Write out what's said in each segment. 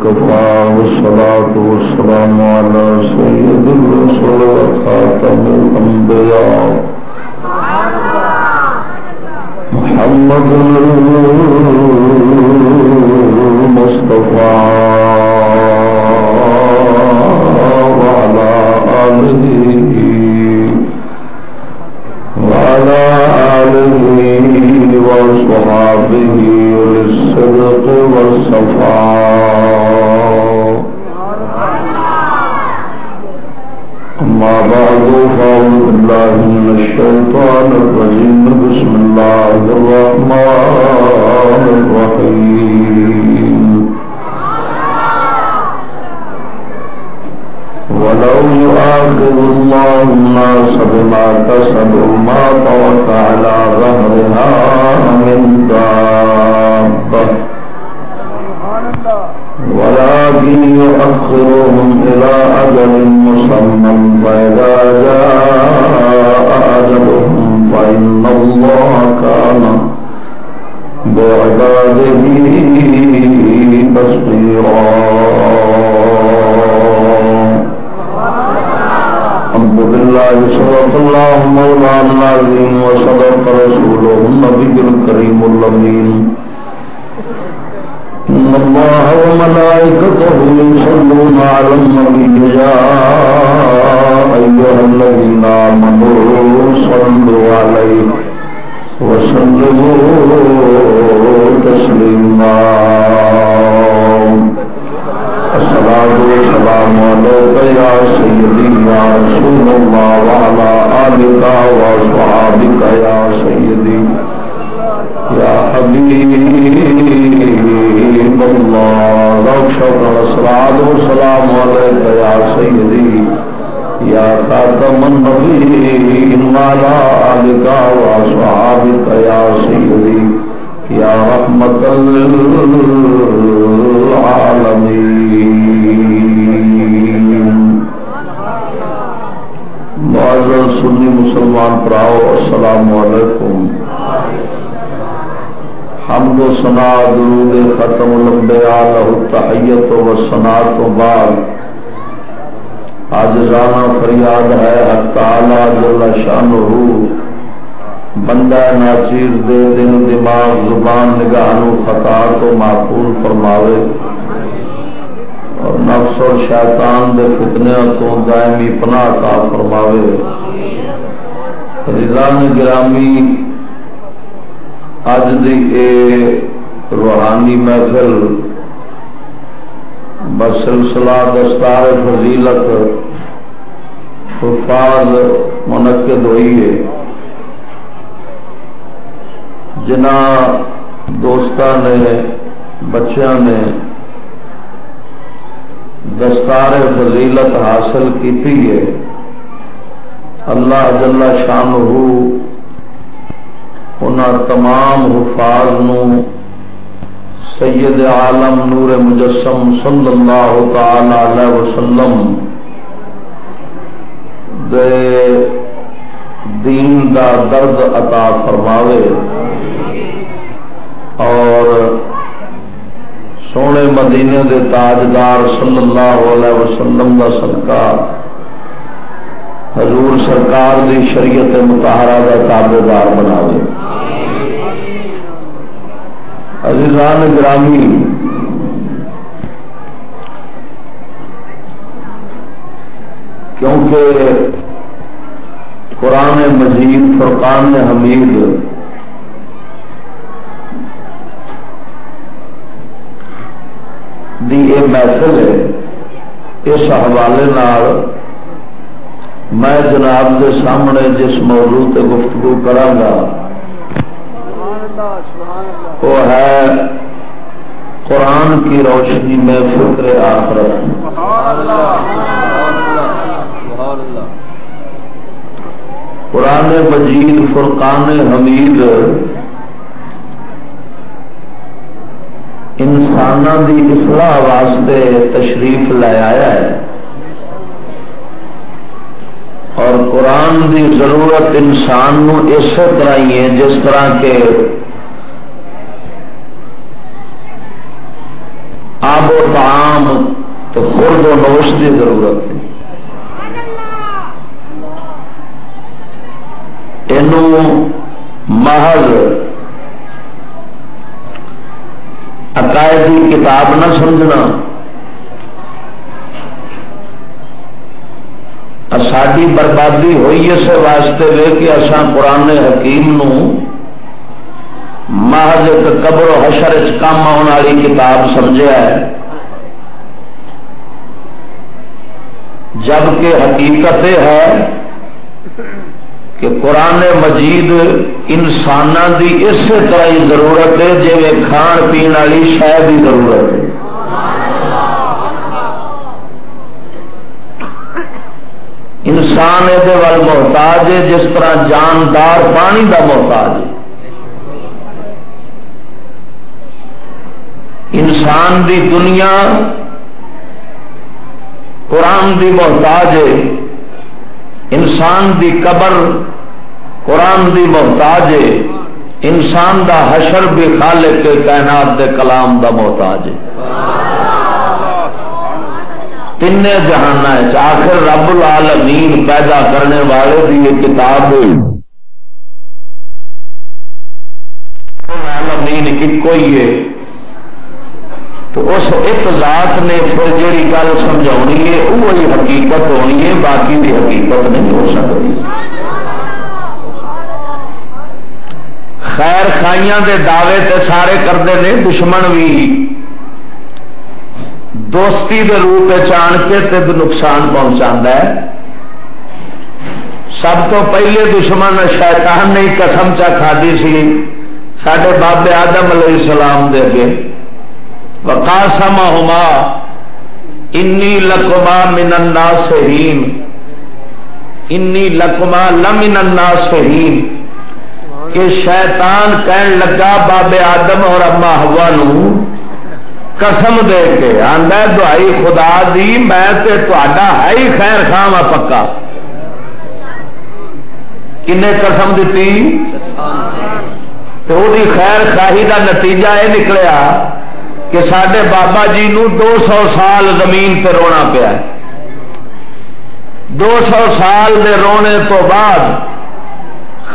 وكفى والصلاة والسلام على سيد الرسل وخاتم الأنبياء. محمد المصطفى. وعلى آله وعلى آله وصحابه للصدق والصفاء. أما بعد، فأعوذ بالله من الشيطان الرجيم. بسم الله الرحمن الرحيم. ولو يؤاخذ الله الناس بما كسبوا، ما طوت على ظهرها من دابة. ولكن يؤخرهم إلى أجل مسمى فإذا جاء أجلهم فإن الله كان بعباده بصيرا. الحمد لله صدق الله مولانا العظيم وصدق رسوله النبي الكريم الأمين. إن الله وملائكته يصلون على النبي يا أيها الذين آمنوا صلوا عليه وسلموا تسليما الصلاة والسلام عليك يا سيدي يا رسول الله وعلى آلك وأصحابك يا سيدي يا حبيبي الله والسلام عليك يا سيدي يا خاتم النبيين وعلى آلك وأصحابك يا سيدي يا رحمة للعالمين سنی مسلمان پراؤ السلام علیکم۔ حمد و سنا درود ختم الانبیاء لہو تحیت و سنا تو بعد. آج رانا فریاد ہے حق تعالی جل شانہ بندہ ناچیر دے دل دماغ زبان نگاہ خطا تو معقول فرماوے. اور نفس اور شیطان دے فتنے تو دائمی پناہ عطا فرماوے. رضان گرامی اج دی روحانی محفل بسلسلہ دستار فضیلت حفاظ منعقد ہوئی ہے جنہ دوستان نے بچیاں نے دستار فضیلت حاصل کی ہے اللہ جل شان ان تمام حفاظ نو سید عالم نور مجسم صلی اللہ تعالی علیہ وسلم دے دین دا درد عطا فرماوے اور سونے مدینے دے تاجدار صلی اللہ علیہ وسلم دا صدقہ حضور سرکار دی شریعت متحرہ کا تابے دار بناوے۔ عزیزان گرامی، کیونکہ قرآن مجید، فرقان حمید دی یہ محفل ہے، اس حوالے میں جناب کے سامنے جس موضوع تے گفتگو کرا وہ ہے قرآن کی روشنی میں فکر آخرت۔ قرآن مجید، فرقان حمید انسان دی اصلاح واسطے تشریف لے آیا ہے۔ اور قرآن دی ضرورت انسان نو اس طرح ہی ہے، جس طرح کے آب و تعام تو خرد و نوش کی ضرورت ہے۔ محض عقائدی کتاب نہ سمجھنا۔ ساری بربادی ہوئی اس واسطے وے کہ اصا قرآن حکیم نو محض قبر و حشر کام آنے والی کتاب سمجھا ہے۔ جبکہ حقیقت ہے کہ قرآن مجید انسان دی اس طرح ہی ضرورت ہے جی کھان پی والی شہ کی ضرورت ہے۔ انسان یہ محتاج ہے، جس طرح جاندار پانی کا محتاج ہے۔ انسان دی دنیا قرآن دی محتاج ہے، انسان دی قبر قرآن دی محتاج ہے، انسان دا حشر بھی خالق کے کائنات دے کلام دا محتاج ہے۔ تین جہان آخر رب العالمین پیدا کرنے والے کی یہ کتاب العالمین ایک ہی ہے۔ تو اس ایک ذات نے پھر جیڑی گل سمجھا ہے وہی حقیقت ہونی ہے، باقی کی حقیقت نہیں ہو سکتی۔ خیر خائیاں دے دعوے تے سارے کرتے ہیں دشمن بھی۔ دوستی کے روپ آن کے نقصان پہنچا ہے۔ سب تو پہلے دشمن شیطان نے قسم چا کھادی سی سڈے بابے آدم علیہ السلام دے کے وقاسما ہوما انی لکما مننا سہیم انی لکما لمن سہیم کہ شیطان کہن لگا بابے آدم اور اما ہوا نو قسم دے کے آدھا دہائی خدا دی، میں تے ہے ہی خیر خام آ پکا۔ کن قسم دیتی تو دی خیر خاہی دا نتیجہ یہ نکلیا کہ سڈے بابا جی نو دو سو سال زمین تے رونا پیا دو سو سال دے رونے تو بعد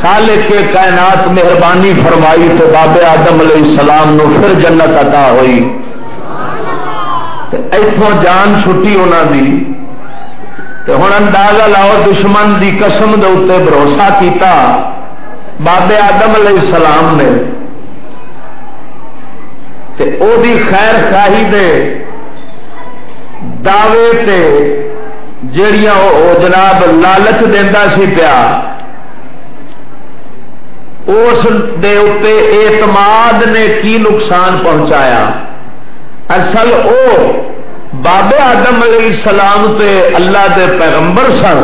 خالق کے کائنات مہربانی فرمائی تو بابے آدم علیہ السلام نو پھر جنت عطا ہوئی۔ اتوں جان چھٹی انہوں دی۔ تو ہوں اندازہ لاؤ دشمن دی قسم دے اتنے بھروسہ کیتا بابے آدم علیہ السلام نے۔ تے او دی خیر خاہی دے دعوے تے جڑیاں او جناب لالچ دینا سی پیا، اس دے اعتماد نے کی نقصان پہنچایا؟ اصل او بابے آدم علیہ السلام تے اللہ دے پیغمبر سن۔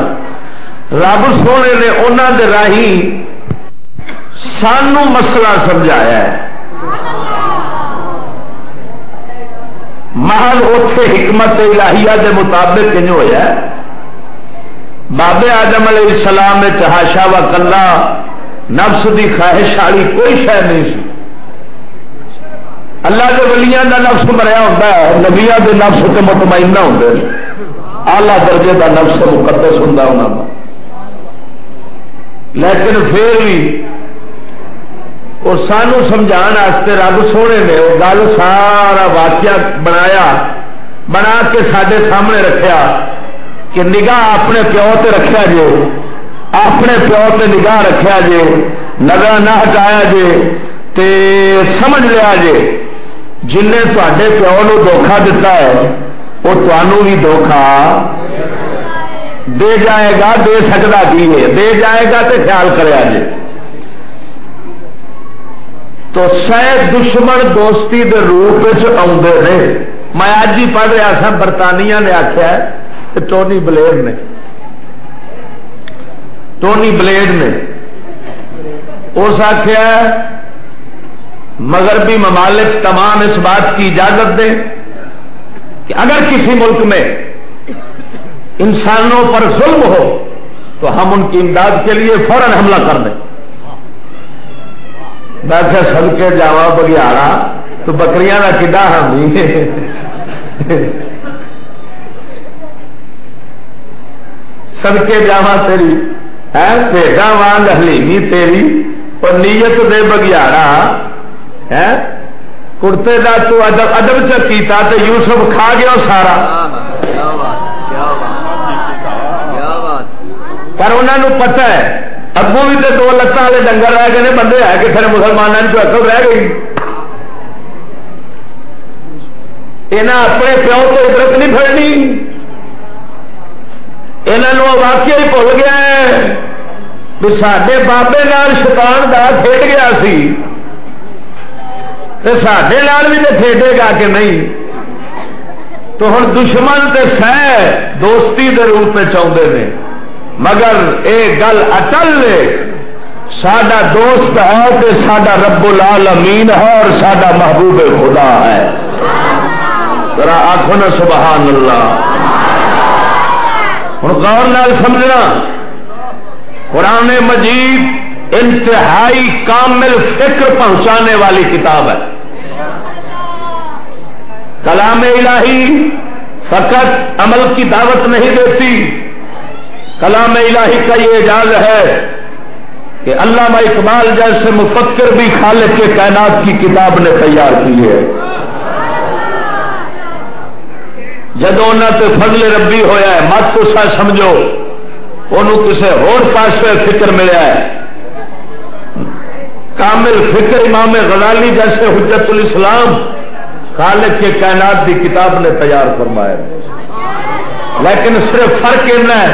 رب سونے نے انہوں دے راہی سانو مسئلہ سمجھایا ہے۔ محل اتے حکمت الہیہ دے مطابق کنج ہوا بابے آدم علیہ السلام چہاشا و کلا نفس دی خواہش والی کوئی شہ نہیں سی۔ اللہ کے ولیاں کا نفس مریا ہوتا ہے نبیا کے نفس سے مطمئنہ ہوں آلہ درجے کا نفس مقدس ہوں انہوں کا لیکن پھر بھی وہ سانو سمجھا رب سونے نے وہ گل سارا واقعہ بنایا، بنا کے سڈے سامنے رکھا کہ نگاہ اپنے پیو تے رکھا جے، اپنے پیو تے نگاہ رکھا جے نگاہ نہ ہٹایا جے، تے سمجھ لیا جے۔ جن نے تے پیو نو دھوکھا دتا ہے وہ تمہوں بھی دھوکھا دے جائے گا، دے سکتا کی ہے؟ دے جائے گا تو خیال کرے جی تو شاید دشمن دوستی کے روپ آدھے نے۔ میں اج ہی پڑھ رہا سا برطانیہ نے آخیا ٹونی بلیڈ نے۔ ٹونی بلیڈ نے۔ اس آخیا مغربی ممالک تمام اس بات کی اجازت دیں کہ اگر کسی ملک میں انسانوں پر ظلم ہو تو ہم ان کی امداد کے لیے فوراً حملہ کر دیں۔ میں سب کے جاوا بگیارا تو بکریاں کا کڈا ہم سڑکے جا تیری ہے پیٹا وانگ ہلیمی تیری، اور نیت دے بگیارا ہے؟ کڑتے کا تو ادب ادب چکیتا تو یوسف کھا گیا سارا۔ پر انہوں نے پتا ہے، ابو بھی تو دو لتان والے ڈنگر رہ گئے بندے ہے کہ پھر مسلمانوں کی اصل رہ گئی۔ یہاں اپنے پیو تو عبرت نہیں پڑنی یہاں واقعہ ہی بھول گیا ہے۔ سڈے بابے نال شیطان دا کھیڈ گیا سی۔ سڈے لال بھی تو کھیڈے گا کہ نہیں؟ تو ہوں دشمن تے سہ دوستی کے روپ میں چاہتے ہیں مگر یہ گل اٹل ہے سڈا دوست ہے تو سڈا رب العالمین ہے اور سڈا محبوب خدا ہے۔ آخو نا سبحان اللہ۔ ہوں غور نال سمجھنا۔ قرآن مجید انتہائی کامل فکر پہنچانے والی کتاب ہے۔ کلام الہی فقط عمل کی دعوت نہیں دیتی۔ کلام الہی کا یہ اعجاز ہے کہ علامہ اقبال جیسے مفکر بھی خالق کے کائنات کی کتاب نے تیار کی ہے۔ جدو تے فضل ربی ہویا ہے، مت تو سا سمجھو، انہوں کسے اور پاس فکر ملیا ہے۔ کامل فکر امام غزالی جیسے حجت الاسلام خالق کے کائنات کی کتاب نے تیار فرمایا لیکن صرف فرق ہے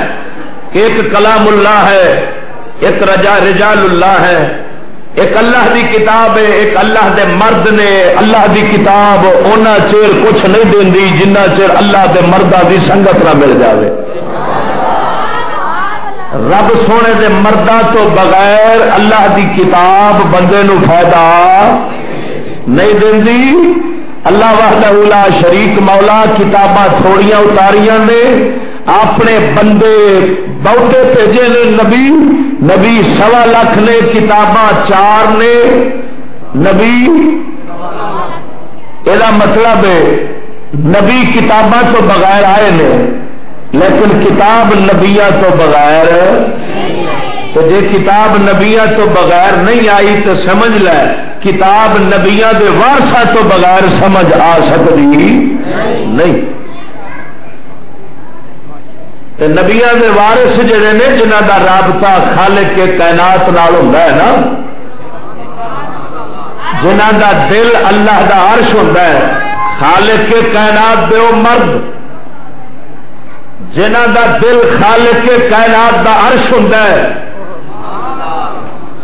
کہ ایک کلام اللہ ہے، ایک رجا رجال اللہ ہے۔ ایک اللہ دی کتاب ہے، ایک اللہ دے مرد نے اللہ دی کتاب، اونا چیر کچھ نہیں دی جنہ چیر اللہ دے مردہ دی سنگت نہ مل جاوے۔ رب سونے دے مردہ تو بغیر اللہ دی کتاب بندے نو فائدہ نہیں دی اللہ وحدہ اولا شریک، مولا کتاباں تھوڑیاں اتاریاں نے اپنے بندے بہتے بھیجے نے نبی۔ نبی سوا لاکھ نے کتاباں، چار نے نبی۔ یہ مطلب ہے نبی کتاباں تو بغیر آئے نے۔ لیکن کتاب نبیا تو بغیر تو جی کتاب نبیا تو بغیر نہیں آئی تو سمجھ لے، کتاب نبیا کے وارسا تو بغیر سمجھ آ سکتی نہیں۔ نبیا کے وارس جڑے نے، جنہ کا رابطہ خالق کے تعینات ہوتا ہے نا، جنہ کا دل اللہ کا عرش ہوتا ہے، خالق کے کائنات دے مرد۔ جنہ کا دل خالق کے کائنات کا عرش ہوتا ہے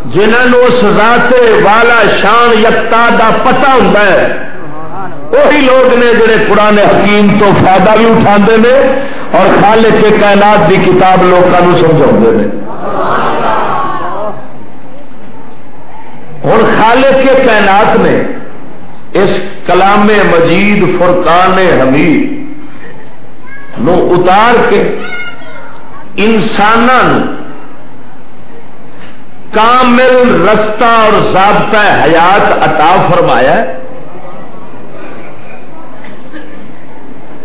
جنہوں اس ذات والا شان یکتا کا پتا ہوتا ہے۔ وہی لوگ نے جڑے قرآن حکیم تو فائدہ بھی اٹھا نے اور خالق کے کائنات کی کتاب لوگوں سمجھا اور خالق کے کائنات نے اس کلام مجید فرقان حمید نو اتار کے انسان کامل رستہ اور ضابطہ حیات عطا فرمایا ہے۔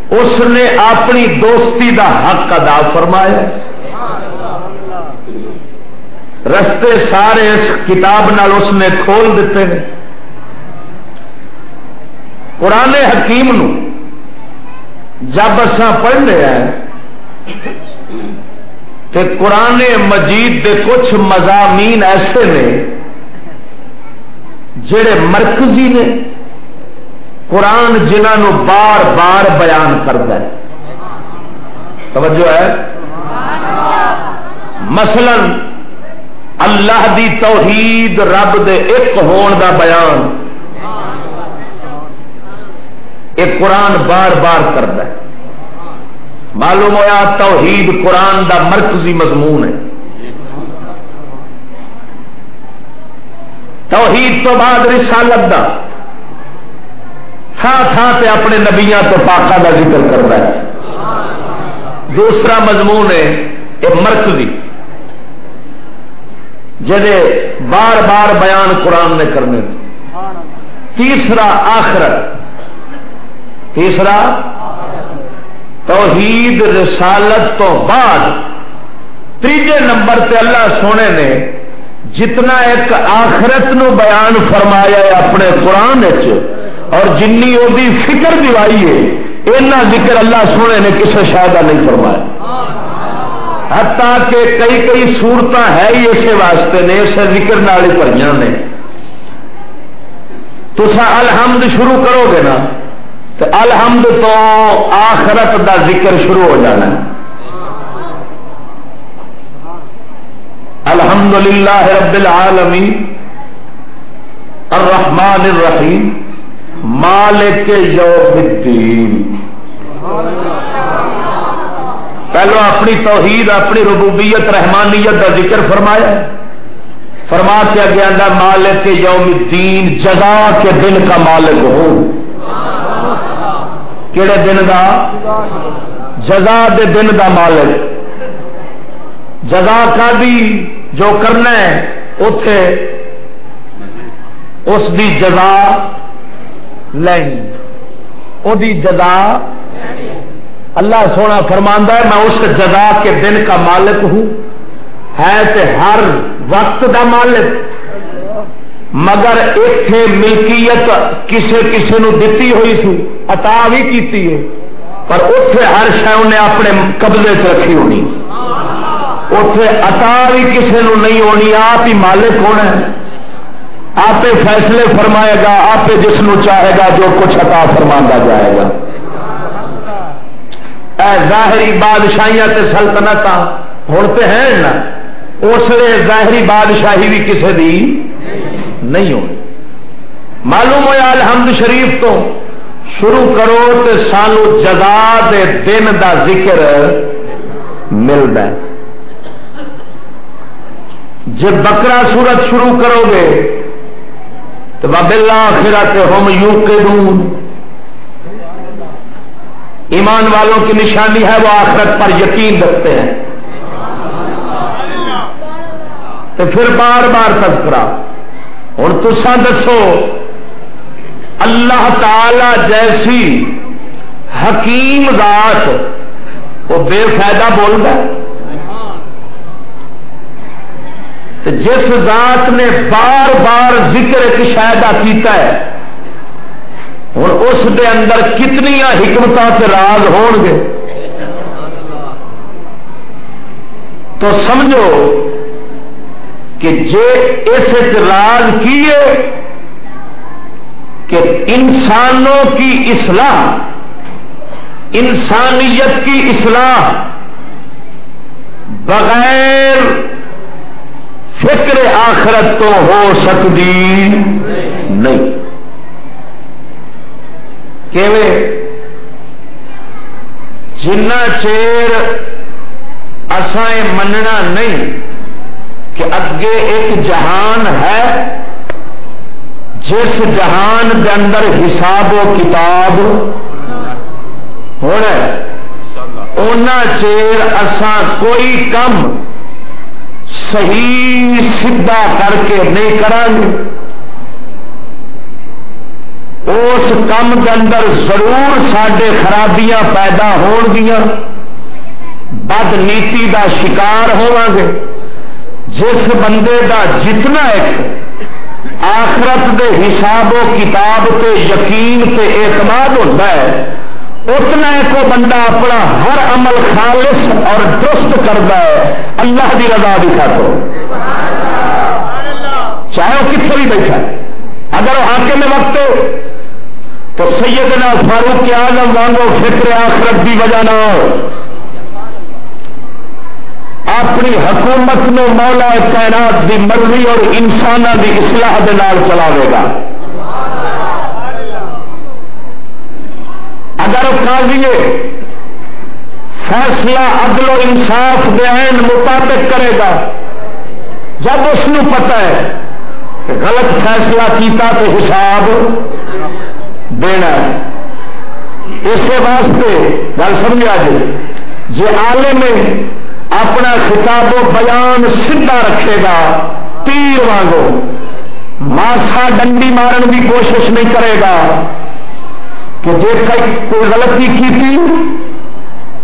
اس نے اپنی دوستی دا حق ادا فرمایا رستے سارے اس کتاب نال اس نے کھول دیتے ہیں۔ قرآن حکیم نو جب اصا پڑھ رہے ہیں کہ قرآن مجید دے کچھ مضامین ایسے نے جڑے مرکزی نے قرآن جنہوں بار بار بیان کرتا ہے۔ توجہ ہے۔ مثلا اللہ دی توحید رب دے ایک ہون دا بیان۔ ایک قرآن بار بار کرتا ہے۔ معلوم ہوا توحید قرآن دا مرکزی مضمون ہے۔ توحید تو بعد رسالت دا۔ تھان تھان سے اپنے نبیا تو پاکا کا ذکر کر رہا ہے۔ دوسرا مضمون ہے یہ مرکزی۔ جہے بار بار بیان قرآن نے کرنے۔ تیسرا آخرت۔ تیسرا، توحید رسالت تو بعد تیجے نمبر تے اللہ سونے نے جتنا ایک آخرت نو بیان فرمایا ہے اپنے قرآن اور جن وہ فکر دوائی ہے، اینا ذکر اللہ سونے نے کسی شاید نہیں فرمایا۔ حتیٰ کہ کئی کئی سورت ہے ہی اسے واسطے نے اسے ذکر نال پڑھیا نے۔ تو الحمد شروع کرو گے نا۔ تو الحمد تو آخرت دا ذکر شروع ہو جانا الحمد للہ رب العالمین، الرحمن الرحیم، مالک یوم الدین۔ پہلو اپنی توحید، اپنی ربوبیت، رحمانیت کا ذکر فرمایا فرما کیا گیا مالک یوم الدین، جزا کے دن کا مالک ہوں۔ کہڑے دن دا؟ جزا دے دن دا مالک۔ جزا کا بھی جو کرنا ہے اتے اس دی جزا لینی او دی جزا اللہ سونا فرماندہ ہے، میں اس جزا کے دن کا مالک ہوں۔ ہے تے ہر وقت دا مالک۔ مگر اتنے ملکیت کسے کسے نو دیتی ہوئی سی عطا بھی کیتی ہے۔ پر اتے ہر شہ انہیں اپنے قبضے چ رکھی ہونی۔ اتے عطا بھی کسے نو نہیں ہونی، آپ ہی مالک ہونا آپ فیصلے فرمائے گا آپ جس نو چاہے گا، جو کچھ عطا فرما جائے گا۔ اے ظاہری بادشاہیاں تے سلطنت ہوں تو ہیں نا، اس لیے ظاہری بادشاہی بھی کسی دی نہیں ہونی معلوم ہوا الحمد شریف تو شروع کرو تو سانو جزا دے دن دا ذکر ملتا ہے۔ جب بکرا سورت شروع کرو گے تو باب اللہ کے ہوم یو کے ایمان والوں کی نشانی ہے وہ آخرت پر یقین رکھتے ہیں۔ تو پھر بار بار تذکرہ۔ ہوں تسا دسو، اللہ تعالی جیسی حکیم ذات، وہ بے فائدہ بول رہا جس ذات نے بار بار ذکر ایک شاید کیتا ہے ہوں اس دے اندر کتنی حکمت راز ہون گے۔ تو سمجھو کہ جے اس راز کیے کہ انسانوں کی اصلاح، انسانیت کی اصلاح بغیر فکر آخرت تو ہو سکتی نہیں۔ کہ جنا چیر اسائیں مننا نہیں کہ اگے ایک جہان ہے، جس جہان کے اندر حساب و کتاب ہونا چیر اسان کوئی کم صحیح سیدھا کر کے نہیں کریں گے اس کام کے اندر ضرور سڈے خرابیاں پیدا ہون گیا بد نیتی کا شکار ہوا گے جس بندے دا جتنا ایک آخرت دے حساب و کتاب تے یقین تے اعتماد ہوتا ہے، اتنا ایک بندہ اپنا ہر عمل خالص اور درست کرتا ہے، اللہ کی رضا بھی خاطر۔ چاہے وہ کتنے بھی بیٹھا اگر وہ ہاکے میں وقت ہو، تو سیدنا فاروق کے آزم وانگو فکر آخرت کی وجہ نہ ہو اپنی حکومت میں مولا کائنات دی مرضی اور انسان کی اصلاح چلاوے گا۔ اگر قاضی فیصلہ عدل و انصاف دین مطابق کرے گا، جب اس کو پتا ہے کہ غلط فیصلہ کیتا تو حساب دینا ہے۔ اسی واسطے گل سمجھا جی جی آلے میں اپنا خطاب و بیان سیدھا رکھے گا، تیر وانگو۔ ماسا ڈنڈی مارن کی کوشش نہیں کرے گا۔ کہ جی کوئی غلطی کی تھی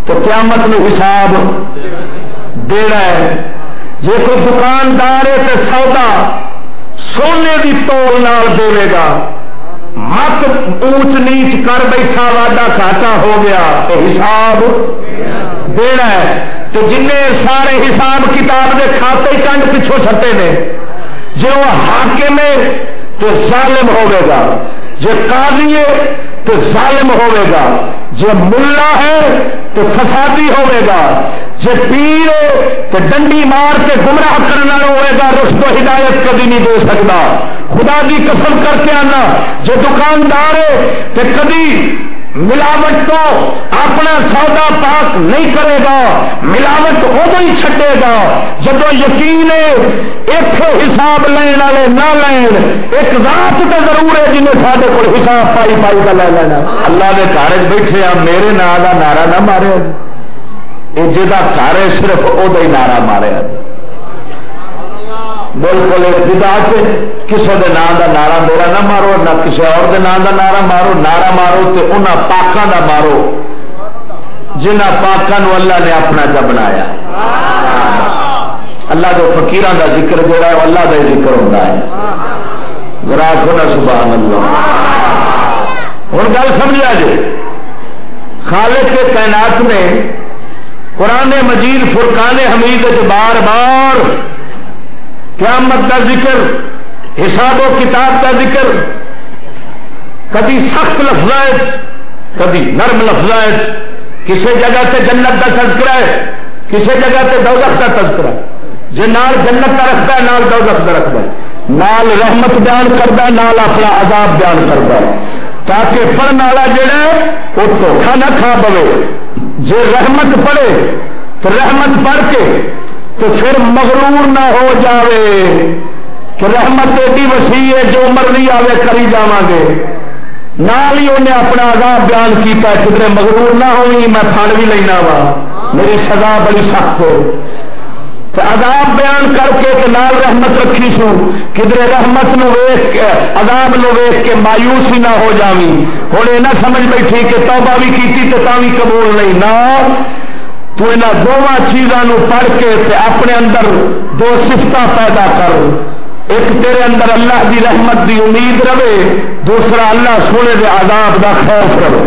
تو قیامت نو حساب دینا ہے۔ جی کوئی دکاندار ہے تو سودا سونے کی تول نال دے گا۔ مت اونچ نیچ کر بیٹھا واڈا کھاٹا ہو گیا، تو حساب دینا ہے۔ تو جن سارے حساب کتاب کے کھاتے کنڈ پچھوں چھٹے نے جی وہ حاکم ہے تو ظالم ہوگا جی قاضی ہے تو ظالم ہوگا جی ملا ہے تو فسادی ہوگا جی پیر ہے تو ڈنڈی مار کے گمراہ کرنا ہوئے گا رشت و ہدایت کبھی نہیں دے سکتا۔ خدا کی قسم کر کے آنا جو دکاندار ہے تو کبھی ملاوٹ تو اپنا سودا پاک نہیں کرے گا، ملاوٹ ادو ہی چھٹے گا۔ جب یقین ایک حساب لین والے نہ لین، ایک رات تو ضرور ہے جنہیں سارے کو حساب پائی پائی کا لے لینا۔ اللہ کے گھر بیٹھے آ، میرے نام کا نعرہ نہ مارے۔ یہ جا گھر ہے، صرف وہ نعرہ مارے۔ بالکل بدا کے کسی کے نام کا نعرہ میرا نہ مارو نہ کسی اور نام کا نعرہ مارو نعرہ مارو تو ان پاکوں کا مارو۔ جنہ پاکوں اللہ نے اپنا جا بنایا۔ اللہ کے فقیران کا ذکر جڑا ہے اللہ کا ذکر ہوتا ہے۔ گراہ ہونا سبحان اللہ ہوں گل سمجھا جی خالق کے تعینات نے قرآن مجید فرقان حمید بار بار قیامت کا ذکر، حساب و کتاب کا ذکر، کبھی سخت لفظ کبھی نرم لفظ کسی جگہ سے جنت کا تذکرہ ہے کسی جگہ سے دوزخ کا تذکرہ جو نال جنت کا رکھتا ہے، نال دوزخ کا رکھتا ہے۔ نال رحمت بیان کرتا ہے، نال اپنا عذاب بیان کرتا ہے۔ تاکہ پڑھنے والا جڑا ہے، وہ دھوکھا نہ کھا پوے۔ جی رحمت پڑھے، تو رحمت پڑھ کے تو پھر مغرور نہ ہو جاوے کہ رحمت ایڈی وسیع ہے جو مرضی آوے کری جا گے۔ نال ہی انہیں اپنا عذاب بیان کیتا ہے کدھر مغرور نہ ہوئی میں پھڑ بھی لینا وا۔ میری سزا بڑی سخت ہو عذاب بیان کر کے کہ نال رحمت رکھی سو کدھر رحمت نو ویخ کے، عذاب نو ویخ کے مایوس ہی نہ ہو جاوی ہوں یہ نہ سمجھ بیٹھی کہ توبہ بھی کی تو بھی قبول نہیں۔ نہ تو ان دونوں چیزوں پڑھ کے تے اپنے اندر دو سفت پیدا کر۔ ایک تیرے اندر اللہ دی رحمت دی امید رہے، دوسرا اللہ سونے دے عذاب دا خوف کرو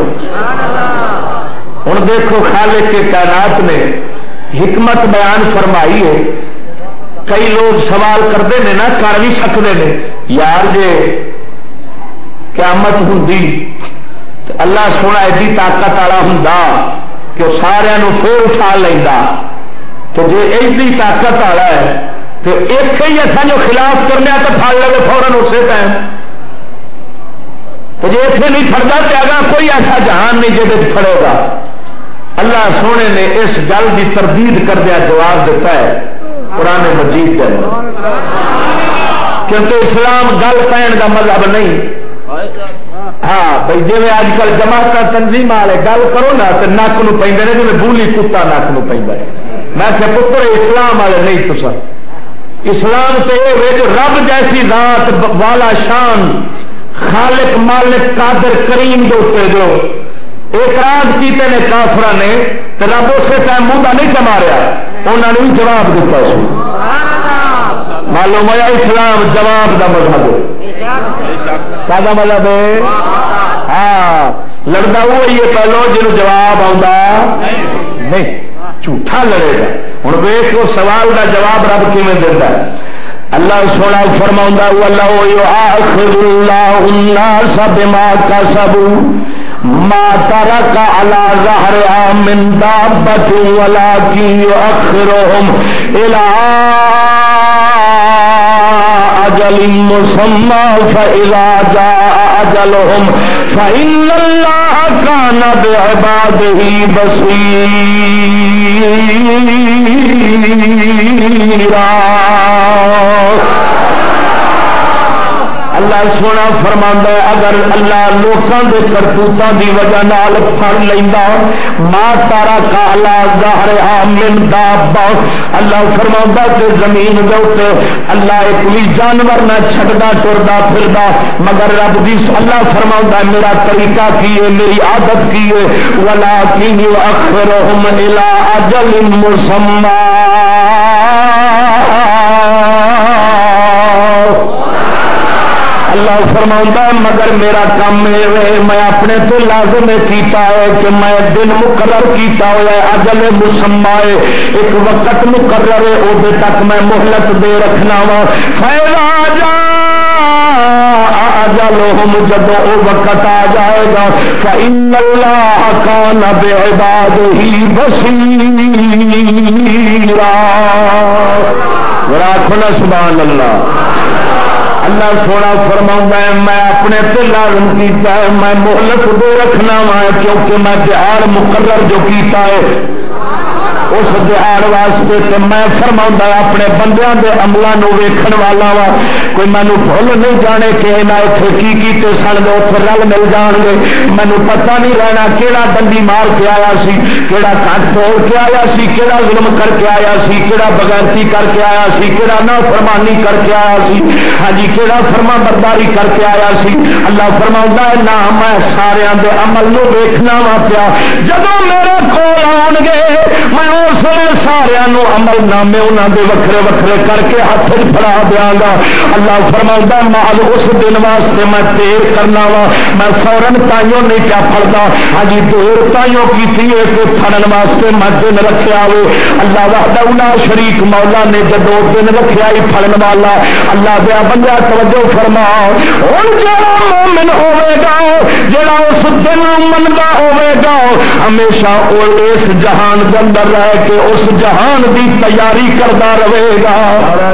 ہوں دیکھو خالق کے تعینات نے حکمت بیان فرمائی ہے۔ کئی لوگ سوال کرتے ہیں نا، کر بھی سکتے ہیں یار جے قیامت ہوں اللہ سونا ایڈی طاقت والا ہوں کہ وہ سارا پھر اٹھا لینا تو جی ایسی طاقت والا ہے، تو ایک ہی اچھا جو خلاف کرنے تو پڑ لے فورن اسی ٹائم تو جی اتنے نہیں فردا تو اگر کوئی ایسا جہان نہیں جی پڑے گا۔ اللہ سونے نے اس گل کی تردید کردیا جواب دیتا ہے پرانے مجید کے کیونکہ اسلام گل پہن کا مذہب نہیں۔ ہاں بھائی جی اج کل جماعت تنظیم والے گل کرو نا تو نک نو پہ جی بولی کتا نک نو پہ میں کہ پتر اسلام والے نہیں تو سر اسلام تو یہ رب جیسی ذات والا شان خالق مالک قادر کریم دوتے جو اعتراض کیتے نے کافر نے تو رب اسے ٹائم منہ نہیں چماریا انہوں نے بھی جواب دیتا سو معلوم ہوا اسلام جواب کا مذہب کا مطلب ہے ہاں لڑتا وہ ہے پہلو جن جواب آتا نہیں جھوٹا لڑے گا ہوں ویس وہ سوال کا جواب رب کیون دینا اللہ سونا فرما اللہ اللہ سب ماں کا سبو ماتا کا اللہ زہر من دابت ولا کی اخرهم الى أجل مسمى فإذا جاء أجلهم فإن الله كان بعباده بصيرا اللہ سونا فرما ہے، اگر اللہ لوگوں کے کرتوتوں کی وجہ نال پڑ لینا ماں تارا کالا ظاہر گہرا منتا اللہ فرما کہ زمین دے اللہ ایک بھی جانور نہ چھٹتا ٹرتا پھرتا مگر رب بھی اللہ فرما میرا طریقہ کی ہے، میری عادت کی ہے۔ ولا کی اخر اجل مسمہ اللہ فرما مگر میرا کام یہ میں اپنے تو لازم کیتا ہے کہ میں دن مقرر کیتا ہوا ہے، اجل مسما ہے، ایک وقت مقرر ہے وہ تک میں مہلت دے رکھنا وا۔ فیلا جا، اجل جلوہم جب وہ وقت آ جائے گا۔ فإن اللہ کان بعبادہ بصیرا۔ راکھنا سبحان اللہ۔ اللہ سونا فرما ہے، میں اپنے پہ لازم کیتا ہے، میں مہلت دے رکھنا وا کیونکہ میں تہار مقرر جو کیتا ہے اس دہاڑ واسطے تے میں فرما اپنے بندیاں دے عملوں ویکھن والا وا۔ کوئی مینو بھول نہیں جانے کہ یہاں اتنے کی کیتے سن گے اتنے رل مل جان گے مینو پتا نہیں رہنا کہڑا ڈنڈی مار کے آیا سی کہڑا کٹ توڑ کے آیا سی کہڑا ظلم کر کے آیا سی کہڑا بغیرتی کر کے آیا سی کہڑا نہ فرمانی کر کے آیا سی۔ ہاں جی کہڑا فرما برداری کر کے آیا سی۔ اللہ فرما ہے، نہ میں سارے عمل نو ویکھنا وا پیا۔ جب میرے کول آن گے میں اس نے سارا عمل نامے انہوں دے وکھرے وکھرے کر کے ہاتھ پڑا دیا گا اللہ فرما مال اس دن واسطے میں دیر کرنا وا۔ میں فورن تائیوں نہیں کیا پڑتا ہاں جی دیر تائیوں کی تھی واسطے میں دن رکھا ہو اللہ وحدہ شریک مولا نے جب دن رکھا ہی پڑن والا۔ اللہ دیا بندہ توجہ فرما۔ ہوں جڑا مومن ہوے گا، جڑا اس دن منگا ہوے گا، ہمیشہ وہ اس جہان کے اندر رہ کے اس جہان دی تیاری کرتا رہے گا۔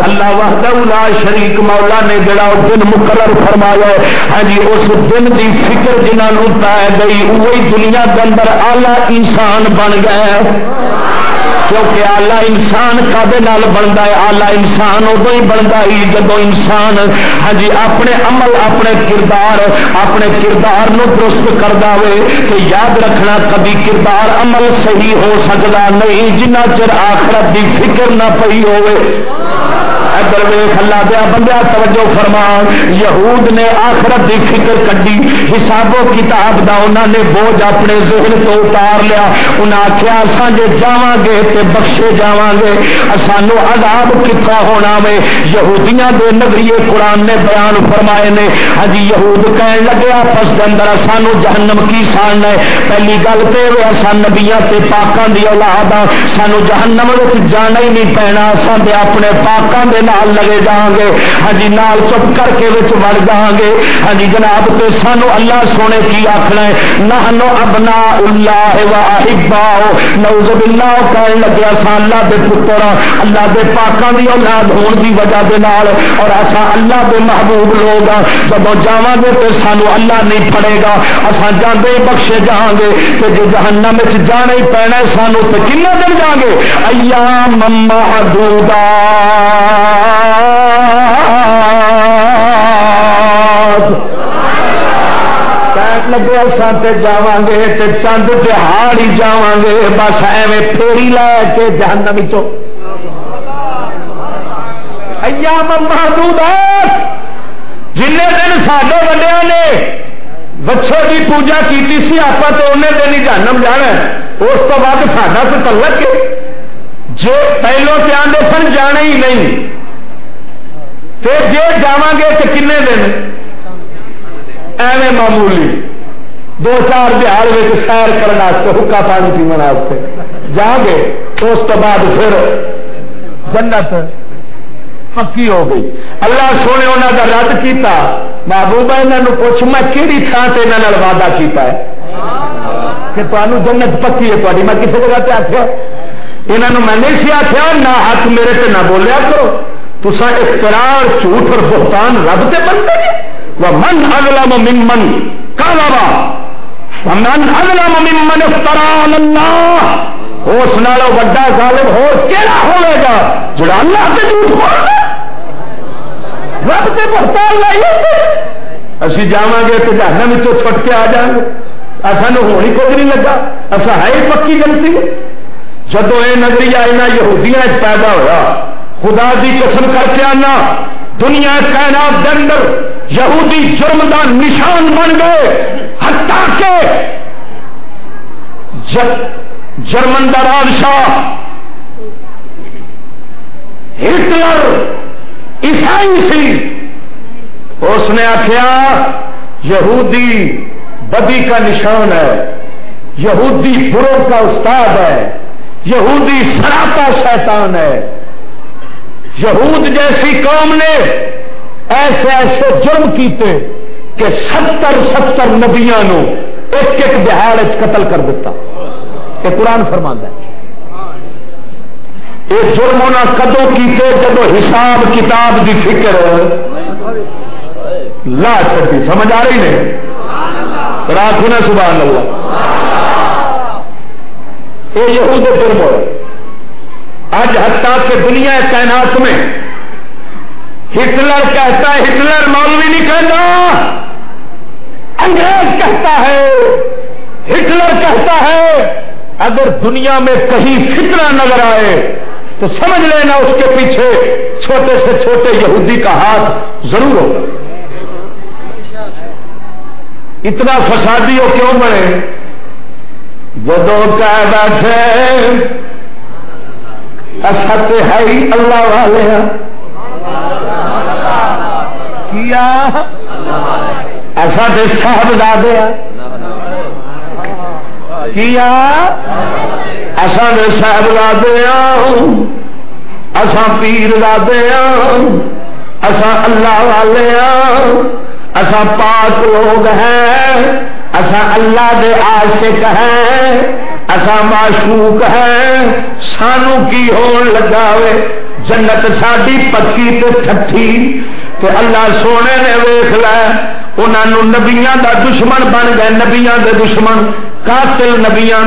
اللہ وحدہ شریک مولا نے جڑا دن مقرر فرمایا ہاں جی اس دن دی فکر جنہوں پی گئی وہی دنیا کے اندر آلہ انسان بن گیا کیونکہ آلہ انسان کدے بنتا ہے، آلہ انسان ادو ہی بنتا ہی جب انسان ہاں جی اپنے عمل، اپنے کردار اپنے کردار نو درست کرتا ہوئے تو یاد رکھنا کبھی کردار عمل صحیح ہو سکتا نہیں، جنہ چر آخرت کی فکر نہ پی ہوئے۔ ادھر ویخ اللہ دیا بندہ توجہ فرما یہود نے آخرت کی فکر کڈی حساب و کتاب دا انہوں نے بوجھ اپنے ذہن تو اتار لیا۔ انہیں آخیا اصل جی جا گے تو بخشے جا گے۔ سانو عذاب کتنا ہونا وے۔ یہودیاں دے نگریے قرآن نے بیان فرمائے نے۔ ہجی یہود کہن لگے، آپس کے اندر سانو جہنم کی سان ہے۔ پہلی گل تو یہ اصل نبیا پاکوں کی اولاد آ سانو جہنم جانا ہی نہیں پینا۔ اصل اپنے پاکوں کے نال لگے جان گے۔ ہاں جی نال چپ کر کے بڑ جان گے۔ ہاں جی جناب، تو سانو اللہ سونے کی آخنا ہے نہ ابنا اللہ واہبا نوز باللہ کہنے لگے اسا اللہ دے پتر ہاں۔ اللہ دے پاکاں دی اولاد ہون دی وجہ دے نال۔ اور اسا اللہ دے محبوب لوگ ہاں۔ جب جاواں گے تے سانو اللہ نہیں پڑے گا۔ اسا جاندے بخشے جان گے۔ تے جو جہنم وچ جانا ہی پینا ہے سانو، تے کنے دن جان گے؟ ایام مما محدودا لگے سات جا گے تو چند تہار ہی جا گے، بس ایویں پھیری لے کے جہنم چو محدود جن دن سڈے وڈیا نے بچوں کی پوجا کی آپ تو انہیں دن ہی جہنم جانا اس تو بعد ساڈا تو تلک جو پہلو سے آدھے سن، جانا ہی نہیں۔ پھر جی جا گے تو کن دن؟ ایویں معمولی۔ دو چار بہار سیر کرنے حکا پانی پینے جا گے، تو اس کے بعد پھر جنت پکی ہو گئی۔ اللہ سونے انہوں کا رد کیا محبوبہ یہاں پوچھ، میں کہڑی تھان سے یہاں وعدہ کیتا ہے؟ کہ تمہیں جنت پکی ہے تاری میں کسی جگہ پہ آخیا یہاں میں نہیں سی آخیا نہ ہاتھ میرے سے نہ بولیا کرو۔ تسا اختراع جھوٹ اور بہتان رب سے بنتے وہ من اگلا ممن کالا من اگلا ممن اللہ اس ظالم گا؟ جڑا اللہ جھوٹ رب بہتان اسی گے چھٹ کے آ جائیں گے۔ سانو ہونی کچھ نہیں لگا۔ اصا ہے پکی گلتی جب یہ نظریہ یہاں یہودیاں پیدا ہوا خدا دی قسم کر کے آنا، دنیا کائنات کے اندر یہودی جرم کا نشان بن گئے۔ ہٹا کے جرمن کا بادشاہ ہٹلر عیسائی سی۔ اس نے آخیا یہودی بدی کا نشان ہے، یہودی برو کا استاد ہے، یہودی سراپا شیطان ہے۔ یہود جیسی قوم نے ایسے ایسے جرم کیتے۔ کہ ستر ستر نبیا ایک ایک دہاڑ قتل کر دیتا یہ قرآن فرما ہے۔ یہ جرم ہونا کدو کیتے جب حساب کتاب کی فکر لا چکی سمجھ آ رہی نہیں؟ رات نے سبحان اللہ۔ یہ یہود جرم ہو آج حتیٰ کہ دنیا کائنات میں ہٹلر کہتا ہے، ہٹلر مولوی نہیں کہتا۔ انگریز کہتا ہے، ہٹلر کہتا ہے، اگر دنیا میں کہیں فتنہ نظر آئے، تو سمجھ لینا اس کے پیچھے چھوٹے سے چھوٹے یہودی کا ہاتھ ضرور ہوگا۔ اتنا فسادی ہو کیوں بنے جدو کہہ بیٹھے ہے اللہ والے کیا؟ ایسا تو صاحب لا دیا کیا؟ ایسا تو صاحب لا دیا پیر لا دیا اللہ والے اسا پاک لوگ ہیں۔ اسا اللہ دے عاشق ہیں۔ اسا معشوق ہیں۔ سانو کی ہون لگاوے جنت ساری پکی تے ٹھٹھی تے اللہ سونے نے ویخ لے انہوں نبیاں دا دشمن بن گئے، نبیاں دے دشمن۔ قاتل نبیا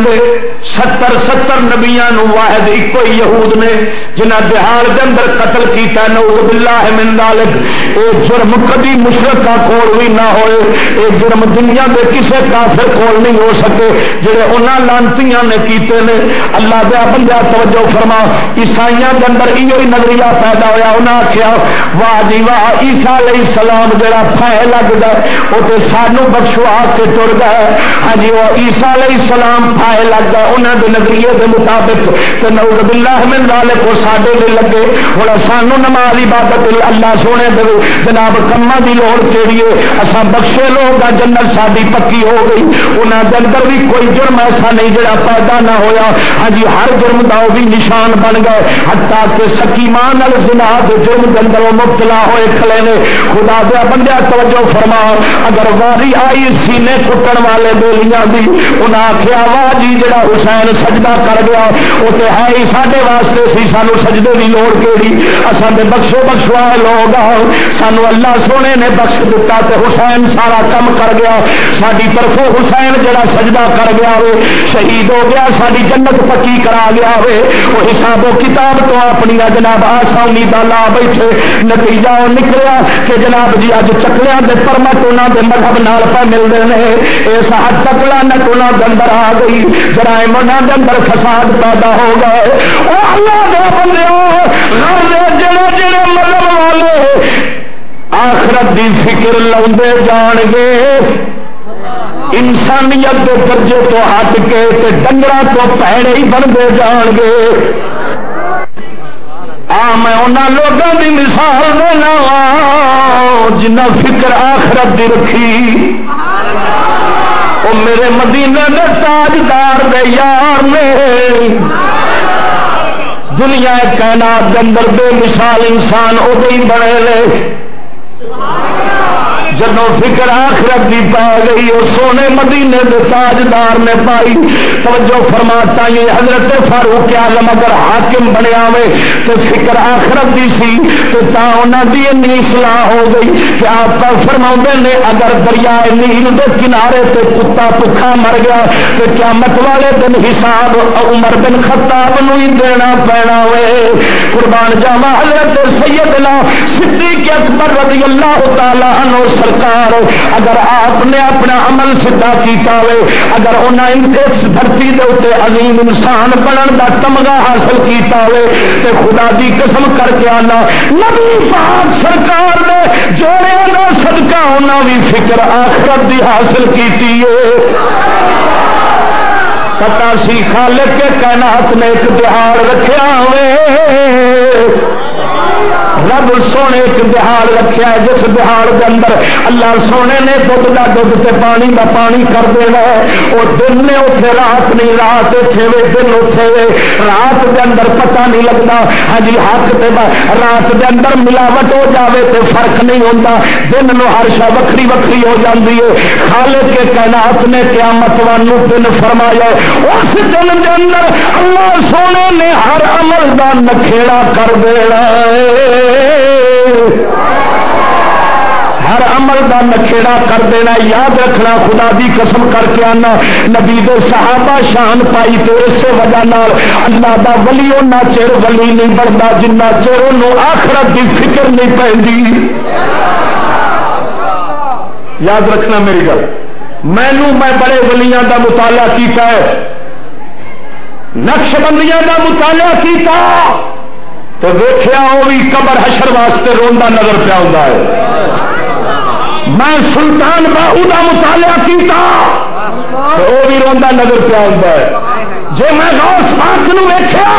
ستر ستر نبیا واحد ایک یہود نے جنہ بہار کے اندر قتل کیا نوز باللہ من ذالک اے جرم کبھی مشرقہ کول بھی نہ ہوئے اے جرم دنیا کے کسے کافر کول نہیں ہو سکے جڑے انہاں لانتیاں نے کیتے نے اللہ دیا بندہ توجہ فرما عیسائیاں کے اندر یہ نظریہ پیدا ہوا انہاں آخیا واہ جی واہ عیسیٰ علیہ السلام جڑا پھائے لگ گئے وہ تو سانو بخشوا کے ٹر گئے ہاں جی وہ عیسیٰ علیہ السلام پائے لگ گئے انہوں کے نظریے کے مطابق۔ تو نوز باللہ من ذالک کو ساڈے لے لگے۔ ہوں سانو نماز عبادت اللہ سونے دے۔ جناب کما دی لوڑ کیڑی ہے؟ اسا بخشے لوگ جنت ساری پکی ہو گئی۔ انہوں کے اندر بھی کوئی جرم ایسا نہیں جڑا پیدا نہ ہویا۔ ہاں جی ہر جرم کا وہ بھی نشان بن گئے۔ حتیٰ کہ سکیمان زنا کے جرم کے اندر وہ مبتلا ہوئے کھلے نے۔ خدا دیا بندہ توجہ فرما۔ اگر واری آئی، سینے کٹن والے بولیاں دی انہیں آخیا وا جی جا حسین سجدہ کر گیا وہ تو ہے ہی سارے واسطے سی، سانو سجدے کی لوڑ کہڑی اصل بخشو بخشوا لوگ آؤ سانو اللہ سونے نے بخش دتا تو حسین سارا کم کر گیا ساری طرفوں حسین جڑا سجدہ کر گیا ہو شہید ہو گیا ساری جنت پکی کرا گیا ہو وہ حساب و کتاب تو اپنی جناب آسانی کا لا بیٹھے، نتیجہ نکلیا کہ جناب جی اج چکلیا کے پرمٹ انہوں کے مذہب نال پہ ملتے ہیں اس حد تک لانت انہوں اندر آ گئی جرائم انہوں اندر فساد پیدا ہو گئے۔ وہ اللہ دے بندے جڑے جڑے مطلب والے، آخرت دی فکر لے جان گے۔ انسانیت کے درجے تو ہٹ کے ڈنگر تو پیڑے ہی بنتے جان گے۔ آ، میں انہوں لوگوں کی مثال دینا جنہ فکر آخرت دی رکھی۔ وہ میرے مدینے نے تاجدار دے یار نے۔ دنیا کائنات کے اندر بے مثال انسان ادو ہی بنے لے جب فکر آخرت کی پا گئی وہ سونے مدینے کے تاجدار نے پائی۔ توجہ فرماتا یہ حضرت فاروق آلم اگر حاکم بنیا ہوئے تو فکر آخرت کی سی، تو تا انہوں کی این سلاح ہو گئی کہ آپ کا فرما نے، اگر دریا نیل کے کنارے سے کتا پکا مر گیا تو کیا مت والے دن حساب عمر بن خطاب نو ہی دینا پینا ہوئے۔ قربان جاوا حضرت سیدنا صدیق اکبر رضی اللہ تعالیٰ عنہ سرکار، اگر آپ نے اپنا عمل سیدھا کیتا ہوئے اگر انہیں اس دھرتی دے اتنے عظیم انسان بنن دا تمغہ حاصل کیتا ہوئے تے خدا دی قسم کر کے آنا، نبی پاک سرکار نے جوڑے دا صدقہ انہاں بھی فکر آخرت دی حاصل کیتی ہے پتا سی خالق کے کائنات نے ایک بہار رکھا ہوئے رب سونے ایک بہار رکھا ہے، جس بہار کے اندر اللہ سونے نے دھد کا دھد سے پانی کا پانی کر دینا ہے۔ وہ دن نے اتنے رات نہیں، رات اتنے وے، دن اتنے وے۔ رات کے اندر پتہ نہیں لگتا ہاں جی حق تے رات کے اندر ملاوٹ ہو جاوے تو فرق نہیں ہوتا دن نو ہر شا وکری وکری ہو جاتی ہے۔ خالق کے کائنات نے قیامت وانو دن فرمایا اس دن کے اندر اللہ سونے نے ہر عمل کا نکھےڑا کر دینا ہے۔ ہر عمل کا نکھےڑا کر دینا، یاد رکھنا، خدا دی قسم کر کے آنا۔ نبی دے صحابہ شان پائی تو اس وجہ نال اللہ دا ولی اُنہ چر ولی نہیں بنتا جنہ چر ان آخرت کی فکر نہیں پہ یاد رکھنا میری گل۔ مینو میں بڑے ولیاں دا مطالعہ کیتا ہے۔ نقش بندیاں دا مطالعہ کیتا۔ تو دیکھا وہ بھی قبر حشر واسطے روندا نظر پیا ہوتا ہے۔ میں سلطان باہو کا مطالعہ کیتا تو وہ بھی روندا نظر پیا ہوتا ہے۔ جی میں غوث پاک نو ویکیا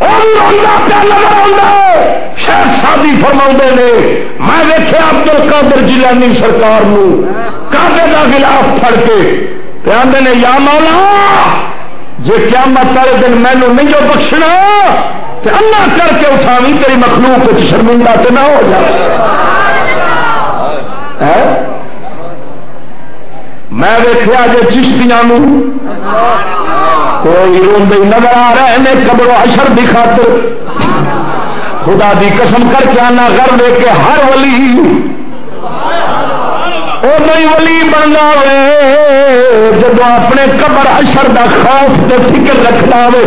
وہ بھی روندا پیا نظر آتا ہے۔ شادی فرما نے، میں ویکیا ابدل جیلانی سرکار کابے کا خلاف پڑ کے۔ آدھے نے، یا مولا جی قیامت والے دن مینو نہیں جو بخشنا اللہ کر کے اٹھاوی تیری مخلوق شرمندہ تو نہ ہو جائے میں دیکھا جی چشتیاں کوئی روند نظر آ رہے ہیں قبر و حشر کی خاطر۔ خدا دی قسم کر کے آنا گھر دے کے ہر ولی وہ نہیں ولی بننا جب اپنے قبر حشر دا خوف تے فکر رکھنا ہو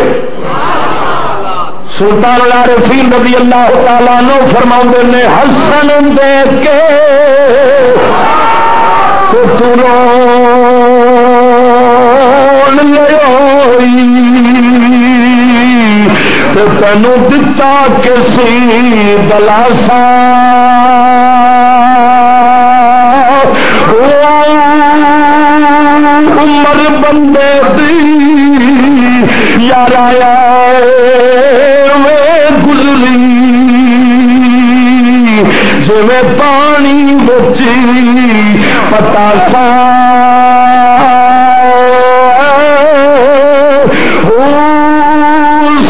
سلطان العارفین رضی اللہ تعالیٰ نو فرما نے، حسن دیکھ کے تینوں دتا کسی دلاسا۔ عمر بندے دی، یار آیا گزری جی پانی بچی پتا سا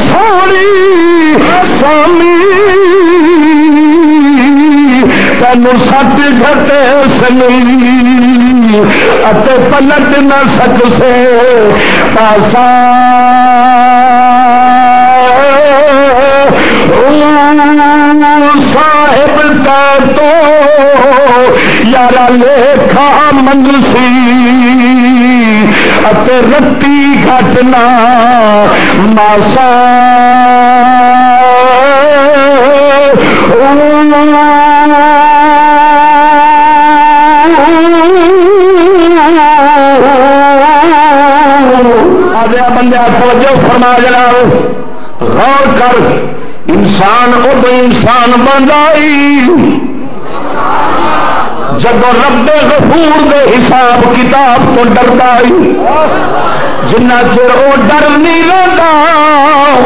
سوڑی سامی تین سٹ گھٹے سنی پلٹ نہ سکسے پاسا تو یار لےکھا منسی رتی گھٹنا ماسا۔ بندہ توجہ فرما جا غور کر۔ انسان ادو انسان بندائی جب رب غفور دے حساب کتاب تو ڈرتا جنا چر وہ ڈر نہیں لگا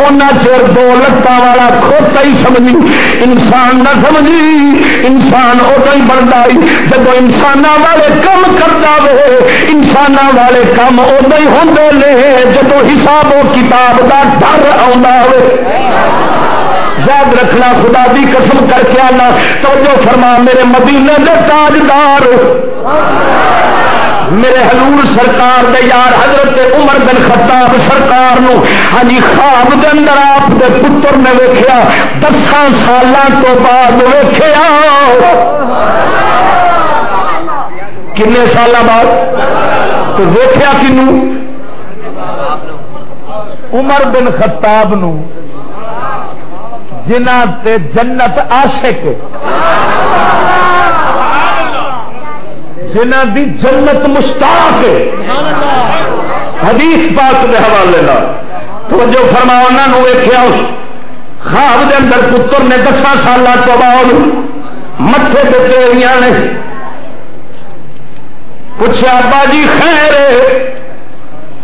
ان چر دو لتان والا کھوتا ہی سمجھی۔ انسان نہ سمجھی، انسان ادو ہی بنتا جب انسان والے کم کرتا وے انسان والے کم ادو ہی ہوں جب حساب و کتاب کا ڈر آ یاد رکھنا، خدا دی قسم کر کے آنا۔ تو جو فرما، میرے مدینے دے تاجدار۔ میرے حضور سرکار دے یار حضرت عمر بن خطاب سرکار نو۔ ہاں جی، خواب دے اندر آپ دے پتر نے ویکیا دسان سال تو بعد ویکیا کن سال بعد؟ تو ویکیا کنو عمر بن خطاب نو۔ جنہ تے جنت عاشق. جنہ دی جنت مشتاق. حدیث پاک کے حوالے تو جو فرما انہوں ویخیا خواب دے اندر پتر نے دسا سال تو بعد متے دیتے ہوئی نے پوچھا ابا جی خیر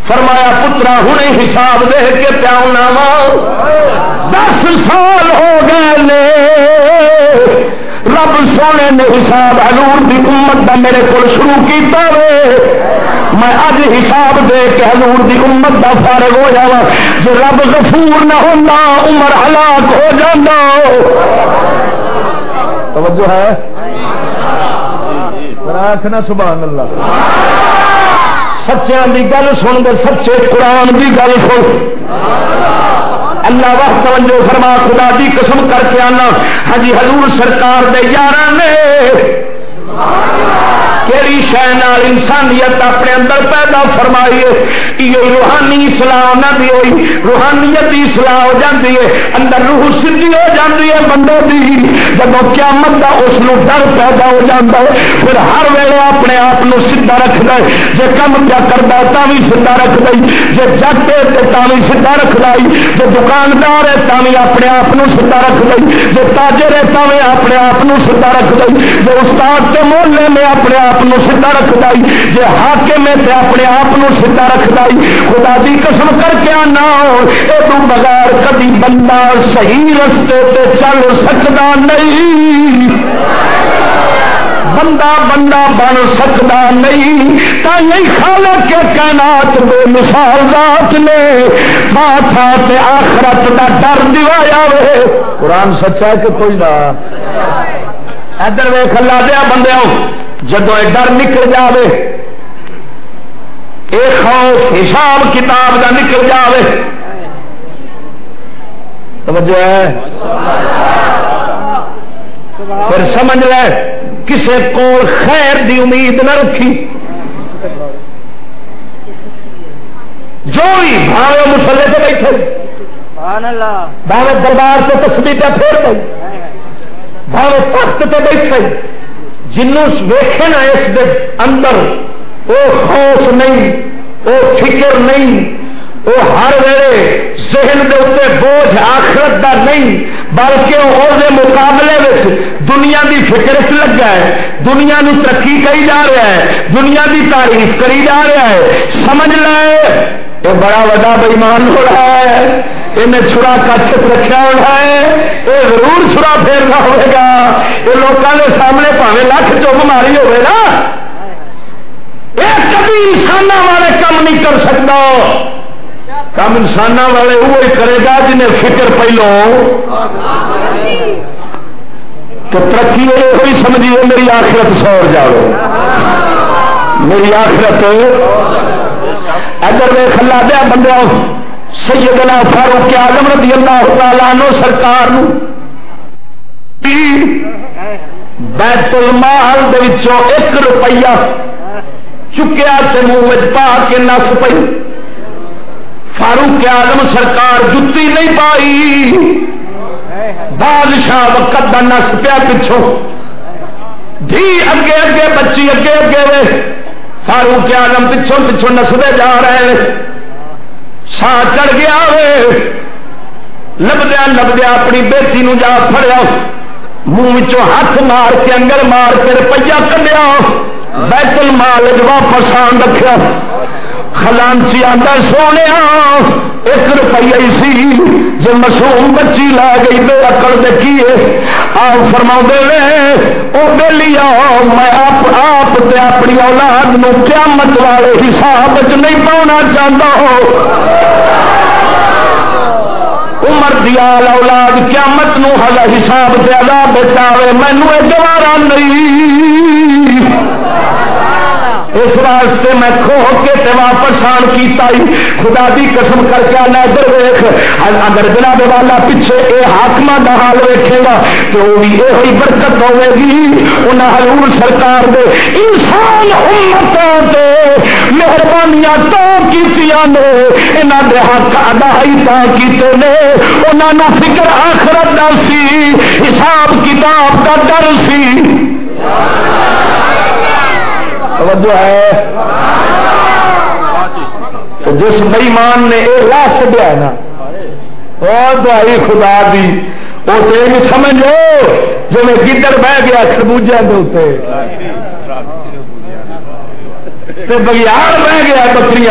فرمایا پترا ہوں حساب دے کے پیا دس سال ہو گئے رب سونے نے حساب حضور دی امت دا میرے کو شروع کیتا وے۔ میں اج حساب دے کے حضور دی امت دا فارغ ہو جا جو رب غفور نہ ہونا عمر ہلاک ہو جانا توجہ ہے؟ سبحان اللہ۔ سچیاں دی گل سن دے، سچے قرآن دی گل سن۔ اللہ وقت توجہ فرما، خدا دی قسم کر کے آنا۔ ہاں جی، حضور سرکار دے یار نے کہڑی شہ انسانیت اپنے اندر پیدا فرمائیے یہ روحانی سلاح نہ بھی ہوئی، روحانیت کی سلاح ہو جاتی ہے، اندر روح سدھی ہو جاتی ہے بندے کی جب قیامت کا اس ڈر پیدا ہو جاتا ہے، پھر ہر ویلے اپنے آپ کو سیدا رکھ دے جی کم کیا کرتا تا بھی سیدا رکھ دے جی جٹ ہے تو بھی سیدا رکھ دائی جی دکاندار ہے تا بھی اپنے آپ کو سیدا رکھ دے جی تاجر ہے تا بھی اپنے آپ کو سیدا رکھ دے جی استاد کے محلے میں اپنے آپ سیدا رکھ دائی جی ہاکے میں تے اپنے آپ سیدا رکھ دائی خدا دی قسم کر کے آنا یہ تو بغیر کبھی بندہ صحیح رستے تے چل سکتا نہیں۔ بندہ بندہ بن سکتا نہیں تھی خالق کے کائنات بے مثال ذات نے۔ تھا آخرت کا ڈر دوایا وے۔ قرآن سچا کہ کوئی نہ؟ ادھر ویخ اللہ دیا بندے یہ ڈر نکل جائے یہ خوف حساب کتاب کا نکل جائے توجہ ہے؟ پھر سمجھ لے کسے کو خیر دی امید نہ رکھی۔ جو ہی بھاوے مسلے سے بیٹھے بھاوے دربار سے تصویر پہ پھیر گئی بھاوے تخت پہ بیٹھے۔ جنوں ویخے نا اس اندر وہ خوف نہیں وہ فکر نہیں وہ ہر ویلے ذہن دے اتنے بوجھ آخرت دا نہیں، بلکہ وہ مقابلے میں دنیا دی فکر چ لگا ہے، دنیا نو ترقی کری جا رہا ہے، دنیا دی تعریف کری جا رہا ہے۔ سمجھ لے، یہ بڑا وا بےمان ہو رہا ہے انہیں چھڑا کچھ رکھا ہوا ہے، یہ ضرور چھڑا پھیرنا ہوگا یہ لوگوں کے سامنے پاوے لکھ چپ ماری ہوئے نا۔ یہ کبھی انسان والے کام نہیں کر سکتا۔ کام انسان والے وہی کرے گا جنہیں فکر پہلو تو ترقی ہوئی سمجھیے میری آخرت سور جاؤ میری آخرت اگر میں کھلا دیا بندے سیدنا فاروق آدم رضی اللہ تعالیٰ نو سرکار بیت المال ایک روپیہ چکیا تے منہ پا کے نس پی فاروق آدم سرکار جتی نہیں پائی۔ بادشاہ وقت کا نس پیا پچھوں۔ جی اگے اگے بچی اگے اگے فاروق آدم پچھوں پچھوں نستے جا رہے سا چڑھ گیا لبدیا لبدیا اپنی بیٹی نو جا فڑیا منہ ہاتھ مار کے انگل مار کے روپیہ کڈیا۔ بیت المال واپس آن رکھا خلانچی آدھا سونے ایک روپیہ سی۔ جی مسوم بچی لا گئی، بے اکڑ دیکھی آؤ فرما وہ بہلی آؤ میں آپ آپ اپنی اولاد نو قیامت والے حساب چ نہیں پاؤنا چاہتا ہو عمر دیال اولاد قیامت نو حساب سے عذاب بچاوے مینو دوبارہ نہیں۔ اس واسطے میں کھو کے تے واپس آن کیتا ہی۔ خدا دی قسم کر کے آنا ادھر ویخ ہاں، اگر جناب والا پیچھے اے حاکم کا حال ویکھے گا تو وہ بھی یہ برکت ہوے گی۔ انہیں حضور سرکار دے انسان امتوں تے مہربانیاں تو کیتیاں نے۔ انہاں دے حق ادا ہی تا کیتے نے۔ انہاں نو فکر آخرت دا سی، حساب کتاب دا ڈر سی۔ توجہ ہے۔ تو جس بئیمان نے یہ لا چڈیا نا، اور دعائی خدا دی وہ تو یہ سمجھ لو جی میں گدڑ بہ گیا خربوجے کے اتنے بگیار بہ گیا بکری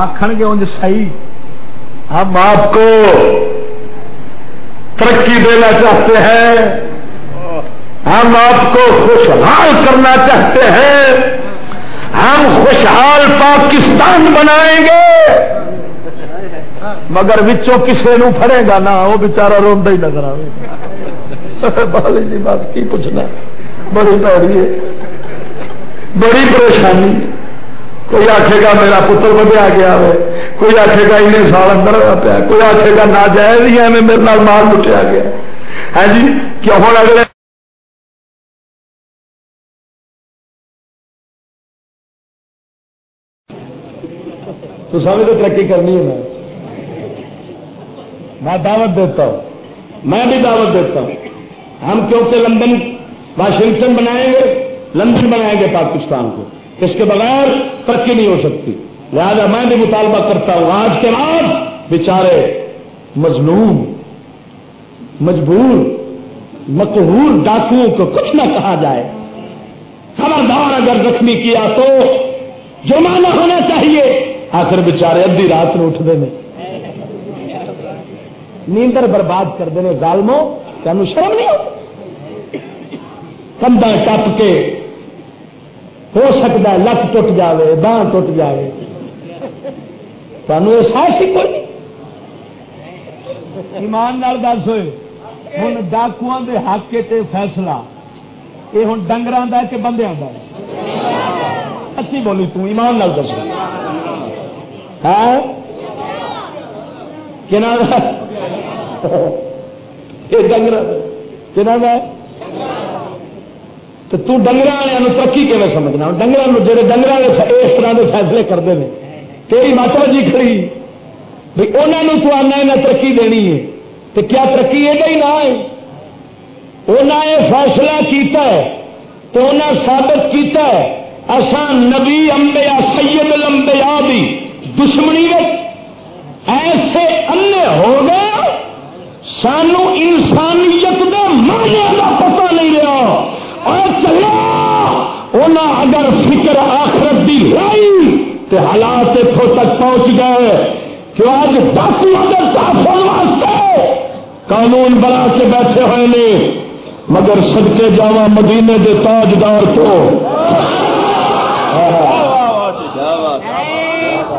آخر گے انج صحیح ہم آپ کو ترقی دینا چاہتے ہیں۔ ہم آپ کو خوشحال کرنا چاہتے ہیں۔ ہم خوشحال پاکستان بنائیں گے۔ مگر بچوں کسی نو پڑے گا نا وہ بچارا روا ہی نظر آئے بالی جی بس کی پوچھنا؟ بڑی پیڑی ہے۔ بڑی پریشانی۔ کوئی آخے گا میرا پتر بدیا گیا ہے۔ کوئی آخے گا انہیں سال اندر پیا۔ کوئی آخے گا نہ جائز ہی ہے میرے نال مال لٹیا گیا۔ ہے جی کیوں؟ ہوں اگلے تو سمجھ تو ترقی کرنی ہے میں۔ میں دعوت دیتا ہوں۔ میں بھی دعوت دیتا ہوں۔ ہم کیونکہ لندن، واشنگٹن بنائیں گے، لندن بنائیں گے پاکستان کو۔ اس کے بغیر ترقی نہیں ہو سکتی۔ لہذا میں بھی مطالبہ کرتا ہوں۔ آج کے بعد بیچارے مظلوم، مجبور، مقہور ڈاکوؤں کو کچھ نہ کہا جائے۔ خبردار اگر زخمی کیا تو جرمانہ ہونا چاہیے۔ آخر بچارے ادی رات میں اٹھتے ہیں۔ نیندر برباد کرتے ہیں ظالمو تمہیں شرم نہیں کندھا ٹپ کے ہو سکتا ہے، لت ٹوٹ جائے بان ٹوٹ جائے تمہیں احساس ہی کوئی ایمان دس ہوئے ہوں ڈاکو کے حق کے فیصلہ۔ یہ ہوں ڈنگر کہ بندے اچھی بولی تم ایمان دس ہاں؟ تو ڈنگر والوں ترقی کیون سمجھنا؟ ڈنگر جہے ڈنگر اس طرح کے فیصلے کرتے ہیں تیری ماتا جی کھڑی۔ بھائی انہوں تو آنا انہیں ترقی دینی ہے۔ تو کیا ترقی یہ ہی نہ ہے انہیں یہ فیصلہ کیتا ہے تو انہیں ثابت کیتا ہے آسان نبی امبیا سید لمبیا بھی دشمنی ایسے انے ہو گئے، سانو انسانیت کا معنی کا پتہ نہیں رہا۔ اور چلا انہیں اگر فکر آخرت دی لائی تو حالات اتوں تک پہنچ گئے کہ آج ڈاکو کے تحفظ واسطے قانون بنا کے بیٹھے ہوئے نے، مگر سدکے جاوا مدینے کے تاجدار کو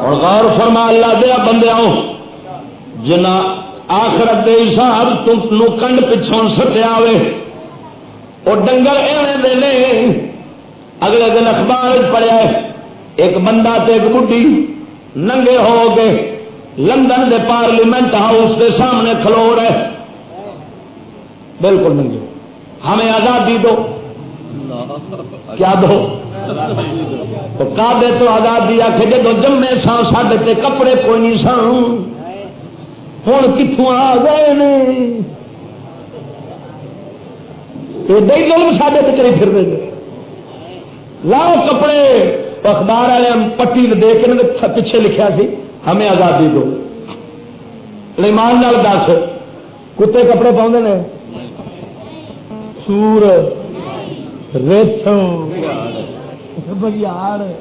اور غور فرما اللہ دیا بندے آؤ جنا آخرت دے حساب تم کنڈ پچھوں سٹیا ہوئے۔ وہ ڈنگر ایویں دے اگلے دن اخبار پڑیا ایک بندہ تے ایک بڈی ننگے ہو گئے۔ لندن دے پارلیمنٹ ہاؤس دے سامنے کھلو رہے بالکل ننگے۔ ہمیں آزادی دو۔ کیا دو؟ تو کابے تو آزادی آخ جب جمے سان سڈے کپڑے کوئی نہیں سن ہوں کتوں آ گئے ظلم سڈے کری پھر دے لاؤ کپڑے۔ اخبار والے پٹی دے کے پیچھے لکھا سی، ہمیں آزادی دو۔ ایمان نال دس، کتے کپڑے پاؤں نے؟ سور۔ ریچھو بگیاڑ ہے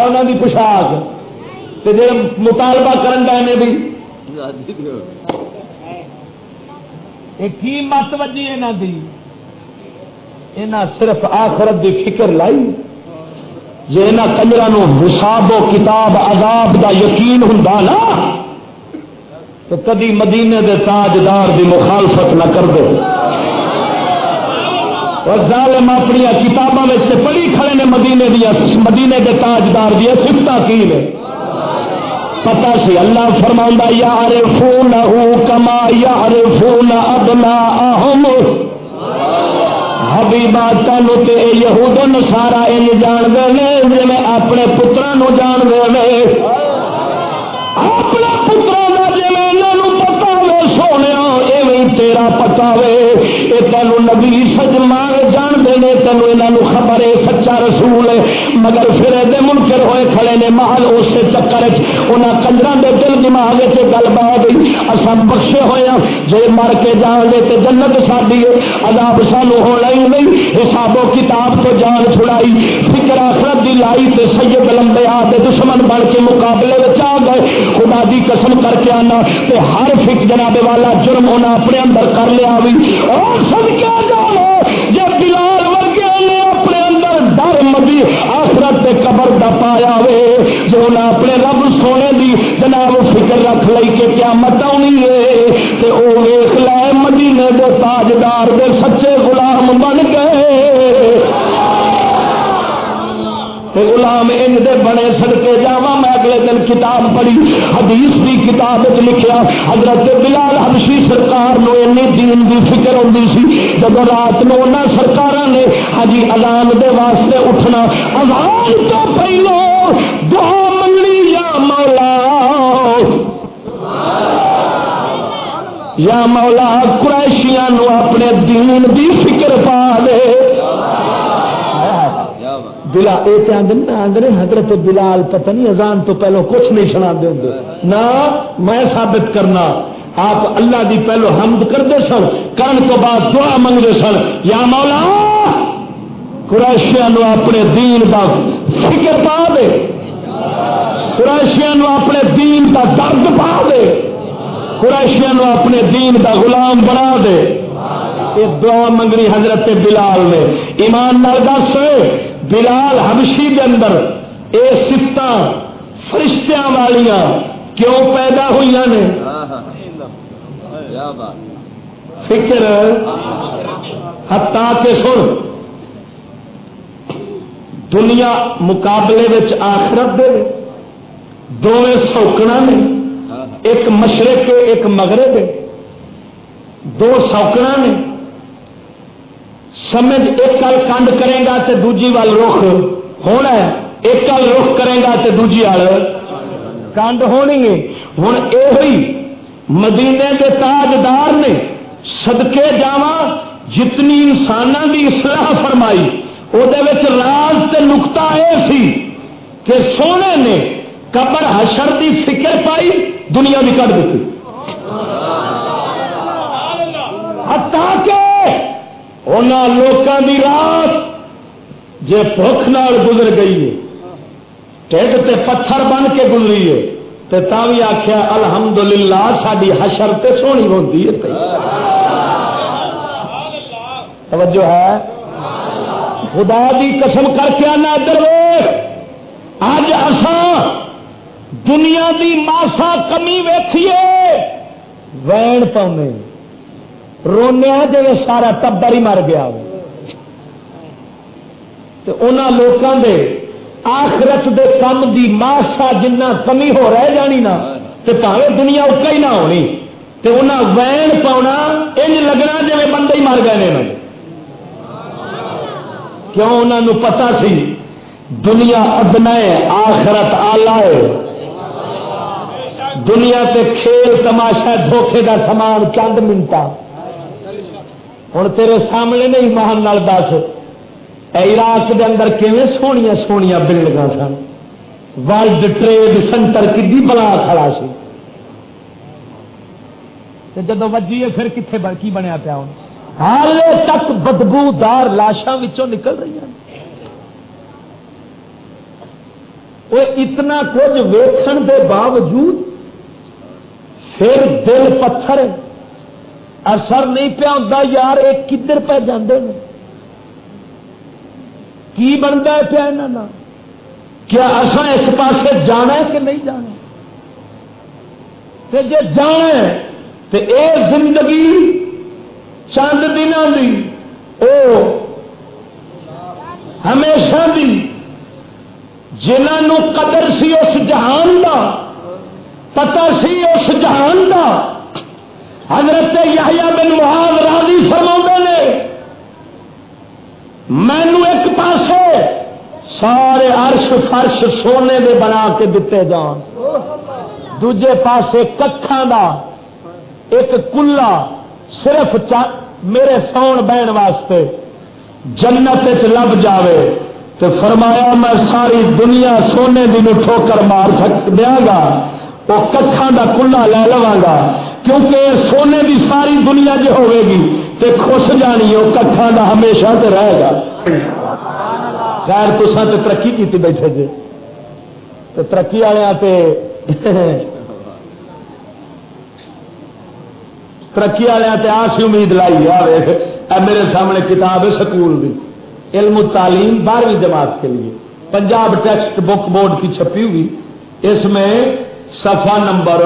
انہوں کی پوشاک جی مطالبہ کرن گئے بھی کی مت وجی یہاں کی یہاں صرف آخرت دی فکر لائی جی یہاں کنجر حساب و کتاب عذاب دا یقین ہوں نا تو کدی مدینے دے تاجدار دی مخالفت نہ کر دو اور ظالم اپنی کتابوں میں سے پڑھی کھڑے نے مدینے دیا، مدینے دے تاجدار دیا سفت کی نے؟ پتا سی، اللہ فرما یار فون کما یار فون ابنا اہم حبیبا تینو تے یہود سارا ان جان دے جی میں اپنے پترا جان دے اپنے پترا کا جی میں پتا وے سونے تیرا پتا وے یہ تینوں نبی سج مار جان دے تینوں یہاں خبر ہے، سچا رسول ہے، مگر پھر یہ منکر ہوئے کھڑے نے محل اس چکر انہیں کنجر کے دل دماغ سے گل بہ گئی اصا بخشے ہوئے ہاں جی مر کے جان دے تو جنت ساری ہے، عذاب سانو ہونا ہی نہیں حساب و کتاب تو جان چھڑائی، فکر آخرت دی لائی تے سید لمبے آتے دشمن بن کے مقابلے آ گئے، خدا دی قسم کر کے آنا، تے ہر فک جناب والا جرم انہیں اپنے اندر کر لیا بھی اور سب کیا جانو محمدی آخرت قبر دا پایا وے۔ جو انہیں اپنے رب سونے دی جناب فکر رکھ لئی کہ کیا مت آنی ہے تے او ویخ لائے مدینے دے تاجدار دے سچے غلام بن گئے غلام ان دے بڑے سڑکے جا میں اگلے دن کتاب پڑھی، حدیث کی کتاب لکھیا، حضرت بلال حبشی سرکار نو اینی دین دی فکر ہوتی سی جب رات نو انہوں سرکار نے ہجی اذان دے واسطے اٹھنا، اذان تو پہلو دعا منگنی، یا مولا یا مولا قریشیاں نو اپنے دین دی فکر پا دے۔ بلا آدھے حضرت بلال، پتہ نہیں ازان تو پہلو کچھ نہیں سنا دے نہ میں ثابت کرنا، آپ اللہ دی پہلو حمد کرتے سن کرن تو بعد دعا منگتے سن، یا مولا قریشیا اپنے دین کا فکر پا دے۔ قریشیا اپنے دین کا درد پا دے۔ قریشیا اپنے دین کا غلام بنا دے۔ یہ دعا منگنی حضرت بلال نے۔ ایمان نال دس۔ بلال ہبشی کے اندر یہ سفت فرشتیاں والیاں کیوں پیدا ہوئی نے؟ فکر۔ ہتا کے سن، دنیا مقابلے آخرت دے دونوں سوکنا نے، ایک مشرق، ایک مغرب، دو سوکنا نے۔ سمجھ ایک کل کنڈ کرے گا تو دوجی وال رخ ہونا ہے۔ ایک کل رخ کرے گا تو دوجی وال کنڈ ہونی ہے۔ ہوں یہ مدینے کے تاجدار نے سدکے جا جتنی انسانوں کی اصلاح فرمائی وہ راز تے نکتا یہ سی کہ سونے نے قبر حشر دی فکر پائی، دنیا بھی کٹ دیتی۔ لوگوں کی رات جی بخ نال گزر گئی ہے، ٹھڈ تے پتھر بن کے گزری ہے تو تا بھی آخیا الحمد للہ ساری حشر تے سونی ہوتی ہے توجہ ہے۔ خدا دی قسم کر کے آنا ادھر اج اساں دنیا دی ماسا کمی ویکھیے، وین پاؤنے رونے جی سارا ٹبر ہی مر گیا انہوں لوگوں دے آخرت دے کم دی ماسا جنہ کمی ہو رہ جانی نا تو پہ دنیا اکا ہی نہ ہونی۔ تو انہیں وین پاؤنا انج لگنا جی بندے ہی مر گئے کیوں انہوں پتا سی؟ دنیا ادنا ہے، آخرت آلہ ہے۔ دنیا تے کھیل تماشا دھوکھے کا سامان، چند منٹا ہوں تیرے سامنے نہیں مہان دس۔ عراق دے اندر کیویں سونیا سونیا بلڈنگ سن؟ ورلڈ ٹریڈ سینٹر کی بنا کھڑا سی؟ جب وجی ہے پھر کتنے کی بنیا پیا ہوں حال تک بدبو دار لاشاں نکل رہی ہیں وہ اتنا کچھ ویکھن دے باوجود پھر دل پتھر اثر نہیں پیا ہوں یار، ایک کدھر پہ جانے کی بنتا ہے پیا یہاں کیا اصا اس پاس جانا ہے کہ نہیں جانا؟ تے جے جانا ہے، تے اے زندگی چند دنوں دی، او ہمیشہ دی جنہوں قدر سی اس جہان دا، پتہ سی اس جہان دا حضرت یحییٰ بن محاذ راضی فرما نے مینو ایک پاسے سارے عرش فرش سونے دے بنا کے دیتے جان۔ دجے پاسے ککھان دا، ایک کلا صرف میرے سون بہن واسطے جنت لب جاوے تو فرمایا، میں ساری دنیا سونے دی ٹھوکر مار سک، دیا گا، وہ ککھان دا کلا لے لوا گا۔ کیونکہ سونے دی ساری دنیا جو ہوئے گی تے خوش جانی وہ ککھان دا ہمیشہ تے رہے گا۔ خیر تسا تو ترقی کی بیٹھے جی ترقی والے ترقی والے آس امید لائی آ میرے سامنے کتاب ہے سکول بھی علم و تعلیم بارہویں جماعت کے لیے۔ پنجاب ٹیکسٹ بک بورڈ کی چھپی ہوئی۔ اس میں سفا نمبر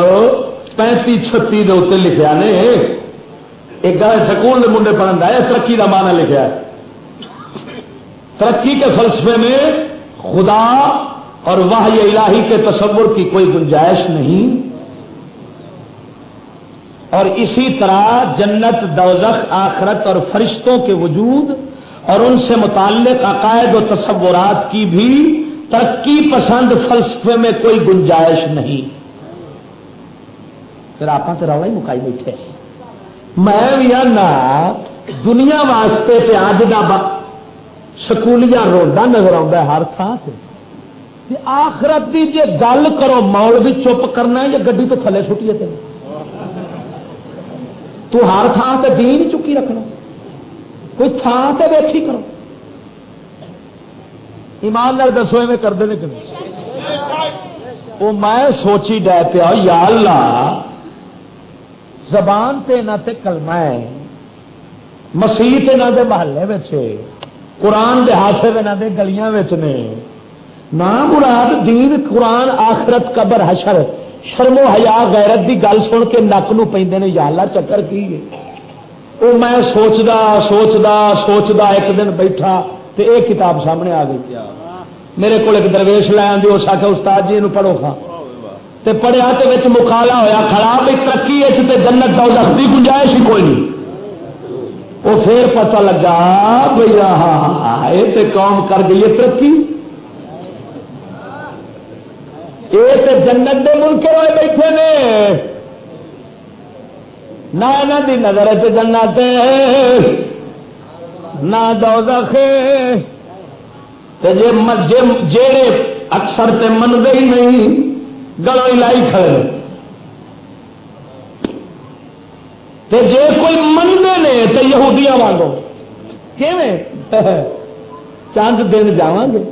پینتی چھتی اتنے لکھا نے۔ ایک گھر سکول کے منڈے پڑھن ہے ترقی کا مانا لکھا ہے۔ ترقی کے فلسفے میں خدا اور واہ الہی کے تصور کی کوئی گنجائش نہیں۔ اور اسی طرح جنت، دوزخ، آخرت اور فرشتوں کے وجود اور ان سے متعلق عقائد و تصورات کی بھی ترقی پسند فلسفے میں کوئی گنجائش نہیں۔ پھر آپ سے رولا ہی مکائی بیٹھے میں بھی نہ دنیا واسطے پہ آج کا سکولیاں روڈا نظر آتا ہر تھان سے آخرت کی جی گل کرو مول بھی چپ کرنا یا گڈی تو تھلے چھٹیے تین تو ہر تھان سے دین چکی رکھنا۔ کوئی تھان سے ویکھی کرو۔ ایمان لال دسو میں کرتے ہیں کہ وہ میں سوچی ڈے پیا، یا اللہ زبان تے نہ تے کلمہ ہے۔ مسیح تے نہ دے محلے میں قرآن دے ہاتھے میں نہ دے گلیاں نے۔ نہ مراد دین قرآن آخرت قبر حشر۔ شرم و حیا غیرت دی گل سن کے نک نو پہ یا اللہ چکر کی وہ میں سوچدا سوچدا سوچدا ایک دن بیٹھا تے ایک کتاب سامنے آ گئی۔ میرے کو ایک درویش لے آدھی اس آخر استاد جی پڑھو کھا تے پڑھیا تے وچ مکالا ہویا، خراب ایک ترقی تے جنت دا لکھتی گنجائش ہی کوئی نہیں۔ وہ پھر پتہ لگا بھائی ہاں یہ تے قوم کر گئی ہے ترقی۔ یہ تے جنت دے ملک ہوئے بیٹھے نے۔ نہ دی نظر چ جنت نہ دوزخ تے جے جے جڑے اکثر تے منگے ہی نہیں گلو لائی کھڑے تے جے کوئی منگے نے تو یہودیاں وانگو۔ چند دن جا گے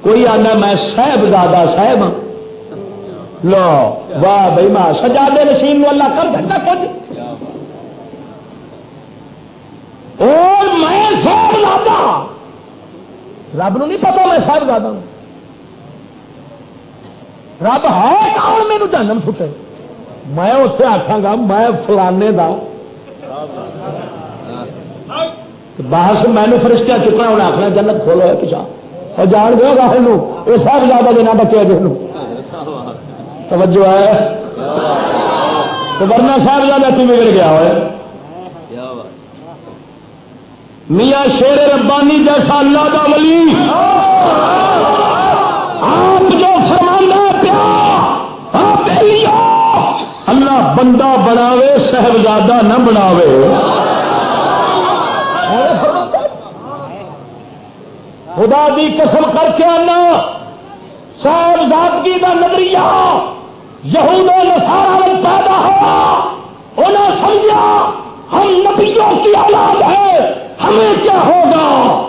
کوئی آنا میں صاحب زیادہ صاحب ہاں۔ لو، واہ بھائی ماں سجا دے نشین اللہ کر دیتا کچھ اور میں صاحب زیادہ رب نو نہیں پتا میں صاحب زیادہ ہوں۔ رب ہے کون میرے جنم چھٹے میں اتنے آخا گا، میں فلانے دا۔ باہر میں نے فرشتہ چکنا انہیں آخنا جنت کھولو ہے پچھا اور جان گیا گا یہ سب زیادہ دینا بچے جس توجہ ہے۔ تو ورنہ صاحب زیادہ تو بگڑ گیا ہوئے۔ میاں شیر ربانی جیسا اللہ کا ولی۔ بندہ بناوے، صاحبزادہ نہ بناوے۔ خدا دی قسم کر کے آنا، صاحبزادگی کا نظریہ یہود نسارا میں پیدا ہوا۔ انہیں سمجھا، ہم نبیوں کی اولاد ہے، ہمیں کیا ہوگا؟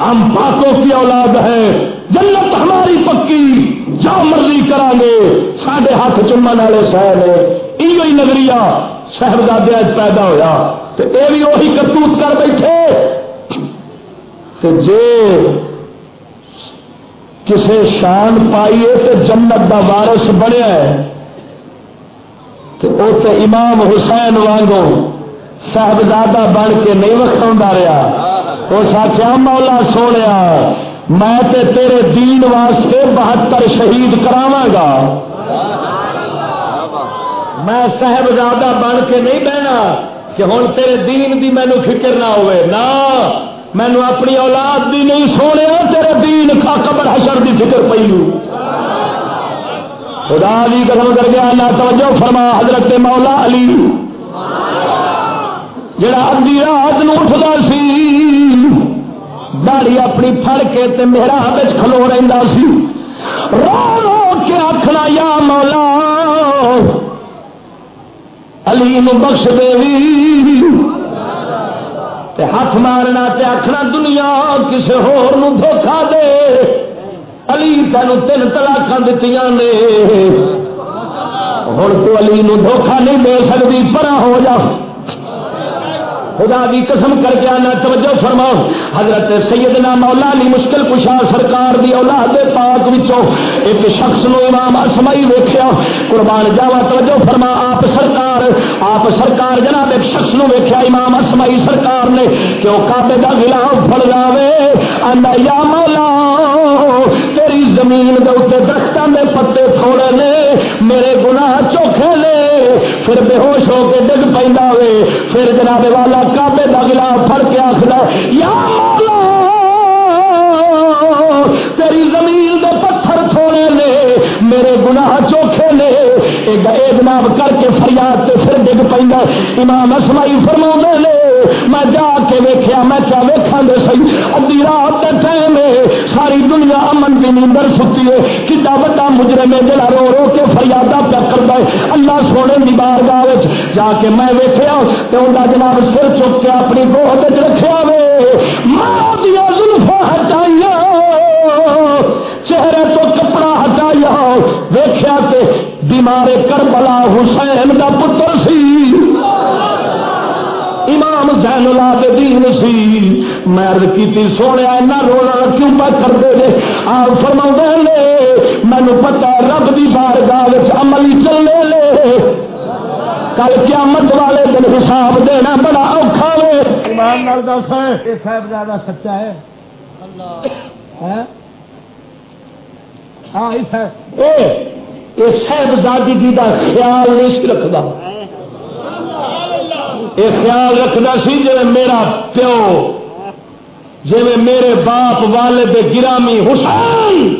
ہم پاکوں کی اولاد ہے جنت ہماری پکی جو مرضی کرا گے۔ سڈے ہاتھ چومن والے سہل یہ نگری صاحبزادے پیدا ہوا تو یہ بھی وہی کرتوت کر بیٹھے۔ جے کسے شان پائیے تو جنت کا وارس بنیا ہے۔ تو وہ امام حسین وانگو صاحبزادہ بن کے نہیں وکھا رہا اس آخیا مولا سونے، میں تے تیرے دین واسطے بہتر شہید کراوا گا میں صاحبزادہ بن کے نہیں بہنا کہ ہوں تیرے دین دی مینو فکر نہ ہوئے۔ نہ مینو اپنی اولاد دی نہیں سونے، تیرے دین کا قبر حشر دی فکر پی خدا علی قدم کر گیا اللہ توجہ فرما، حضرت مولا علی۔ جڑا ادی رات اٹھتا سی داڑی اپنی پھڑ کے تے میرا کھلو رہا سی۔ رو رو کے آخنا یا مولا، علی نو بخش دے تے ہاتھ مارنا تے آخنا دنیا کسی ہور نو دھوکھا دے۔ علی تین تین تلاک دیتی نے۔ ہوں تو علی نو دھوکھا نہیں دے سکتی پرا ہو جا۔ خدا دی قسم کر کے آنا، توجہ فرماؤ۔ حضرت سیدنا مولا علی مشکل کشا سرکار دی اولاد پاک وچوں ایک شخص نو امام اسمائی ویکھیا۔ قربان جاوا، توجہ فرما، آپ سرکار آپ سرکار جناب ایک شخص نو ویکھیا، امام اسمائی سرکار نے کہ وہ کعبے دا غلاف پھڑ جاوے۔ اندا یا مولا زمین دے اوتے درختاں دے پتے تھوڑے نے، میرے گناہ چوکھے نے پھر بے ہوش ہو کے ڈگ پیندا ہوئے پھر جناب والا کابے کا گلا پڑ کے آخر یا تیری زمین دے پتھر تھوڑے نے، میرے گناہ چوکھے نے۔ جناب کر کے فریاد تے پھر ڈگ پہ امام اسمائی فرما نے، میں جا کے ویکیا میں کیا ویکھا دے سی ادی رات ٹائم ساری دنیا امن نیندر ستی ہے کتا وا مجرم ہے جڑا رو رو کے فریادہ پیا کرتا ہے۔ اللہ سونے کی بار گاہ جا کے میں ویکیا ہاں، تو انہیں جناب سر چک کے اپنی گوہد رکھا وے۔ ماں زلفا ہٹائی چہرے تو کپڑا ہٹایا ویخیا کہ بیمار کربلا حسین کا پتر سی امام زین العابدین سی مرد کی سونے اینا رونا کیوں پہ کر دے دے آپ فرما لے مینو پتا رب کی بار گاہ عملی چلے لے کل قیامت والے دن حساب دینا بڑا اوکھا وے۔ ایمان نال دس ہے۔ صاحب زیادہ سچا ہے؟ ہاں؟ صاحبزادگی کا خیال نہیں رکھتا یہ خیال رکھنا سی جی میرا پیو جی میرے باپ والد گرامی حسین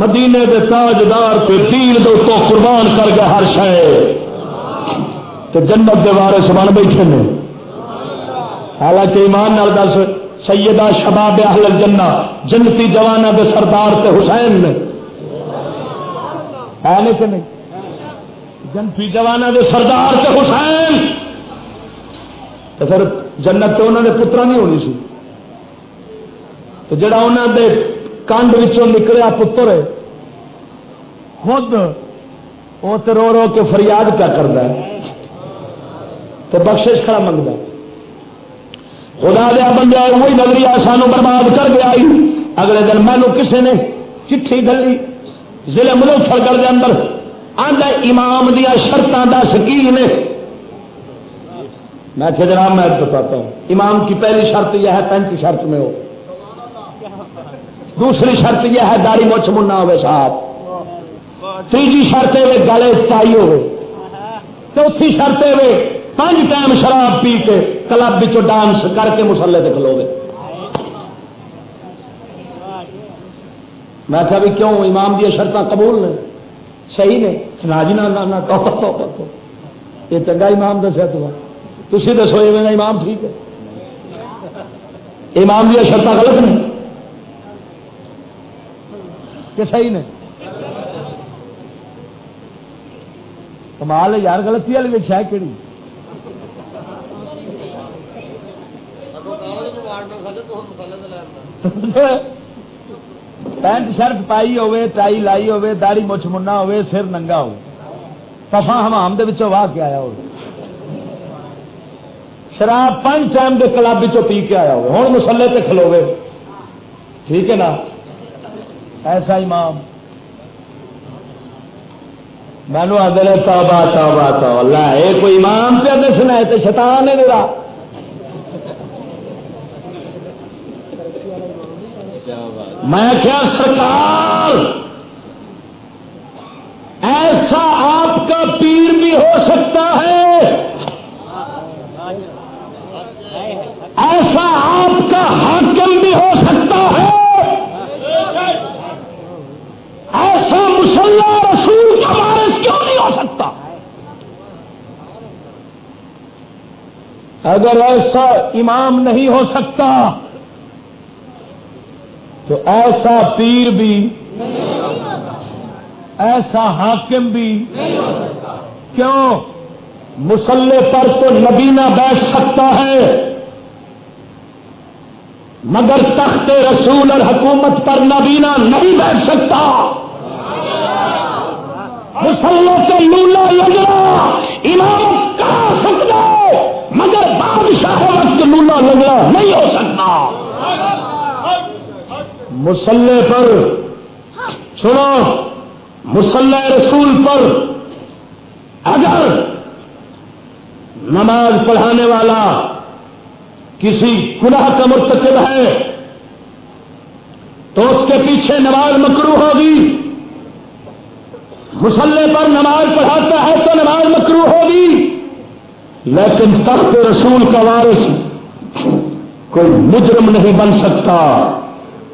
مدینے دے تاجدار پہ دین دو تو قربان کر گیا ہر شہ جنت دے وارث بن بیٹھے نے۔ حالانکہ ایمان نال دس، سیدہ شباب اہل الجنہ، جنتی جوانہ دے سردار تے حسین نے۔ ہے کہ نہیں؟ جنتی جوانہ دے سردار تے حسین۔ تو پھر جنت تو انہوں نے پترا نہیں ہونی سی۔ تو جڑا انہوں دے کانڈ وچوں نکلیا پتر ہے۔ خود وہ تو رو رو کے فریاد کیا کرتا ہے۔ تو بخشش کھڑا منگتا ہے۔ خدا دیا بندہ وہی نظریہ سانو برباد کر گیا اگلے دن مینو کسی نے چٹھی گلی ضلع مظفر دے اندر آدھا امام دیا شرطان دس کی نے؟ میں کہ جناب میں بتاتا ہوں، امام کی پہلی شرط یہ ہے پینتی شرط میں ہو۔ دوسری شرط یہ ہے داڑھی مچھ منا ہوئے صاحب۔ تیجی شرط ہے گلے چائی ہوئے۔ چوتھی شرط ہے پانچ ٹائم شراب پی کے کلب ڈانس کر کے مسلے سے کھلو گے میں کہا بھی کیوں؟ امام دیا شرط قبول نے؟ صحیح نے؟ راجی نہ یہ چنگا امام دسیا تو تھی دسو یہ امام ٹھیک ہے۔ امام دیا شرط غلط نے۔ کہ صحیح نے؟ کمال یار غلطی والی شاید کہڑی پینٹ شرٹ پائی ہوے ٹائی لائی ہوے داڑی مچھ منا ہوے سر ننگا ہو۔ پفا ہمام واہ کے آیا ہو شراب پانچ ٹائم کے کلب پی کے آیا ہو ہوں مسلے تے کھلوے ٹھیک ہے نا؟ ایسا امام۔ مینو آدھے توبہ توبہ تو اللہ یہ کوئی امام پہ دسنا ہے تو شیطان ہے میرا۔ میں کیا سرکار ایسا آپ کا پیر بھی ہو سکتا ہے؟ ایسا آپ کا حاکم بھی ہو سکتا ہے؟ ایسا مسلح رسول کا وارث کیوں نہیں ہو سکتا؟ اگر ایسا امام نہیں ہو سکتا تو ایسا پیر بھی، ایسا حاکم بھی، کیوں؟ مسلح پر تو نبینا بیٹھ سکتا ہے، مگر تخت رسول اور حکومت پر نبینا نہیں بیٹھ سکتا۔ مسلح کے لولا لگنا، امام کہا سکتا مگر بادشاہ وقت لولا لگنا نہیں ہو سکتا۔ مسلح پر، سنو، مسلح رسول پر اگر نماز پڑھانے والا کسی گناہ کا مرتکب ہے، تو اس کے پیچھے نماز مکرو ہوگی۔ مسلح پر نماز پڑھاتا ہے تو نماز مکرو ہوگی۔ لیکن تخت رسول کا وارث کوئی مجرم نہیں بن سکتا۔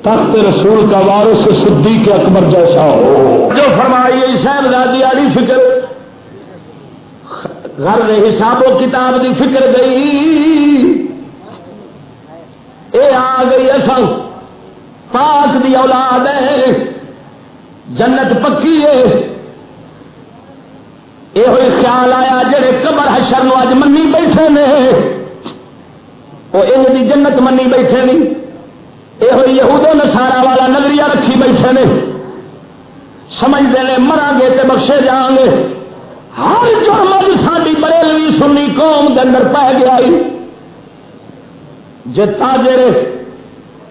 تخت رسول کا وارث صدیق اکبر جیسا ہو۔ جو فرمائیے صاحب دادی والی فکر گھر حساب و کتاب کی فکر گئی۔ اے آ گئی اصل، پاک دی اولاد ہے۔ جنت پکی ہے۔ یہ خیال آیا جڑے قبر حشر نو اج منی بیٹھے نے۔ وہ ان دی جنت منی بیٹھے نہیں یہ یہودو نسارا والا نظریہ رکھی بیٹھے نے۔ سمجھتے ہیں مرا گے تو بخشے جان گے ہر جرم ساری بریلوی سنی قوم کے اندر پہ گیا جی تاجر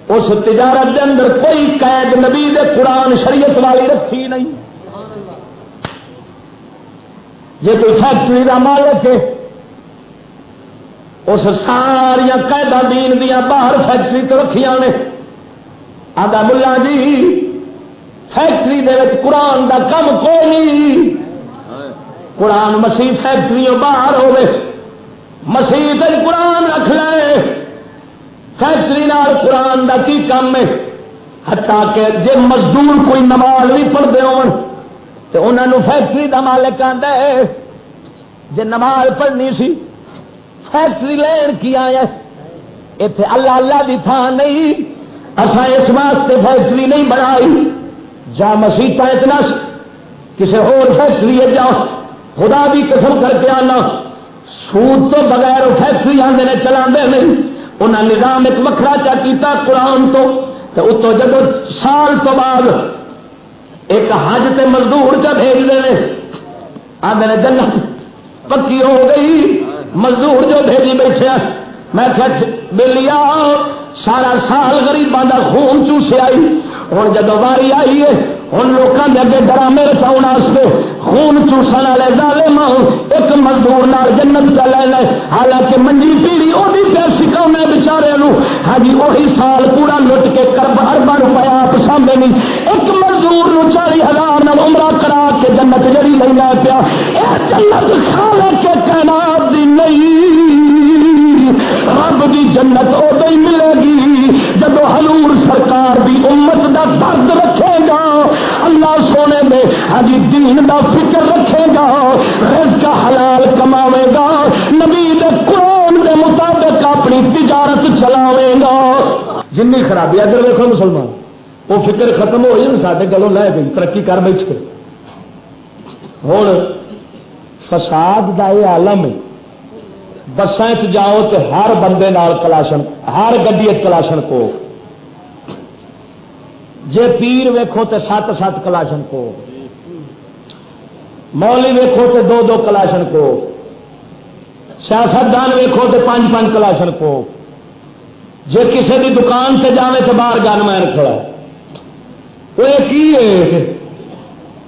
اس تجارت کے اندر کوئی قید نبی دے قرآن شریعت والی رکھی نہیں۔ جی کوئی فیکٹری کا مالک ہے، اس ساریا قیدا دین دیا باہر فیکٹری تو رکھیا نے۔ آدھا ملا جی فیکٹری دے وچ قرآن دا کم کوئی نہیں۔ قرآن مسیح فیکٹری باہر ہوے مسیح قرآن رکھ لے فیکٹری نال قرآن دا کی کام ہے؟ ہتا کہ جے مزدور کوئی نماز نہیں پڑھتے ہون تو انہوں فیکٹری دا مالک آتا ہے۔ جے نماز پڑھنی سی، فیکٹری لین کی آیا اتے اللہ اللہ دی تھان نہیں۔ اصا اس واسطے فیکٹری نہیں بنائی۔ جا مسیح اتنا کسی ہور فیکٹری جا۔ خدا بھی قسم کر کے آنا۔ سود تو بغیر وہ فیکٹری آدھے نے چلا نہیں انہیں نظام ایک وکرا چا کیتا قرآن تو۔ اتو جب سال تو بعد ایک حج تے مزدور چا بھیج دے آدھے نے جنت پکی ہو گئی۔ مزدور جو بھیجی بیٹھے میں بلیا سارا سال گریباں کا خون چوسے آئی۔ ہوں جب واری آئی ہے ہوں لوگوں کے اگے ڈرامے رچاؤ واسطے خون چوسن والے ظالم ایک مزدور نال جنت کا لے لے حالانکہ منجی پیڑی وہی پہ سکھا بچارے ہاں جی وہی سال پورا لٹ کے کرب اربا روپیہ آپ سامنے نہیں۔ ایک مزدور نو چالی ہزار نال عمرہ کرا کے جنت جڑی لے پیا۔ یہ جنت کھا کے تعینات دی نہیں۔ رب دی جنت ادو ہی ملے گی۔ جب حضور سرکار دی امت دا درد رکھے گا، اللہ سونے میں ہجی دین دا فکر رکھے گا، رزق حلال کماوے گا، نبی دے قرآن دے مطابق اپنی تجارت چلاوے گا۔ جن خرابی ادھر دیکھو مسلمان، وہ فکر ختم ہو جائے سارے گلوں لے گئی ترقی کر بیٹھے۔ ہوں فساد کا یہ آلم ہے۔ بسان جاؤ تو ہر بندے نال کلاشن ہر گڈی کلاشن کو۔ جے پیر ویکھو تو سات سات کلاشن کو۔ مولی ویکھو تو دو دو کلاشن کو۔ سیاستدان ویکھو تو پانچ پانچ کلاشن کو۔ جے کسی بھی دکان سے جانے تو باہر گن مین کھڑا وہ کی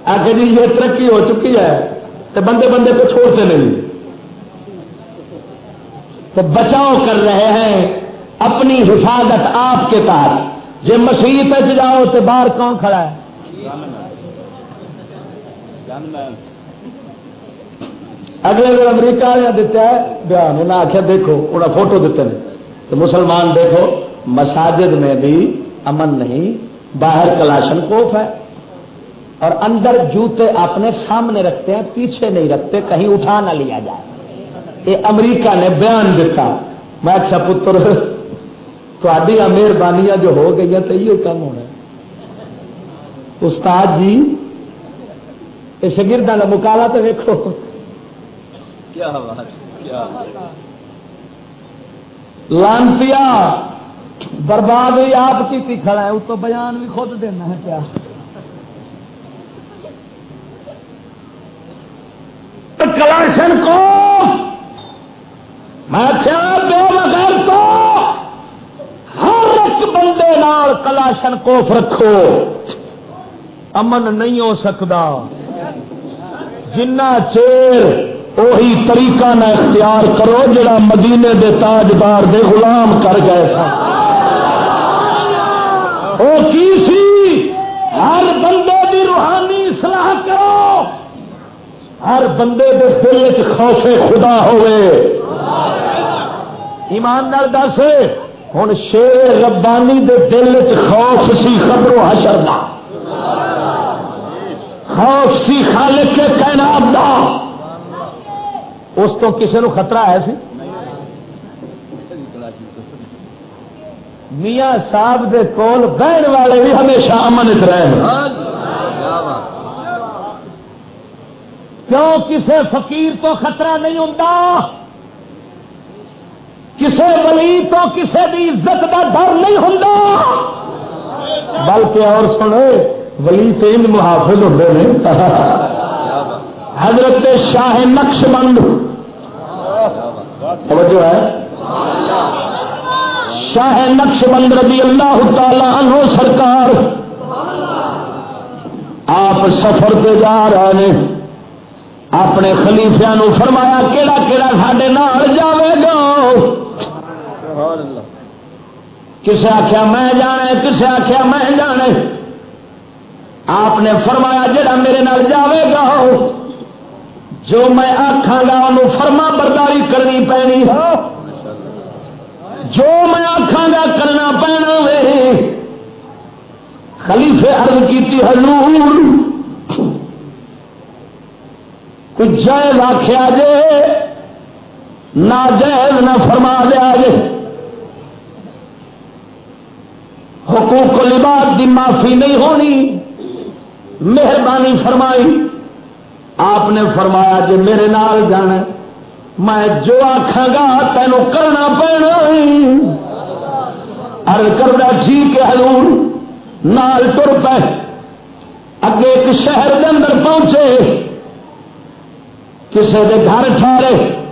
آگے جی یہ ترقی ہو چکی ہے تو بندے بندے کو چھوڑتے نہیں۔ تو بچاؤ کر رہے ہیں اپنی حفاظت آپ کے تحت جی مسیح جاؤ تو باہر کون کھڑا ہے؟ اگلے دن امریکہ والے دیتا ہے، بیان انہیں آخیا دیکھو انہیں فوٹو دیتے ہیں۔ تو مسلمان دیکھو، مساجد میں بھی امن نہیں، باہر کلاشن کوف ہے۔ اور اندر جوتے اپنے سامنے رکھتے ہیں، پیچھے نہیں رکھتے، کہیں اٹھا نہ لیا جائے۔ یہ امریکہ نے بیان دیتا میں اچھا پتر تھی مہربانیاں جو ہو گئی ہیں تو یہ کم ہونا۔ استاد جی یہ شگردہ کا مکالا تو ویکو لانتیا برباد ہوئی آپ کی کھڑا ہے اس تو بیان بھی خود دینا ہے کیا۔ کلاشن کو میں بے بغیر تو ہر ایک بندے نال کلاشن کوف رکھو؟ امن نہیں ہو سکتا۔ جنا چیر وہی طریقہ نہ اختیار کرو جڑا مدینے دے تاجدار دے غلام کر گئے سن۔ وہ کی سی؟ ہر بندے دی روحانی صلاح کرو۔ ہر بندے دے دل خوف خدا ہوئے۔ ایمان نال دس ہوں شیر ربانی دے دل چ خوف سی خبروں حشر دا۔ خوف سی خالق کے کائنات دا۔ اس تو کسی نو خطرہ ہے سی؟ میاں صاحب دے کول بہن والے بھی ہمیشہ امن چ رہے کیوں کسے فقیر تو خطرہ نہیں ہوتا کسے ولی تو کسے بھی عزت کا ڈر نہیں ہوتا بلکہ اور سنے ولی تین محافظ ہوتے ہیں حضرت شاہ نقش بند۔ توجہ ہے۔ شاہ نقش بند رضی اللہ تعالی عنہ سرکار۔ آپ سفر پہ جا رہے ہیں اپنے خلیفیا نو فرمایا کہڑا کہڑا سڈے نال جاوے گا؟ کسے آخیا میں جانے کسے آخیا میں جانے آپ نے فرمایا جڑا میرے نال جاوے گا جو میں آخا گا انہوں فرما برداری کرنی پینی جو میں آخا گا کرنا پینا وے۔ خلیفے عرض کی حضور۔ کچھ جائز آخیا جے نہ جائز نہ فرما دیا جے۔ حقوق لباس کی معافی نہیں ہونی۔ مہربانی فرمائی۔ آپ نے فرمایا جی میرے نال جانا میں جو آخا گا تینوں کرنا پینا ارد کرنا ٹھیک ہے حضور، نال تر پہ اگے ایک شہر کے اندر پہنچے۔ کسی کے گھر ٹھہرے۔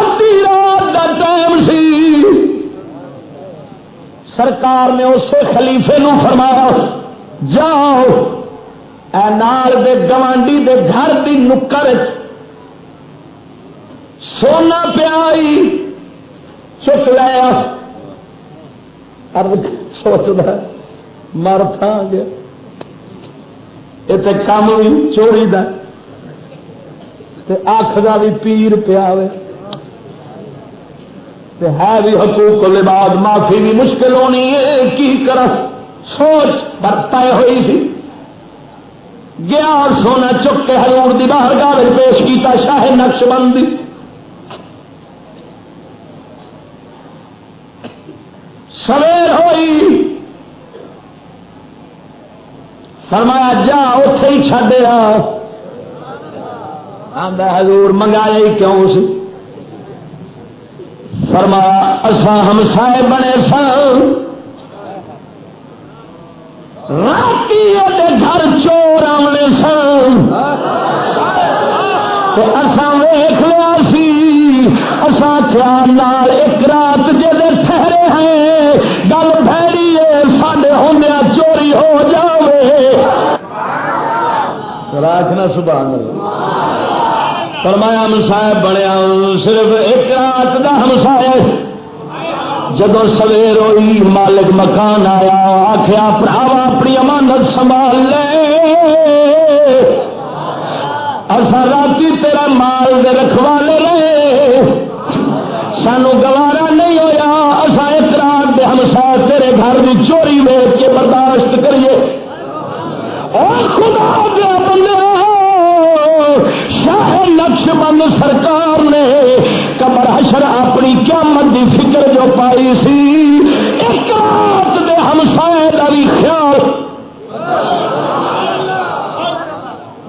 ادی رات کا ٹائم سی۔ سرکار نے اسے خلیفے نو فرمایا، جاؤ، اے نال دے گوانڈی دے گھر دی نکر سونا پیائی، چک لیا سوچتا مر تھا گیا یہ کام بھی چوری دا۔ آخر بھی پیر پیا ہے بھی حقوق لباد معافی بھی مشکل ہونی ہے کی کر سوچ برتا ہوئی سی۔ گیا اور سونا چک کے ہرور دی باہر گاہ پیش کیتا شاہ نقش بندی۔ سویر ہوئی۔ فرمایا، جا اتے ہی چڈیا حضور، منگایا ہی کیوں اس فرمایا اسا ہم سائے بنے سن رات گھر چور آنے سن اصا ویخ لیا سی اصا خیال نال ایک رات جی ٹھہرے ہیں، گل پھیری ہے سڈے ہوں چوری ہو جائے آخنا سبحان اللہ۔ فرمایا ہمسائے بنیا ہاں، صرف ایک رات کا ہمسائے جدو سویر ہوئی، مالک مکان آیا آخیا پراوا، اپنی امانت سنبھال لے۔ اصا رات تیرا مال دے رکھوالے رہے سانو گوارا نہیں ہویا۔ اصا ایک رات دے ہمسائے تیرے گھر کی چوری ویچ کے برداشت کریے۔ اور خدا دیا بندے! شاہ نقش بند سرکار نے کمر حشر اپنی قیامت کی فکر جو پائی سی ایک رات دے ہمسائے کا بھی خیال۔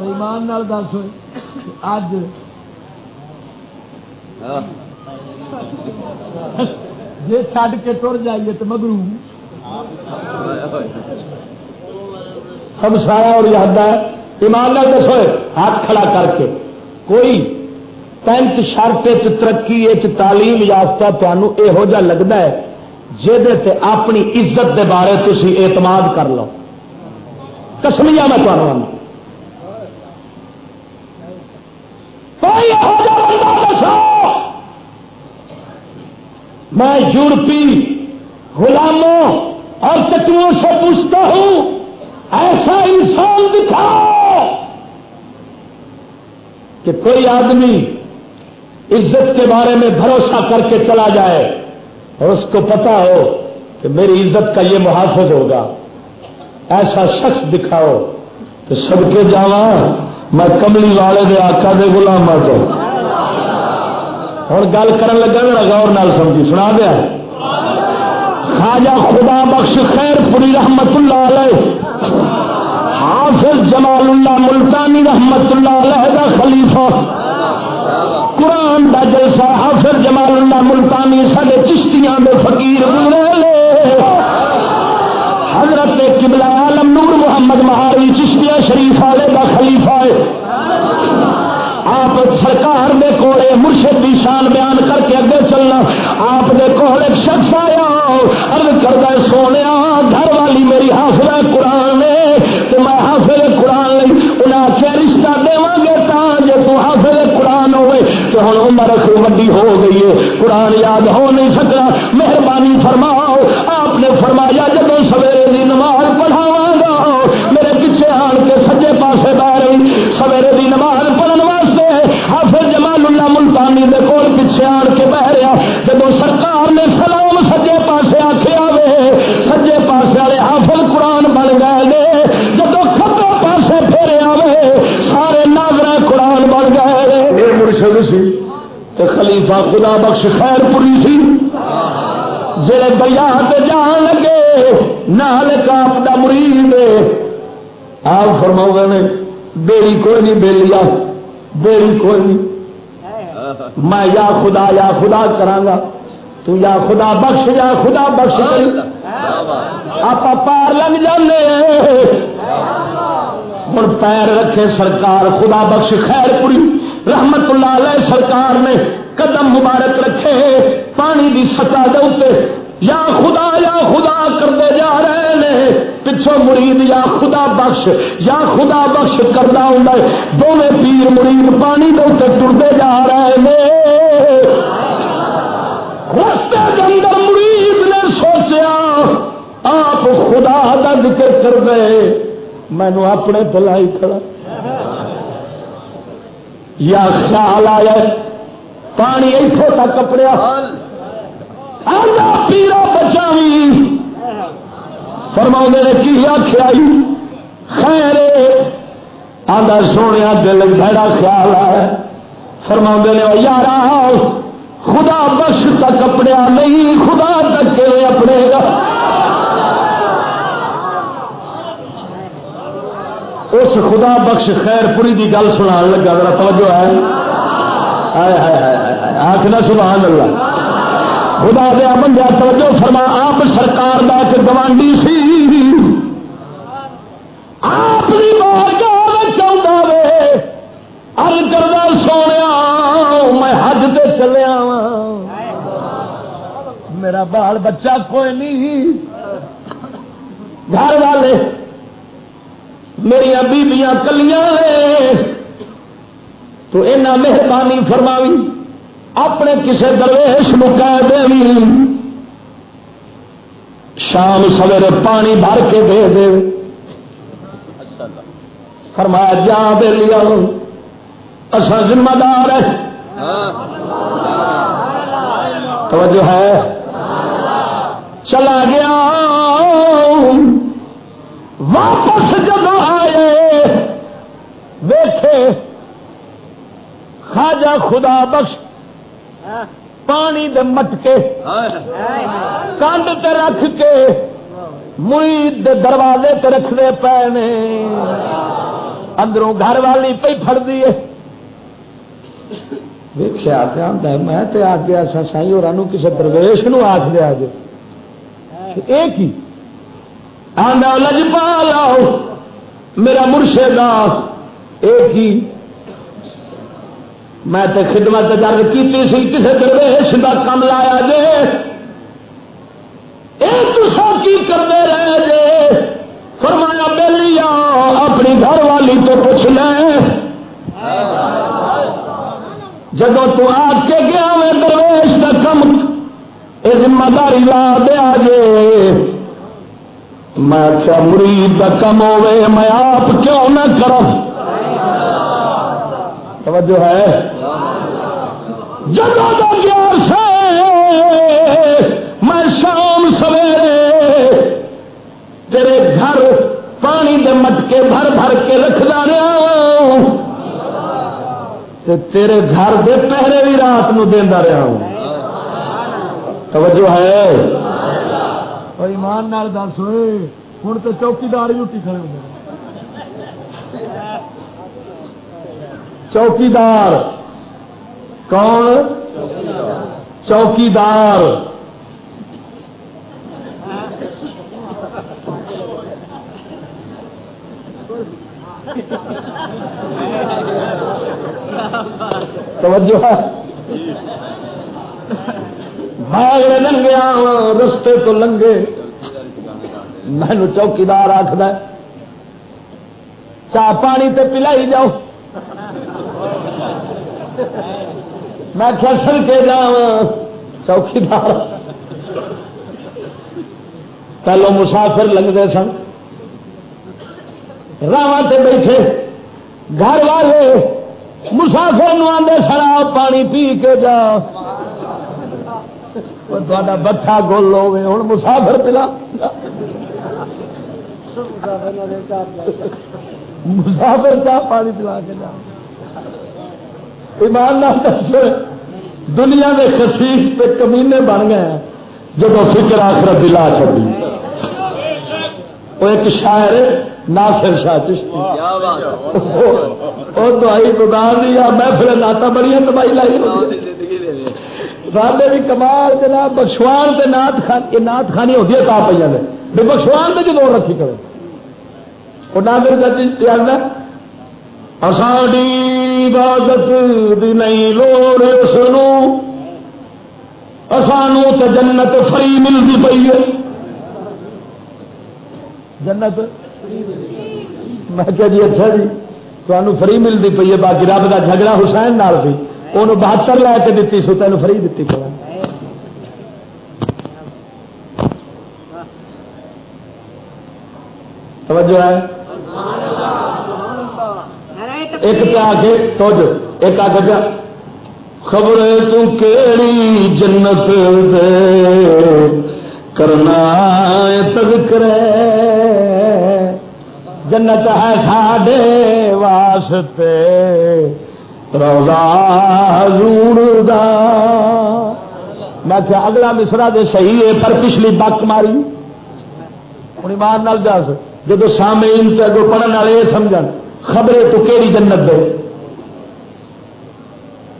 ایمان دس اج جی چڈ کے تر جائیے تو مگرو ہمسایا اور یاد ہے۔ ایمان دسو، ہاتھ کھڑا کر کے۔ کوئی پینٹ شرٹ ترقی تعلیم یافتہ تمہوں یہو جہ لگتا ہے جہد اپنی عزت دے بارے تھی اعتماد کر لو۔ کسمیا میں تمہیں میں یورپی غلاموں اور تتووں سے پوچھتا ہوں ایسا انسان دکھاؤ کہ کوئی آدمی عزت کے بارے میں بھروسہ کر کے چلا جائے اور اس کو پتا ہو کہ میری عزت کا یہ محافظ ہوگا۔ ایسا شخص دکھاؤ تو سب کے جانا میں کملی والے دے آقا دے غلام تو۔ ہوں گل کر لگا میرا غور نال سمجھی سنا دیا۔ خواجہ خدا بخش خیر پوری رحمت اللہ علیہ، حافظ جمال اللہ ملتانی رحمت اللہ علیہ دا خلیفہ۔ قرآن دا جلسہ حافظ جمال اللہ ملتانی سارے چشتیاں دے فقیر گزرے حضرت قبلہ عالم نور محمد مہاروی چشتیہ شریف والے دا خلیفہ ہے۔ آپ سرکار دے کوڑے مرشد دی شان بیان کر کے اگے چلنا۔ آپ دے کوڑے شخص آیا۔ ارد کردہ سونے گھر والی میری حافظ قرآن نے تو میں حافظ قرآن لی انہیں آخیا رشتہ دے گے تا جی تو حافظ قرآن ہوئے، تو ہوں عمر وڈی ہو گئی ہے، قرآن یاد ہو نہیں سکتا مہربانی فرماؤ، آپ نے فرمایا جب سویرے دی نماز پڑھاوا گا، میرے پیچھے آن کے سجے پاسے بہ رہی، سویرے دی نماز پڑھنے واسطے، حافظ جمال اللہ ملتانی دے کول پیچھے آن کے بہ نے سلام سجے پاسے آخیا وے سجے پاسے والے حافظ قرآن بن گئے جب کبے پاسے پھیرے آئے سارے ناگر قرآن بن گئے مرشد سی۔ خلیفہ خدا بخش خیر پوری سی۔ جڑے بیا جان لگے نال کاپ کا مرید آپ فرما نے بیڑی کوئی نہیں بےلیا بیڑی کوئی نہیں۔ میں یا خدا یا خدا کرا تو یا خدا بخش، یا خدا بخش آپ پار لگ جانے ہوں پیر رکھے سرکار، خدا بخش خیر پوری۔ رحمت اللہ علیہ سرکار نے قدم مبارک رکھے۔ پانی کی سطح دے اتنے یا خدا یا خدا کرتے جا رہے ہیں پچھوں مرید یا خدا بخش، یا خدا بخش کرتا ہوں دونوں پیر مرید پانی کے اتنے ٹرتے جا رہے ہیں رستے کے اندر مرید نے سوچیا، آپ خدا کا ذکر کر دے مینو اپنے بلائی کھڑا۔ یا خیال آیا، پانی اتوں تک کپڑیا پیرا بچا بھی فرما نے، کی آخیا خیر آدھا سونے دل بڑا خیال ہے فرما نے یار خدا بخش تک اپنے نہیں، خدا تک اپنے گا؟ اس خدا بخش خیر پوری کی گل سنا لگا، ذرا توجہ ہے۔ آخنا سبحان اللہ۔ خدا دیا بندہ توجہ فرما، آپ سرکار دا ایک گوانڈی سی۔ آپ کی بار چاہتا وے۔ ار کردہ سونے میں حج تے چلیا میرا بال بچہ کوئی نہیں۔ گھر والے میری بیبیاں کلیاں تو اینا مہربانی فرماوی، اپنے کسے درویش مکا دے۔ شام سویرے پانی بھر کے دے دے۔ فرمایا، جا دے لیا اصا ذمہ دار ہے توجہ ہے؟ چلا گیا۔ واپس جب آئے ویٹے خاجا خدا بخش، پانی دے مٹکے کانڈ تے رکھ کے مرید دروازے تے رکھنے پے نے اندروں گھر والی پہ فر دیے ویخیا میں تے آ گیا سا سائی اور کسی درویش نو آخ دیا جی ایک ہی آندا لجپا لاؤ میرا مرشد ایک ہی میں تے خدمت درد کی سی کسی درویش کا کم لایا جے۔ کی کرتے رہے جے۔ فرمایا بہلی اپنی گھر والی تو پوچھ لیں جب تو آ کے گیا میں درویش کا کم یہ ذمہ داری لا دیا جے۔ میں کیا مرید کا کم ہوے میں آپ کیوں نہ کروں توجہ ہے؟ جگہ کا گیا سے، میں شام سویرے تیرے گھر پانی دے مٹکے بھر بھر کے رکھدا رہا ہوں۔ تیرے گھر دے پہرے بھی رات نو دینا رہا ہوں۔ توجہ ہے؟ ایمان نال دس ہوئے ہوں تو چوکیدار ہی اٹھی کھڑے ہوئے چوکیدار کون؟ چوکیدار۔ توجہ ہے۔ بھاگنے لنگیا رستے تو لنگے۔ مینو چوکیدار آخر چاہ پانی تے پلائی جاؤ۔ میں کیا سر کے جا چوکیدار۔ پہلو مسافر لگتے سن۔ راہ بیٹھے۔ گھر والے مسافر آدھے شراب پانی پی کے جا۔ تا بٹھا گول ہوے ہوں مسافر پلا۔ مسافر چاہ پانی پلا کے جا۔ ایمان دنیا کے خسیف پہ کمینے بن گئے جب فکر آخر دلا چڑی وہ ایک شاعر ناصر شاہ چشتی۔ وہ دوائی گدار دیا محفل ناتا بڑی تباہی لائی۔ سارے بھی کمال جناب بخشوان سے نات خان یہ نات خانی ہوتی ہے کہا پہ بخشوان میں جو رکھی کرے وہ نادر کا چشتی عبادت دی نہیں لوڑ سنو۔ تو جنت فری ملتی پی ہے۔ جنت میں کیا جی اچھا جی تمہیں فری ملتی پی ہے، باقی رب کا جھگڑا حسین نال سی وہ بہتر لے کے دیتی سو تین فری دیتی پڑا توجہ ہے؟ ایک پہ آ کے تو ایک آ کے پیا۔ خبر تیڑی جنت دے کرنا تذکر جنت ہے ساڈے واسطے۔ روزہ حضور دا۔ میں کیا اگلا مصرا دے صحیح ہے پر پچھلی بک ماری۔ ہوں ایمان نال دس جب سامعین تے اگو پڑھن والے یہ سمجھ خبریں تو کیڑی جنت دے؟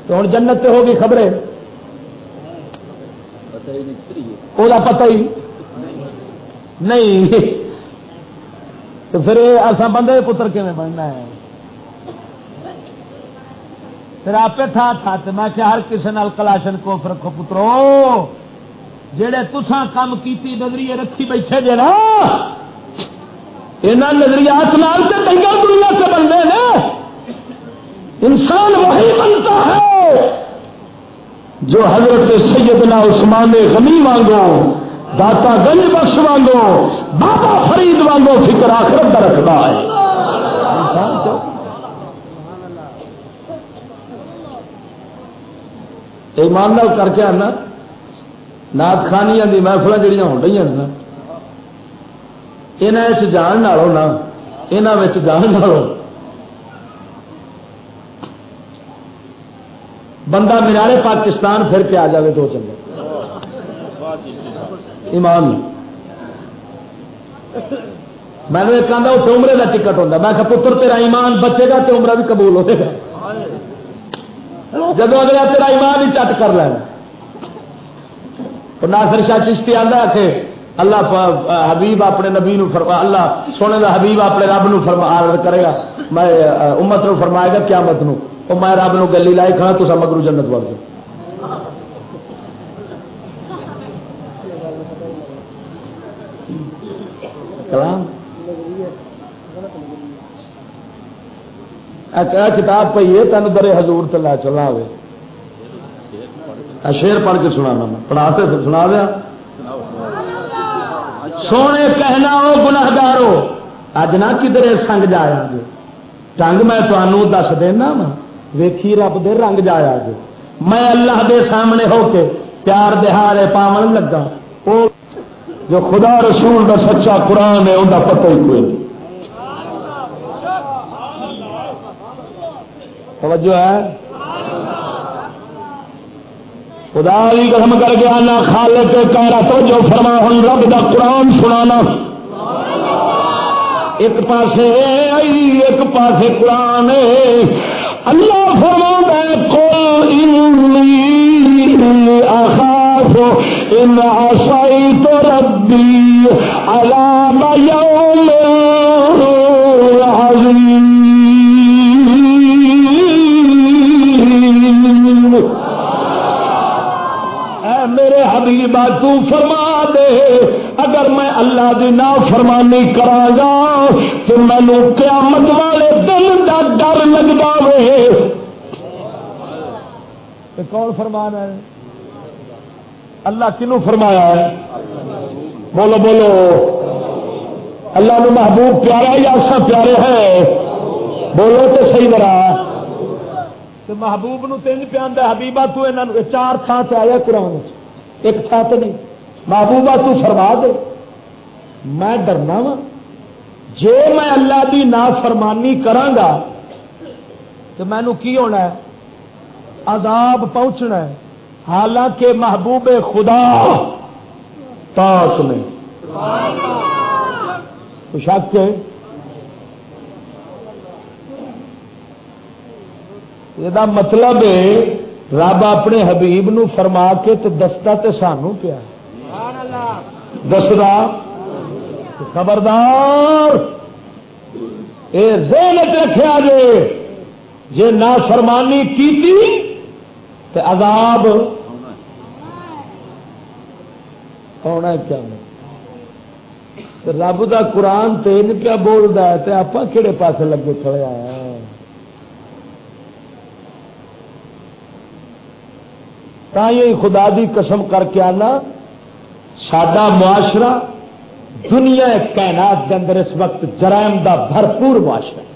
تو ہوں جنت تے ہوگی خبریں؟ وہ پتہ ہی نہیں۔ تو پھر ایسا بندے پتر کیون بننا ہے؟ پھر آپ تھا تھا تو میں کیا ہر کسی نال کلاشن کو رکھو پترو جہے تسان کام کیتی نظریے رکھی بیٹھے جے نا یہاں نظریات نال سے دنگل دنیا سے بنتے ہیں۔ انسان وہی بنتا ہے۔ جو حضرت سیدنا عثمان غنی وانگو داتا گنج بخش وانگو، بابا فرید وانگو فکر آخرت کا رکھتا ہے۔ ایمان کر کے آنا نات خانیاں دی محفل جہاں ہو رہی ہیں نا یہاں جان نالوں نا یہاں جان نالوں۔ بندہ مینارے پاکستان پھر کے آ جائے دو چلے ایمان میں نے ایک آدھا اتنے عمرے کا ٹکٹ ہوتا میں کہ پتر، تیرا ایمان بچے گا تو عمرہ بھی قبول ہوئے گا۔ جب اگلا تیرا ایمان ہی چٹ کر لینا ناصر شاہ چشتی آتا کہ اللہ حبیب اپنے نبی نو فرما، اللہ سونے کا حبیب اپنے رب نو فرما کرے گا، میں امت نو فرمائے گا قیامت نو۔ وہ میں رب نو گلی لائی کھانا تو مگرو جنت بڑھ جاؤ کلام اچھا، اچھا، کتاب پہ یہ تین برے حضور تلا چلا ہوئے اچھا، شیر پڑھ کے سنا پڑھا سے سنا دیا۔ سونے کہنا ہو وہ گناگارو اج نہ کدھر سنگ جایا جی ٹنگ میں تمہوں دس دینا وا ویکھی رب دے رنگ جایا جی میں اللہ دے سامنے ہو کے پیار دہارے پاون لگا۔ جو خدا رسول دا سچا قرآن ہے انہیں پتہ ہی کوئی نہیں۔ توجہ ہے؟ خدا بھی قسم کر کے آنا، خالق کہہ رہا تو جو فرما ہوں رب دا قرآن سنانا۔ ایک پاسے آئی، ایک پاسے قرآن اللہ فرما کو اخاف ان آسائی تو ربی علام یوم عظیم میرے حبیبا تو فرما دے، اگر میں اللہ دی نا فرمانی کرا گا، تو مینو قیامت والے دن کا ڈر لگتا وے کون فرمان ہے؟ اللہ کنو فرمایا ہے؟ بولو بولو۔ اللہ نے محبوب پیارا یا سب پیارے ہے؟ بولو تو صحیح رہا تو محبوب نو تین پہ آدھا حبیبہ تو چار تھان سے آیا قرآن ایک تھان سے نہیں۔ محبوبہ تو فرما دے۔ میں ڈرنا وا۔ جی میں اللہ کی نا فرمانی کرانگا، تو مینو کی ہونا ہے؟ عذاب پہنچنا ہے۔ حالانکہ محبوب خدا تاک میں شک ہے؟ یہ مطلب ہے، رب اپنے حبیب نو فرما کے تو دستا تو سانو پیا۔ دستا؟ خبردار۔ یہ رکھا جے جی نہ فرمانی کی تو عذاب ہونا کیا رب دا قرآن تین کیا بولتا ہے تو آپ کہڑے پاس لگے کھڑے آیا خدا دی قسم کر کے آنا سڈا معاشرہ دنیا کائنات کے اندر اس وقت جرائم دا بھرپور معاشرہ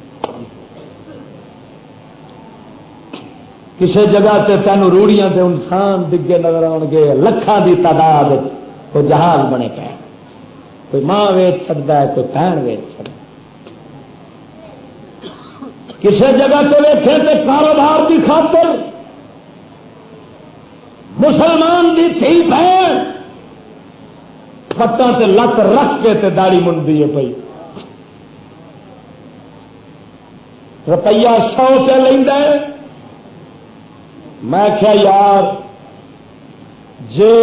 کسی جگہ سے تین روڑیاں دے انسان ڈگے نظر آن گے لکھان دی تعداد کوئی جہاز بنے پے کوئی ماں ویچ سکتا ہے، کوئی بہن ویچ سکتا کسی جگہ سے ویچے تو کاروبار کی خاطر مسلمان دی تھی بہن پتہ تے لت رکھ کے تے داڑی منڈی ہے پی روپیہ سو پہ لینا میں کیا یار، جے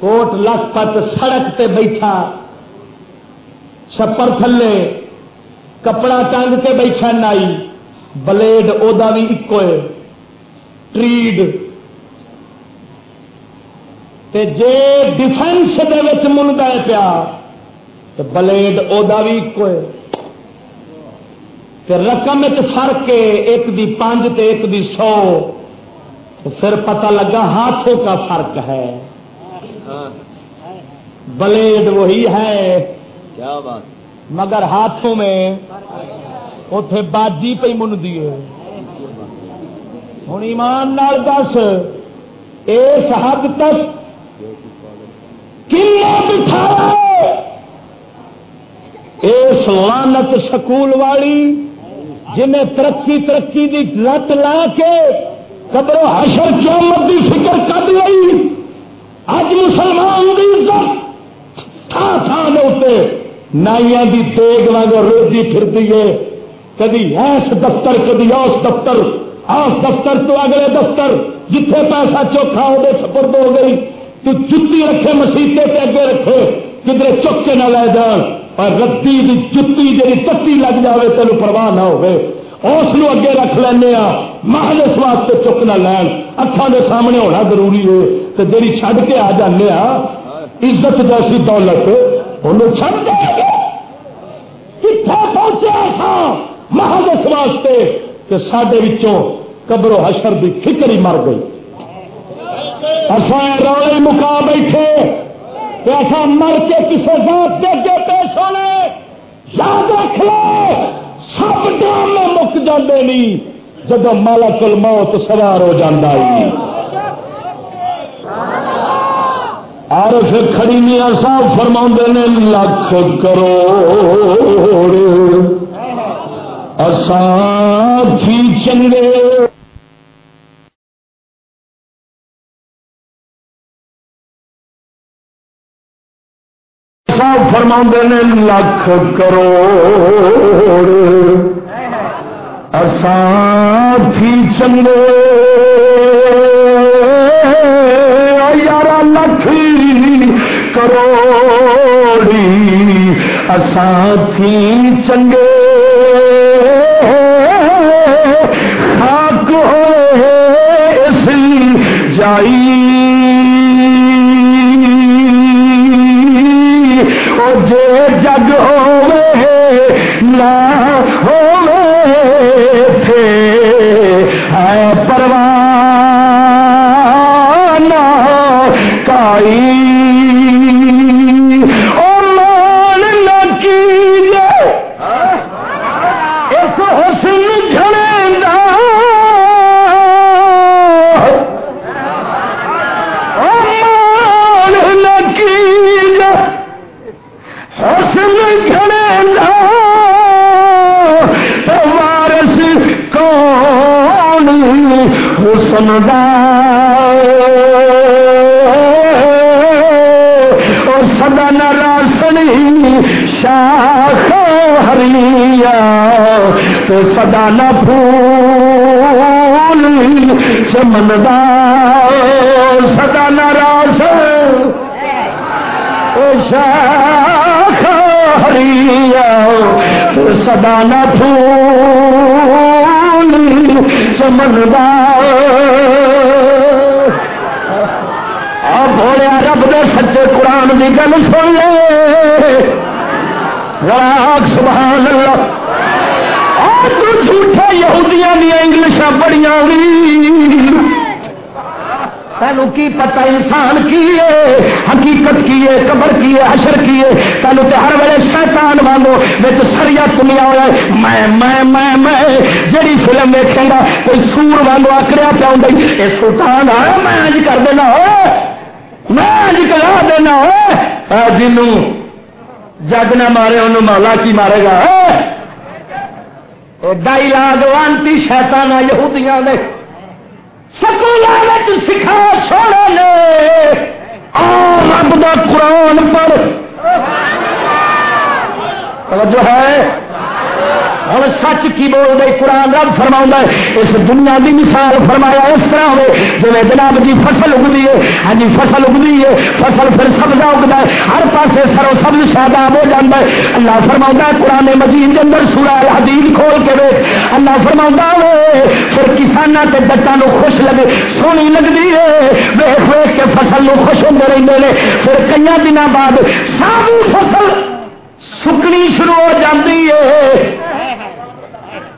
کوٹ لکھ پت سڑک تے بیٹھا، چھپر تھلے، کپڑا ٹنگ کے بیٹھا نائی، بلیڈ ادا بھی ایک ٹریڈ۔ تے جے ڈیفینس دے منتا ہے پیا بلےڈ ادا بھی ایک رقم ایک فرق ہے، ایک دی پانچ تے ایک دی سو۔ تو پھر پتہ لگا ہاتھوں کا فرق ہے۔ بلیڈ وہی ہے۔ کیا بات۔ مگر ہاتھوں میں اتے باجی پہ من دیے ہوں ایمان نال دس اس حد تک بٹھا اس لانت سکول والی جنہیں ترقی ترقی کی لت لا کے قبر حشر قیامت کی فکر کر لی اج مسلمان کی عزت تھان تھان اتنے نائیا کی دیگ واگ روزی پھرتی ہے۔ کدی ایس دفتر، کدی اس دفتر۔ آس دفتر تو اگلے دفتر، جتھے پیسہ چوکھا ہو سپرد ہو گئی۔ تو جتی رکھے، مسیطے پہ اگے رکھے۔ کدھر چک کے نہ لے جان۔ اور ردی کی جتی جی تتی لگ جائے تین پرواہ نہ ہو اس اگے رکھ لینا محل اس واسطے چک نہ لین۔ اکھان کے سامنے ہونا ضروری ہے تو جی چھڈ کے آ جانے عزت جیسی دولت، انہوں چھڑ دے کتنے پہنچے سا محل اس واسطے کہ سڈے قبر و حشر کی فکر ہی مر گئی۔ اصل روڑے مکا بیٹھے۔ کہ ایسا مر کے کسی ذات کے اگے پیش ہونے۔ یاد رکھ لو۔ سب ڈرامے مک جاندے نہیں جب مالا الموت سوار ہو جاتا اور پھر کھڑی میاں صاحب فرما نے لکھ کرو اسان چنگے۔ فرما نے، لکھ کرو اسان چنگے یار لکھ کروڑی اسان چنگے خاک ہوئے اس جائی جگ ہو اور سدا ناسنی شاخ ہریا۔ تو سدا نہ پھول چمندار سدا ناراس شاخ ہریا۔ تو سدا نہ پھول چمندار بولیا رب دے سچے قرآن کی گل سن لے۔ راگ سبحان اللہ۔ جھوٹے یہودیاں دیا انگلشاں بڑیاں ہوئی۔ تینوں کی پتا انسان کی حقیقت کی ہے قبر کی ہے حشر کی ہے تینوں تے ہر ویلے شیطان وانگو وچ سریا تمیا ہوا میں میں میں میں جڑی فلم دیکھیں گا، کوئی سور وانگو آکڑیا پیا ہوں اے سلطان آیا میں اج کر دینا ہو۔ میں نکلا دینا جنوں جگ نہ مارے انہوں مولا کی مارے گا۔ ڈائی لاگ وانتی شیتان یہودیاں نے سکول سکھا چھوڑے نے رب دا قرآن پر جو ہے۔ ہوں سچ کی بول رہے قرآن رب فرما ہے، اس دنیا کی مثال فرمایا اس طرح ہو جی جناب جی فصل اگتی ہے ہاں جی فصل اگتی ہے، فصل پھر سبزہ اگتا ہے، ہر پاسے سرو سبز شاداب ہو جاتا ہے۔ اللہ فرما ہے، قرآن مجید کے اندر سورا حدید کھول کے وے اللہ فرما پھر کسانوں کے دتان خوش لگے، سونی لگتی ہے۔ ویخ ویخ کے فصل خوش ہوتے رہتے ہیں پھر کئی دنوں بعد ساری فصل سکنی شروع ہو جاتی ہے۔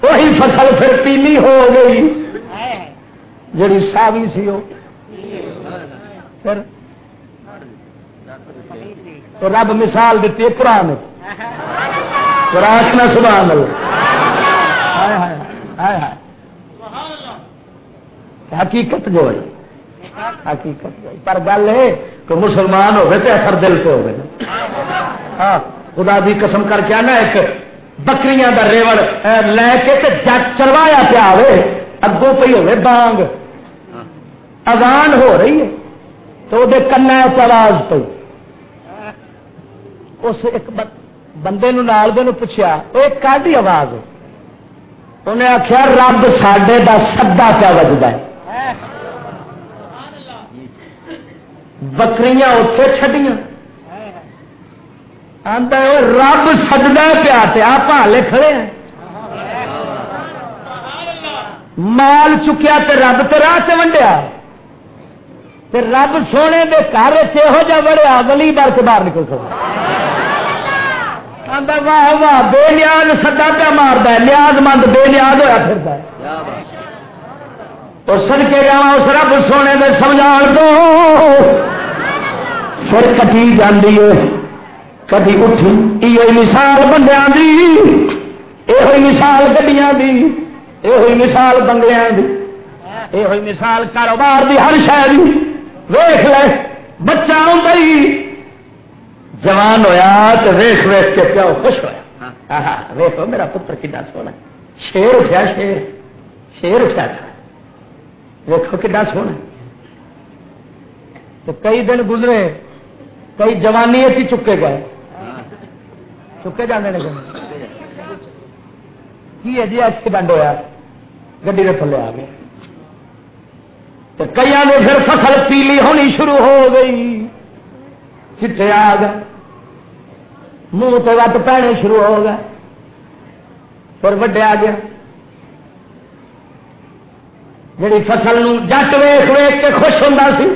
وہی فصل پھر پیلی ہو گئی۔ جڑی ساوی سی وہ۔ پھر رب مثال دیتی ہے قرآن قرآن نہ سبحان حقیقت جو ہے۔ حقیقت پر گل ہے کہ مسلمان ہوگی تو اثر دل سے ہوگا ہاں خدا بھی قسم کر کے آنا ایک بکریاں دا ریوڑ لے کے جٹ چلوایا پیا ہو اگوں پی ہوے بانگ اذان ہو رہی ہے تو وہ کنا چواز پی اس ایک بندے نو نال دے نو پوچھا وہ ایک کاڈی آواز انہیں آخیا رب سڈے کا سدا پیا بجتا ہے بکریاں اتے چڈیاں رب سجدا پیا آپ کھڑے ہیں۔ مال چکیا تے رب تو راہ ونڈیا۔ رب سونے دے گھر یہو جہ بڑیا ولی بار کے باہر نکل سکتا۔ واہ واہ، بے نیاز سدا پیا مارد نیاز مند بے نیاز ہوا پھر اور سن کے جا اس رب سونے میں سمجھا دو۔ پھر کٹی جاتی ہے۔ کبھی اٹھی؟ یہ مثال بندیا یہ مثال گڈیا دی یہ مثال بنگلیا دی یہ مثال کاروبار دی، ہر شہر ویخ لے، بچہ آئی جوان ہویا تو ویخ ویخ کے پیو خوش ہوا ویخو میرا پتر کنا سونا شیر اٹھا شیر۔ شیر اٹھا ویخو کنا سونا تو کئی دن گزرے، کئی جوانی چکے گئے۔ چکے جانے کی ہے جی ایکسیڈنٹ ہوا گڈی کے تھلے آ گئے کئی نے پھر فصل پیلی ہونی شروع ہو گئی چٹے آ گئے منہ تو وٹ پینے شروع ہو گئے پھر وڈے آ گیا جی فصل جٹ ویخ ویخ کے خوش ہوتا سی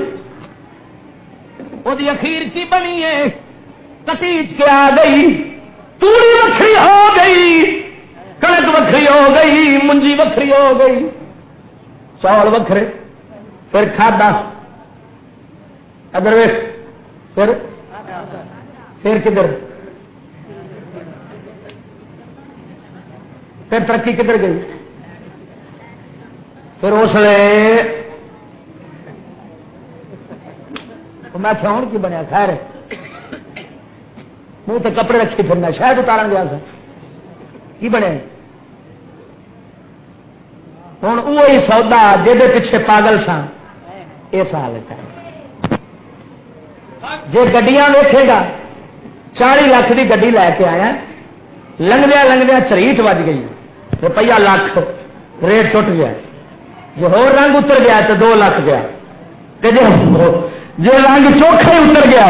وہ اخیر کی بنی ہے کٹیچ کے آ گئی توڑی وکری ہو گئی۔ کنک وکری ہو گئی، منجی وکری ہو گئی۔ چول وکھرے، پھر کھادا۔ اگر پھر؟ پھر کدھر؟ پھر ترقی کدھر گئی؟ پھر اس لیے میں ہوں کی بنیا؟ خیر۔ منہ تو کپڑے رکھی پھرنا شاید اتارا گیا سر کی بنے؟ ہوں وہی سودا جہد پیچھے پاگل سن اس حال جی گڈیاں ویکے گا، چالی لاکھ کی گڈی لے کے آیا لنگدیا لنگدیا چریٹ وج گئی۔ روپیہ لاکھ ریٹ ٹوٹ گیا۔ جی ہو رنگ اتر گیا تو دو لاکھ گیا۔ جی رنگ چوکھا ہی اتر گیا۔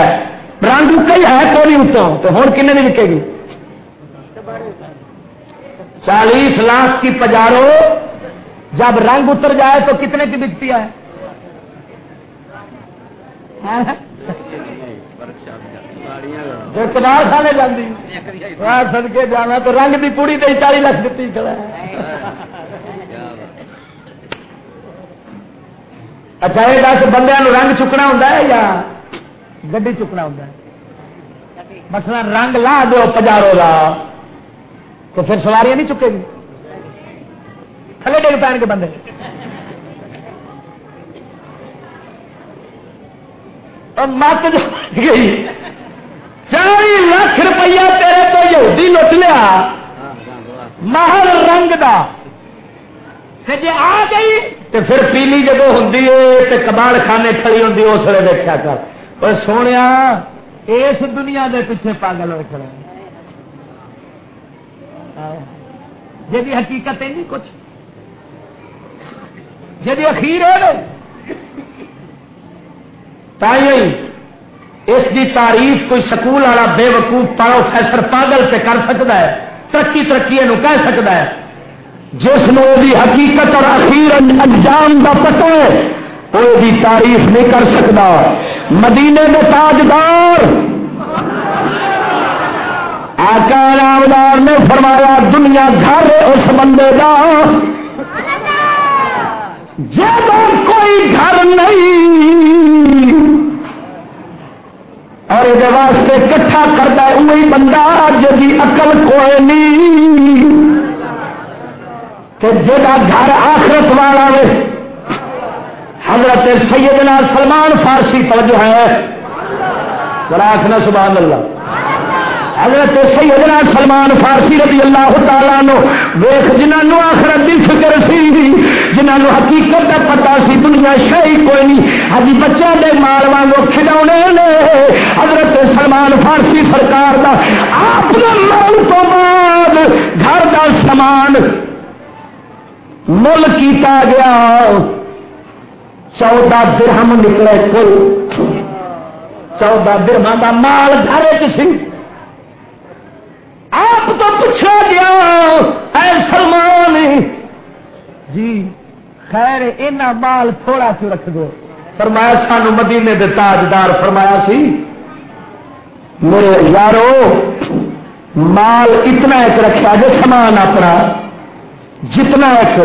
رنگ کئی ہے تو نہیں تو ہوں کن نہیں وکے گی؟ چالیس لاکھ کی پجارو، جب رنگ اتر جائے تو کتنے کی بکتی ہے؟ کمال کھانے جاتی سد کے جانا تو رنگ کی کڑی تو چالی لاکھ دیتی کھڑا اچھا یہ دس بندے رنگ چکنا ہوں یا گڈی چکنا ہوں مسئلہ رنگ لا دو پجارو کا تو پھر سواریاں نہیں چکے گی۔ تھلے ڈگ پہن کے بندے۔ مت گئی۔ چالی لاکھ روپیہ تیرے تو یہودی لٹ لیا۔ محل رنگ دا۔ جی آ گئی تو پھر پیلی جب ہوں تو کبال خانے کھڑی ہوں اس لیے دیکھا کر۔ اور سونے اس دنیا دے پیچھے پاگل ہو کھڑے جی حقیقت ہے نہیں کچھ جی اخیر ہے اس کی تعریف کوئی سکول والا بے وقوف پروفیسر پاگل سے کر سکتا ہے ترقی ترقی کہہ سکتا ہے جس نے حقیقت اور اخیر انجام کا پتہ ہے وہ بھی تعریف نہیں کر سکتا۔ مدینے میں تاجدار۔ آقا رامدار نے فرمایا، دنیا گھر اس بندے کا۔ جب کوئی گھر نہیں۔ اور یہ واسطے کٹھا کرتا ہے وہی بندہ جی اقل کوئی نہیں۔ کہ جا گھر آخرت والا وے۔ حضرت سیدنا سلمان فارسی توجہ ہے۔ آخنا سبحان اللہ۔ حضرت سیدنا سلمان فارسی رضی اللہ تعالیٰ نو ویخ جنہوں آخرت دی فکر سی جنہوں حقیقت کا پتا سی، دنیا شاہی کوئی نہیں۔ ہاں ہجی بچوں کے مال وانگو کھڈونے نے۔ حضرت سلمان فارسی سرکار دا، آپ مرن تو بعد گھر دا سامان مل کیتا گیا۔ چودہ درہم نکلے کل۔ چودہ درہم کا مال گھر سی۔ آپ تو پوچھا گیا، اے سلمان جی خیر، اینا مال تھوڑا کیوں رکھ دو؟ فرمایا، سانو مدینے دے تاجدار فرمایا سی، میرے یارو، مال اتنا ایک رکھا جو سامان اپنا، جتنا ایک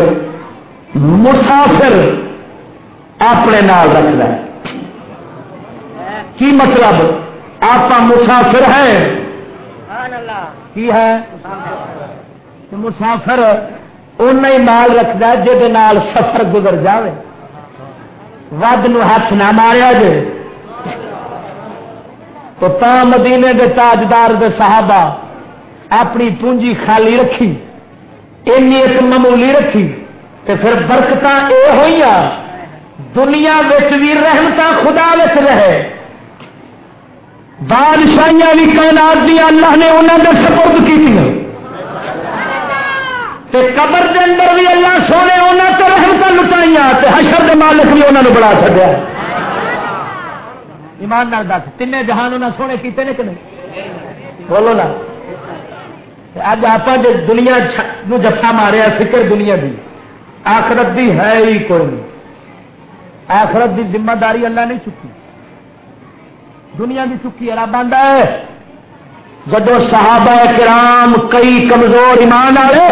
مسافر اپنے نال رکھنا ہے۔ کی مطلب؟ آپ مسافر ہیں۔ کی ہے؟ مسافر اُن مال رکھتا جہد سفر گزر جائے ود ہاتھ نہ ماریا جے۔ تو تا مدینے دے تاجدار دے صحابہ اپنی پونجی خالی رکھی این ایک معمولی رکھی، تے پھر برکت یہ ہوئی دنیا بھی رحمت خدا رہے۔ بادشاہیاں بھی کائنات دیا اللہ نے انہوں نے سپرد کی قبر دے اندر بھی اللہ سونے انہوں تو رحمت لٹائیاں حشر دے مالک بھی انہوں نے بڑا چڑیا ایمان نال دس تین جہان انہیں سونے کیتے نے کہ نہیں؟ بولو نا۔ اج آپ دنیا جفا ماریا، فکر دنیا دی۔ آخرت دی ہے ہی کوئی نہیں۔ آخرت دی ذمہ داری اللہ نہیں چکی۔ دنیا کی چکی ہے، رب آدھا ہے۔ جدو صحابہ کرام کئی کمزور ایمان والے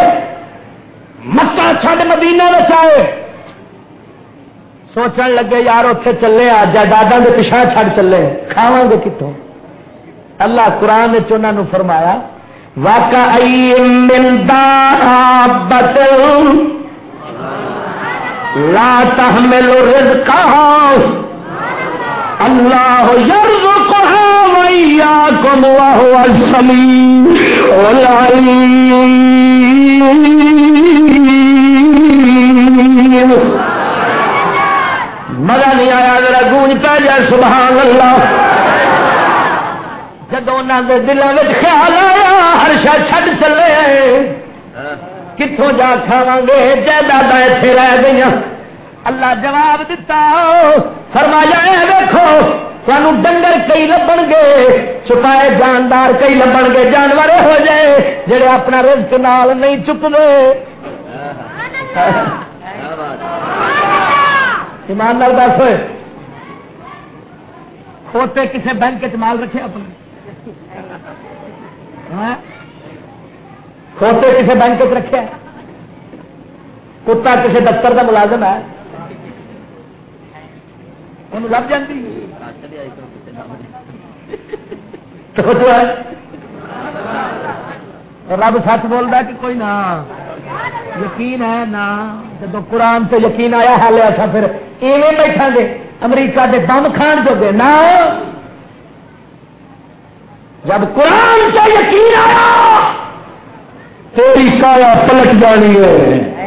مکہ چھڈ مدینہ بچائے سوچن لگے، یار اتے چلے آ جائیداد کے پچھا چھڈ چلے۔ کھاوا گے کتوں اللہ قرآن چ فرمایا واقعی لا تحمل رزقها اللہ یرزقها وإياكم وهو السميع العليم مزہ نہیں آیا ذرا، گونج پہ جائے سبحان اللہ جب انہوں کے دلوں خیال آیا، ہر شا چھڈ چلے۔ کتوں جا کھاوا گے جائیداد اتنے رہ گئی اللہ جواب دیتا فرمایا دیکھو سانو ڈنگر کئی لبن گے چھپائے جاندار کئی لبن گے جانور ہو جائے جڑے اپنا رزق نال نہیں چکتے ایمان نال دس کھوتے کسی بینک مال رکھے اپنے۔ ہاں؟ کھوتے کسی بینک رکھے کتا کسی دفتر کا ملازم ہے؟ لب جاتی رب سچ بولتا کہ کوئی نہ۔ یقین ہے نہ۔ جب قرآن سے یقین آیا ہال ایسا پھر ایویں بیٹھا گے، امریکہ کے بم کھان جو گے نہ۔ جب قرآن سے یقین آیا تیری کایا پلٹ جانی ہے۔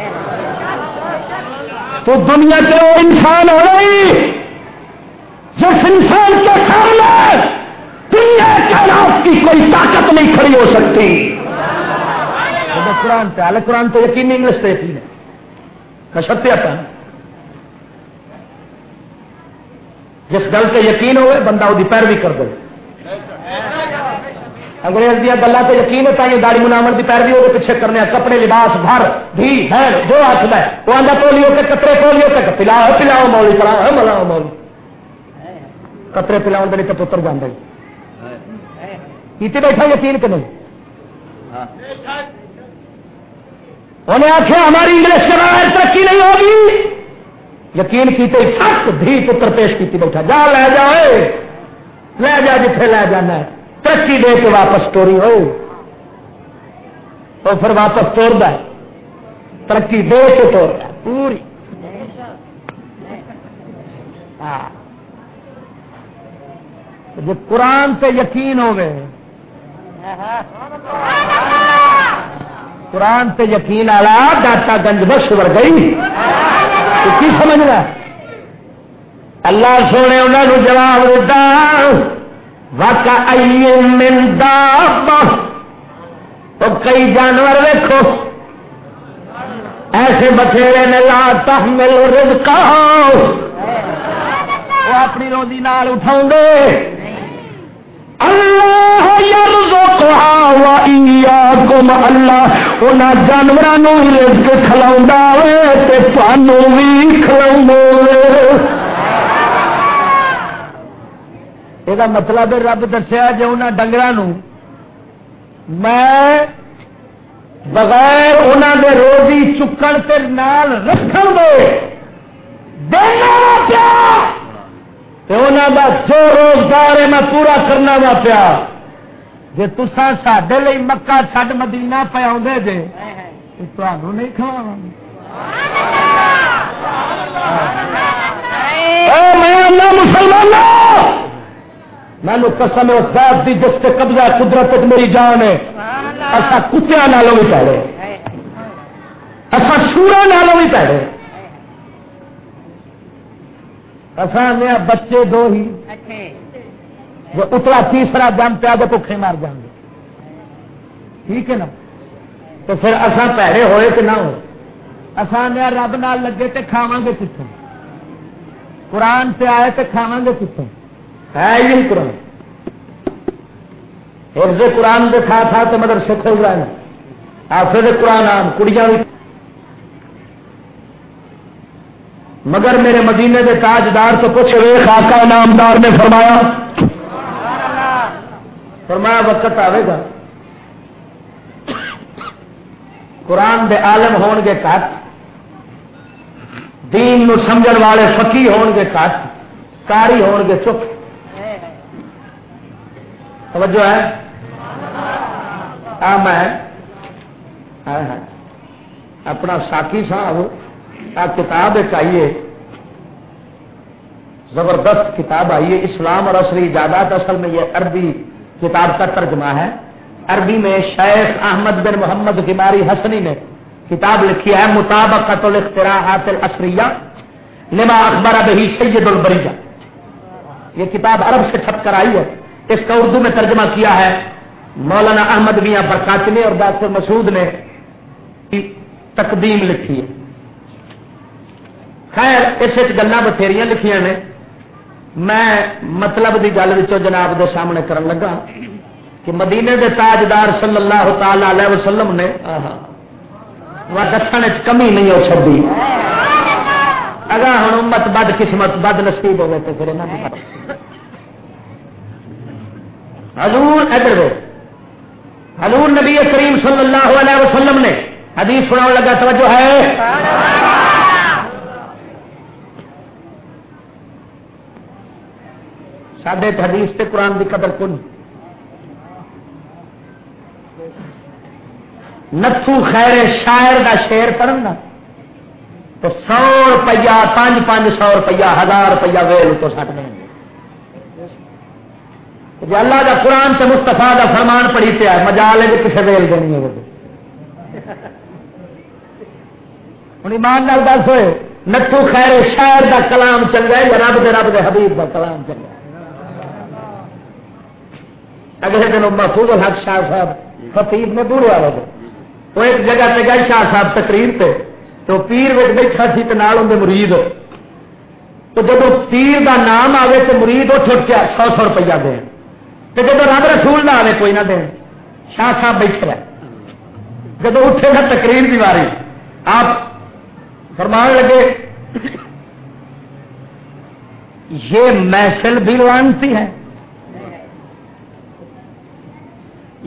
تو دنیا کے وہ انسان ہو رہی جس انسان کے سامنے دنیا کائنات کی کوئی طاقت نہیں کھڑی ہو سکتی۔ قرآن پہ آل قرآن تو یقین انگلش پہ یقین ہے۔ میں ستیہ پہ جس گل کے یقین ہوئے، بندہ وہ پیروی کر دے۔ انگریز دیا گلا تو یقین ہوتا ہے داڑی منامر کی پیروی وہ پیچھے کرنے کپڑے لباس بھر بھی ہے جو ہاتھ میں۔ وہ آدھا پولیو کے کترے پولیو کے پلاؤ پلاؤ مولی، پلاؤ ملاؤ مولی۔ قطرے پلاؤ دے تو پتر جانے جانا بیٹھا یقین کہ نہیں؟ انہیں آخیا ہماری انگلش کے بغیر ترقی نہیں ہوگی۔ یقین کی سخت بھی پتر پیش کی بیٹھا۔ جا، لے جائے لے جا جتنے لے جانا ہے۔ ترقی دے کے واپس توری ہو۔ تو پھر واپس توڑ ہے ترقی دے کے توڑ پوری۔ ہاں۔ جو قرآن پہ یقین ہو گئے قرآن پہ یقین آیا داتا گنج بخش بڑھ گئی۔ کی سمجھ رہا اللہ سونے انہوں نے جواب دیتا تو کئی جانور دیکھو ایسے بتھیرے نے لا تحمل رزقا وہ اپنی روزی نال اٹھاؤں گے۔ اللہ یرزقها و ایاکم۔ اللہ ان جانوروں رزق کھلاوندا اے تے کھلا بھی کھلا یہ مطلب رب دسیا جی انہوں ڈنگر میں بغیر انہوں نے روزی چکن سے نال رکھ دے پیا جو روزگار ہے میں پورا کرنا وا پیا جی تسان سڈے مکہ چڈ مدینہ پہ آدھے جے تمہوں نہیں کھوا مسلمان مینو قسم صاحب دی جس پہ قبضہ قدرت میری جان ہے۔ اصا کتیا نالوں بھی پیڑے۔ اصا سورا نالوں بھی پیڑے۔ اصا نے بچے دو ہی۔ جو اتلا تیسرا دم پیا تو بکے مار جان گے۔ ٹھیک ہے نا؟ تو پھر اصا پیڑے ہوئے کہ نہ ہو اصا نے رب نال لگے تو کھاوا گے کتوں قرآن پہ آئے تو کھاوا گے کتوں ہے ہی قرآن۔ حفظ قرآن دے تھا تھا تو مدر سے کھل رہا ہے۔ حافظ قرآن آم کڑیاں مگر میرے مدینے دے تاجدار تو کچھ وے خاکہ نامدار نے فرمایا۔ فرمایا، وقت آئے گا۔ قرآن دے عالم ہون گے کٹ۔ دین نو سمجھن والے فقی ہون گے کٹ۔ کاری ہون گے چپ۔ توجہ ہے؟ میں اپنا ساکی صاحب، آ کتاب ایک آئیے زبردست کتاب آئی ہے۔ اسلام اور اصلی ایجادات، اصل میں یہ عربی کتاب کا ترجمہ ہے۔ عربی میں شیخ احمد بن محمد کماری حسنی نے کتاب لکھی ہے۔ مطابقت الاختراعات الاسریہ لما اخبار بہی سید البریہ یہ کتاب عرب سے چھپ کر آئی ہے۔ اس کا اردو میں ترجمہ کیا ہے مولانا احمد میاں برکات نے اور ڈاکٹر مسعود نے تقدیم لکھی ہے۔ خیر، اس گلا بتھیری لکھیا نے۔ میں مطلب کی گل جناب دے سامنے کرن لگا کہ مدینے دے تاجدار صلی اللہ تعالی علیہ وسلم نے دسن کمی نہیں ہو سکتی اگر ہوں امت بد قسمت، بد نصیب ہوگی تو پھر یہاں حضور ادھر حضور نبی کریم صلی اللہ علیہ وسلم نے حدیث سنا لگا، توجہ ہے؟ سڈے حدیث تے قرآن کی قدر کن نتھو خیر شاعر دا شیر پڑھنا تو سو روپیہ، پانچ پانچ سو روپیہ، ہزار روپیہ ویل تو سٹ دیں گے جی اللہ کا قرآن سے مستفا کا فرمان پڑھی پیا مجال ہے کسی ویل دینی ہے ہوں ایمان لال دس ہوئے نٹو خیر شاعر کا کلام چل رہا ہے، یا رب دے رب دے حبیب کا کلام چل رہا ہے اگلے دن محفوظ الحق شاہ صاحب خطیب نے بوڑھے والے وہ ایک جگہ پہ گئے شاہ صاحب تقریر پہ تو پیر وچ بیٹھا سی تو نال ہوں مرید۔ تو جب پیر دا نام آئے تو مرید اٹھ اٹھ کے سو سو روپیہ دیں تو جب رب رسول نہ آئے کوئی نہ دے شاہ صاحب بیٹھے رہے جب اٹھے گا تقریر کی باری آپ فرمان لگے یہ محفل بھی لانتی ہے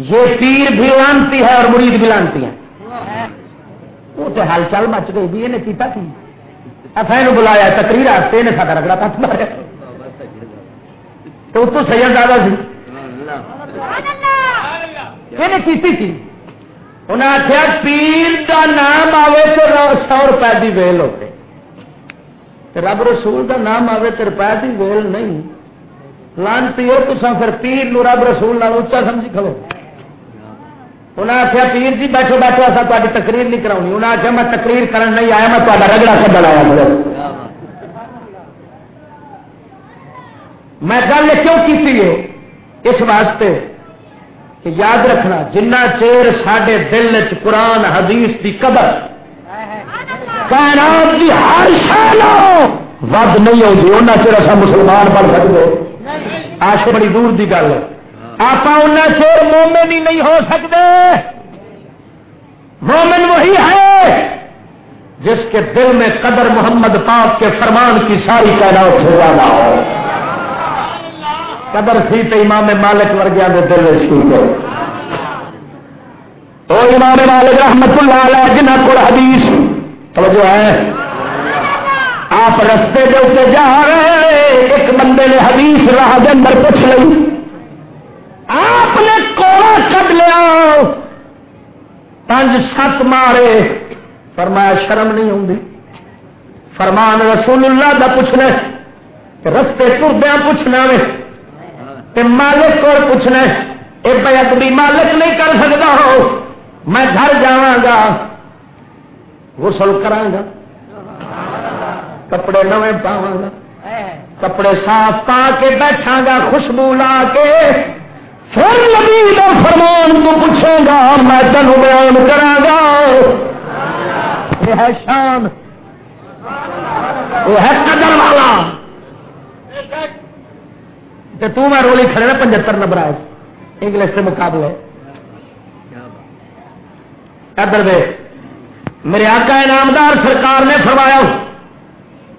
یہ پیر بھی لانتی ہے اور مرید بھی لانتی ہے وہ تو ہل چل مچ گئی بھی یہ کیتا کی افین بلایا تقریر آتے نے سا رگڑا پت مارا تو تو سید زیادہ سی یہ کیتی تھی؟ انہیں آخیا پیر کا نام آئے تو سو روپئے کی ویل ہوتے رب رسول کا نام آئے تو روپئے کی ویل نہیں۔ لانتی ہو تو پھر پیر نو رب رسول اچا سمجھی کھڑو انہیں آخیا پیر جی بیٹھو بیٹھو اصا تاری تقریر نہیں کراؤنی انہیں آخیا میں تقریر کرن نہیں آیا، میں تا رگڑا کھڈن آیا میں گل کیوں کی اس واسطے کہ یاد رکھنا، جنہ چیر سڈے دل چ قرآن، حدیث کی قبر کائنات کی ہر شال ود نہیں ہوگی ان چر اصا مسلمان بن سکتے آش بڑی دور کی گل ہے۔ آپ ان چیر مومن ہی نہیں ہو سکتے۔ مومن وہی ہے جس کے دل میں قدر محمد پاک کے فرمان کی ساری تعداد سے زیادہ ہو۔ قدر تھی تو امام مالک ورگیا میں دل میں تو امام مالک رحمت اللہ علیہ جنہ کو حدیث، توجہ ہے۔ آپ رستے کے اتنے جا رہے ایک بندے نے حدیث راہ کے اندر پوچھ لی آپ نے کوڑا کٹ لیا۔ پانچ سات مارے۔ فرمایا شرم نہیں ہوں فرمان رسول اللہ کا پوچھنا رستے تردیا پوچھنا میں وے مالک کو پوچھنا یہ بیت بھی مالک نہیں کر سکتا ہو، میں گھر جا غسل کرا کپڑے نوے پاوا گا، کپڑے صاف پا کے بیٹھا گا، خوشبو لا کے، پھر نبی کا فرمان تو پوچھے گا، میں تین بیان کرا گا۔ یہ ہے شان وہ ہے قدر والا۔ تو میں رولی کھڑے نا پچہتر نمبر آئے انگلش کے مقابلے۔ ادھر دے۔ میرے آقا انعامدار سرکار نے فرمایا۔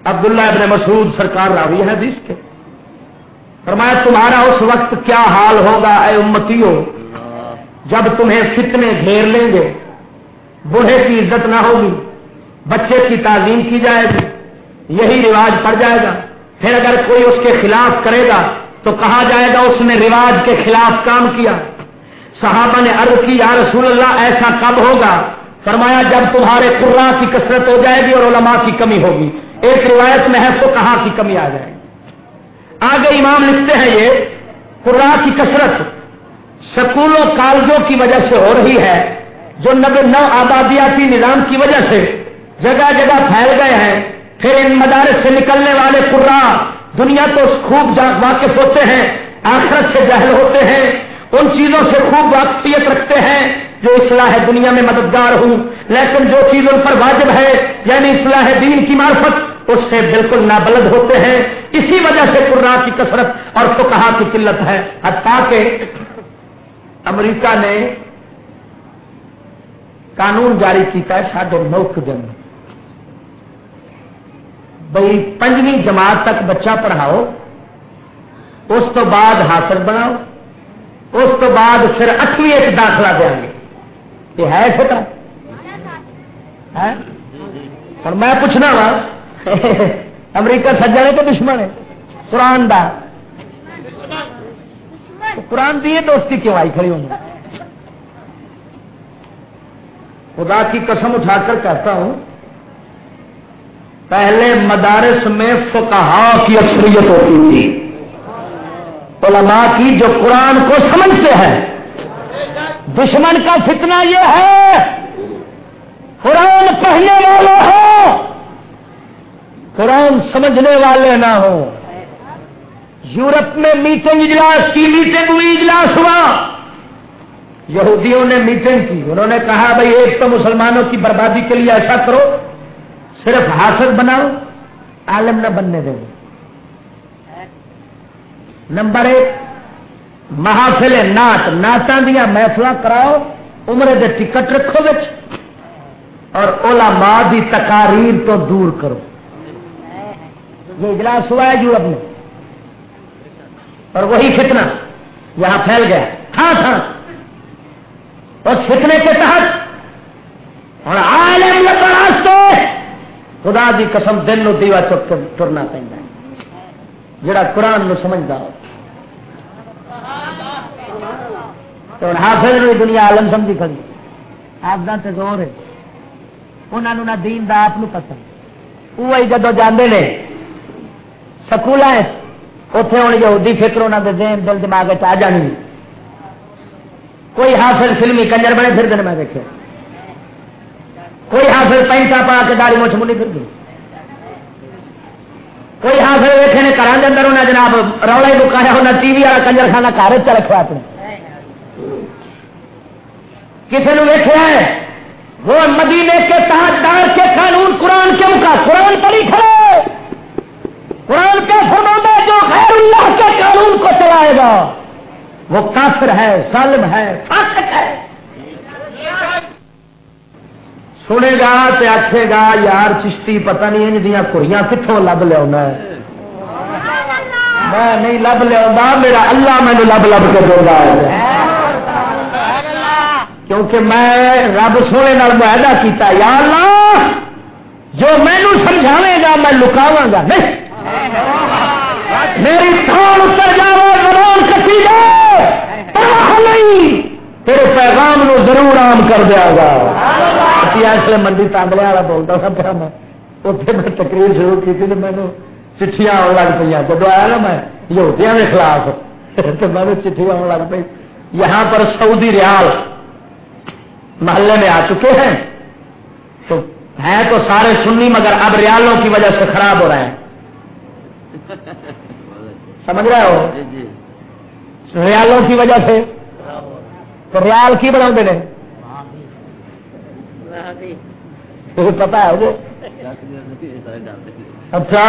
عبداللہ ابن مسعود سرکار راوی ہے حدیث کے۔ فرمایا، تمہارا اس وقت کیا حال ہوگا اے امتی ہو جب تمہیں فتنے گھیر لیں گے۔ بوڑھے کی عزت نہ ہوگی۔ بچے کی تعلیم کی جائے گی۔ یہی رواج پڑ جائے گا۔ پھر اگر کوئی اس کے خلاف کرے گا تو کہا جائے گا اس نے رواج کے خلاف کام کیا۔ صحابہ نے عرض کی، یا رسول اللہ ایسا کب ہوگا؟ فرمایا، جب تمہارے قرآن کی کثرت ہو جائے گی اور علماء کی کمی ہوگی۔ ایک روایت میں ہے، تو کہاں کی کمی آ جائے گی؟ آگے امام لکھتے ہیں یہ قرآ کی کثرت سکولوں، کالجوں کی وجہ سے ہو رہی ہے۔ جو نب نو آبادیاتی نظام کی وجہ سے جگہ جگہ پھیل گئے ہیں، پھر ان مدارس سے نکلنے والے قرآ دنیا تو خوب واقف ہوتے ہیں، آخرت سے جہل ہوتے ہیں، ان چیزوں سے خوب واقفیت رکھتے ہیں جو اصلاح دنیا میں مددگار ہوں۔ لیکن جو چیز ان پر واجب ہے یعنی اصلاح دین کی معرفت، اس سے بالکل نابلد ہوتے ہیں۔ اسی وجہ سے قرآن کی کثرت اور تو کہا کی قلت ہے۔ حتیٰ کہ امریکہ نے قانون جاری کیا ہے ساڑھے نو دن بھائی پنجویں جماعت تک بچہ پڑھاؤ، اس تو بعد حاصل بناؤ، اس تو بعد پھر اٹھویں ایک داخلہ دیں گے۔ یہ ہے فکر اور میں پوچھنا وا، امریکہ سجا تو دشمن ہے؟ قرآن دا۔ قرآن دی دوستی کیوں آئی کھڑی ہوں خدا کی قسم اٹھا کر کہتا ہوں پہلے مدارس میں فقہا کی اکثریت ہوتی تھی۔ علماء کی جو قرآن کو سمجھتے ہیں۔ دشمن کا فتنہ یہ ہے۔ قرآن پہنے والے ہوں۔ قرآن سمجھنے والے نہ ہوں۔ یورپ میں میٹنگ اجلاس کی، میٹنگ ہوئی اجلاس ہوا۔ یہودیوں نے میٹنگ کی۔ انہوں نے کہا، بھائی ایک تو مسلمانوں کی بربادی کے لیے ایسا کرو۔ صرف حاصل بناؤ، عالم نہ بننے دو نمبر ایک، محافل نعت نعتوں دیا محفل کراؤ، عمرے دے ٹکٹ رکھو بچ اور علماء دی تقاریر تو دور کرو۔ یہ اجلاس ہوا ہے جی یورپ میں۔ اور وہی فتنہ یہاں پھیل گیا۔ تھا تھا اس فتنے کے تحت اور عالم لبراستے خدا دی قسم دن نو دیوا چک کے ترنا پہنتا ہے۔ جڑا قرآن نو سمجھتا ہو۔ تو حافظ نے دنیا عالم سمجھی کھڑی۔ آپ تے زور ہے۔ انہوں نہ دین دا آپ پسند وہی جدو جانے نے سکول اتے ہوں یہودی فکر انہوں نے دین دل، دماغ آ جانی کوئی حاصل فلمی کنجر بنے، پھر دن میں دیکھے۔ کوئی حاصل پینٹا پا کے داری مچھ منی پھر کوئی حاصل ویکے نے گھر اندر انہیں جناب رولا ہی مکایا انہیں ٹی وی والا کنجر خانہ گھر چ رکھا اپنے۔ کسی نے ویکیا ہے، وہ مدینے کے تحت ڈال کے قانون قرآن کیوں کا قرآن پڑھی کھڑے قرآن کے فرما جو غیر اللہ کے قانون کو چلائے گا، وہ کافر ہے، ظالم ہے، فاسق ہے۔ سنے گا تو آخے گا یار چشتی پتہ نہیں ان دیا کڑیاں کتوں لب لیا میں۔ نہیں لب لیا میرا اللہ مینو لب لب کے دے گا کیونکہ میں رب سونے معاہدہ کیتا، یا اللہ، جو مینو سمجھاوے گا، میں لکاوا گا۔ نہیں۔ میری تھان اتر جاؤ زبان کٹی جائے نہیں، تیرے پیغام نو ضرور عام کر دیا گا۔ اس لیے منڈی تانگلے والا بولتا تھا پھر میں اتنے میں تقریر شروع کی تھی مینو چٹھیاں آن لگ پہ جب آیا نا میں یہودیاں کے خلاف تو میں چٹھی آن لگ پی یہاں پر سعودی ریال محلے میں آ چکے ہیں تو ہیں تو سارے سنی مگر اب ریالوں کی وجہ سے خراب ہو رہے ہیں سمجھ رہے ہو۔ ریالوں کی وجہ سے تو ریال کی بنا دے پتا ہے وہ۔ اچھا۔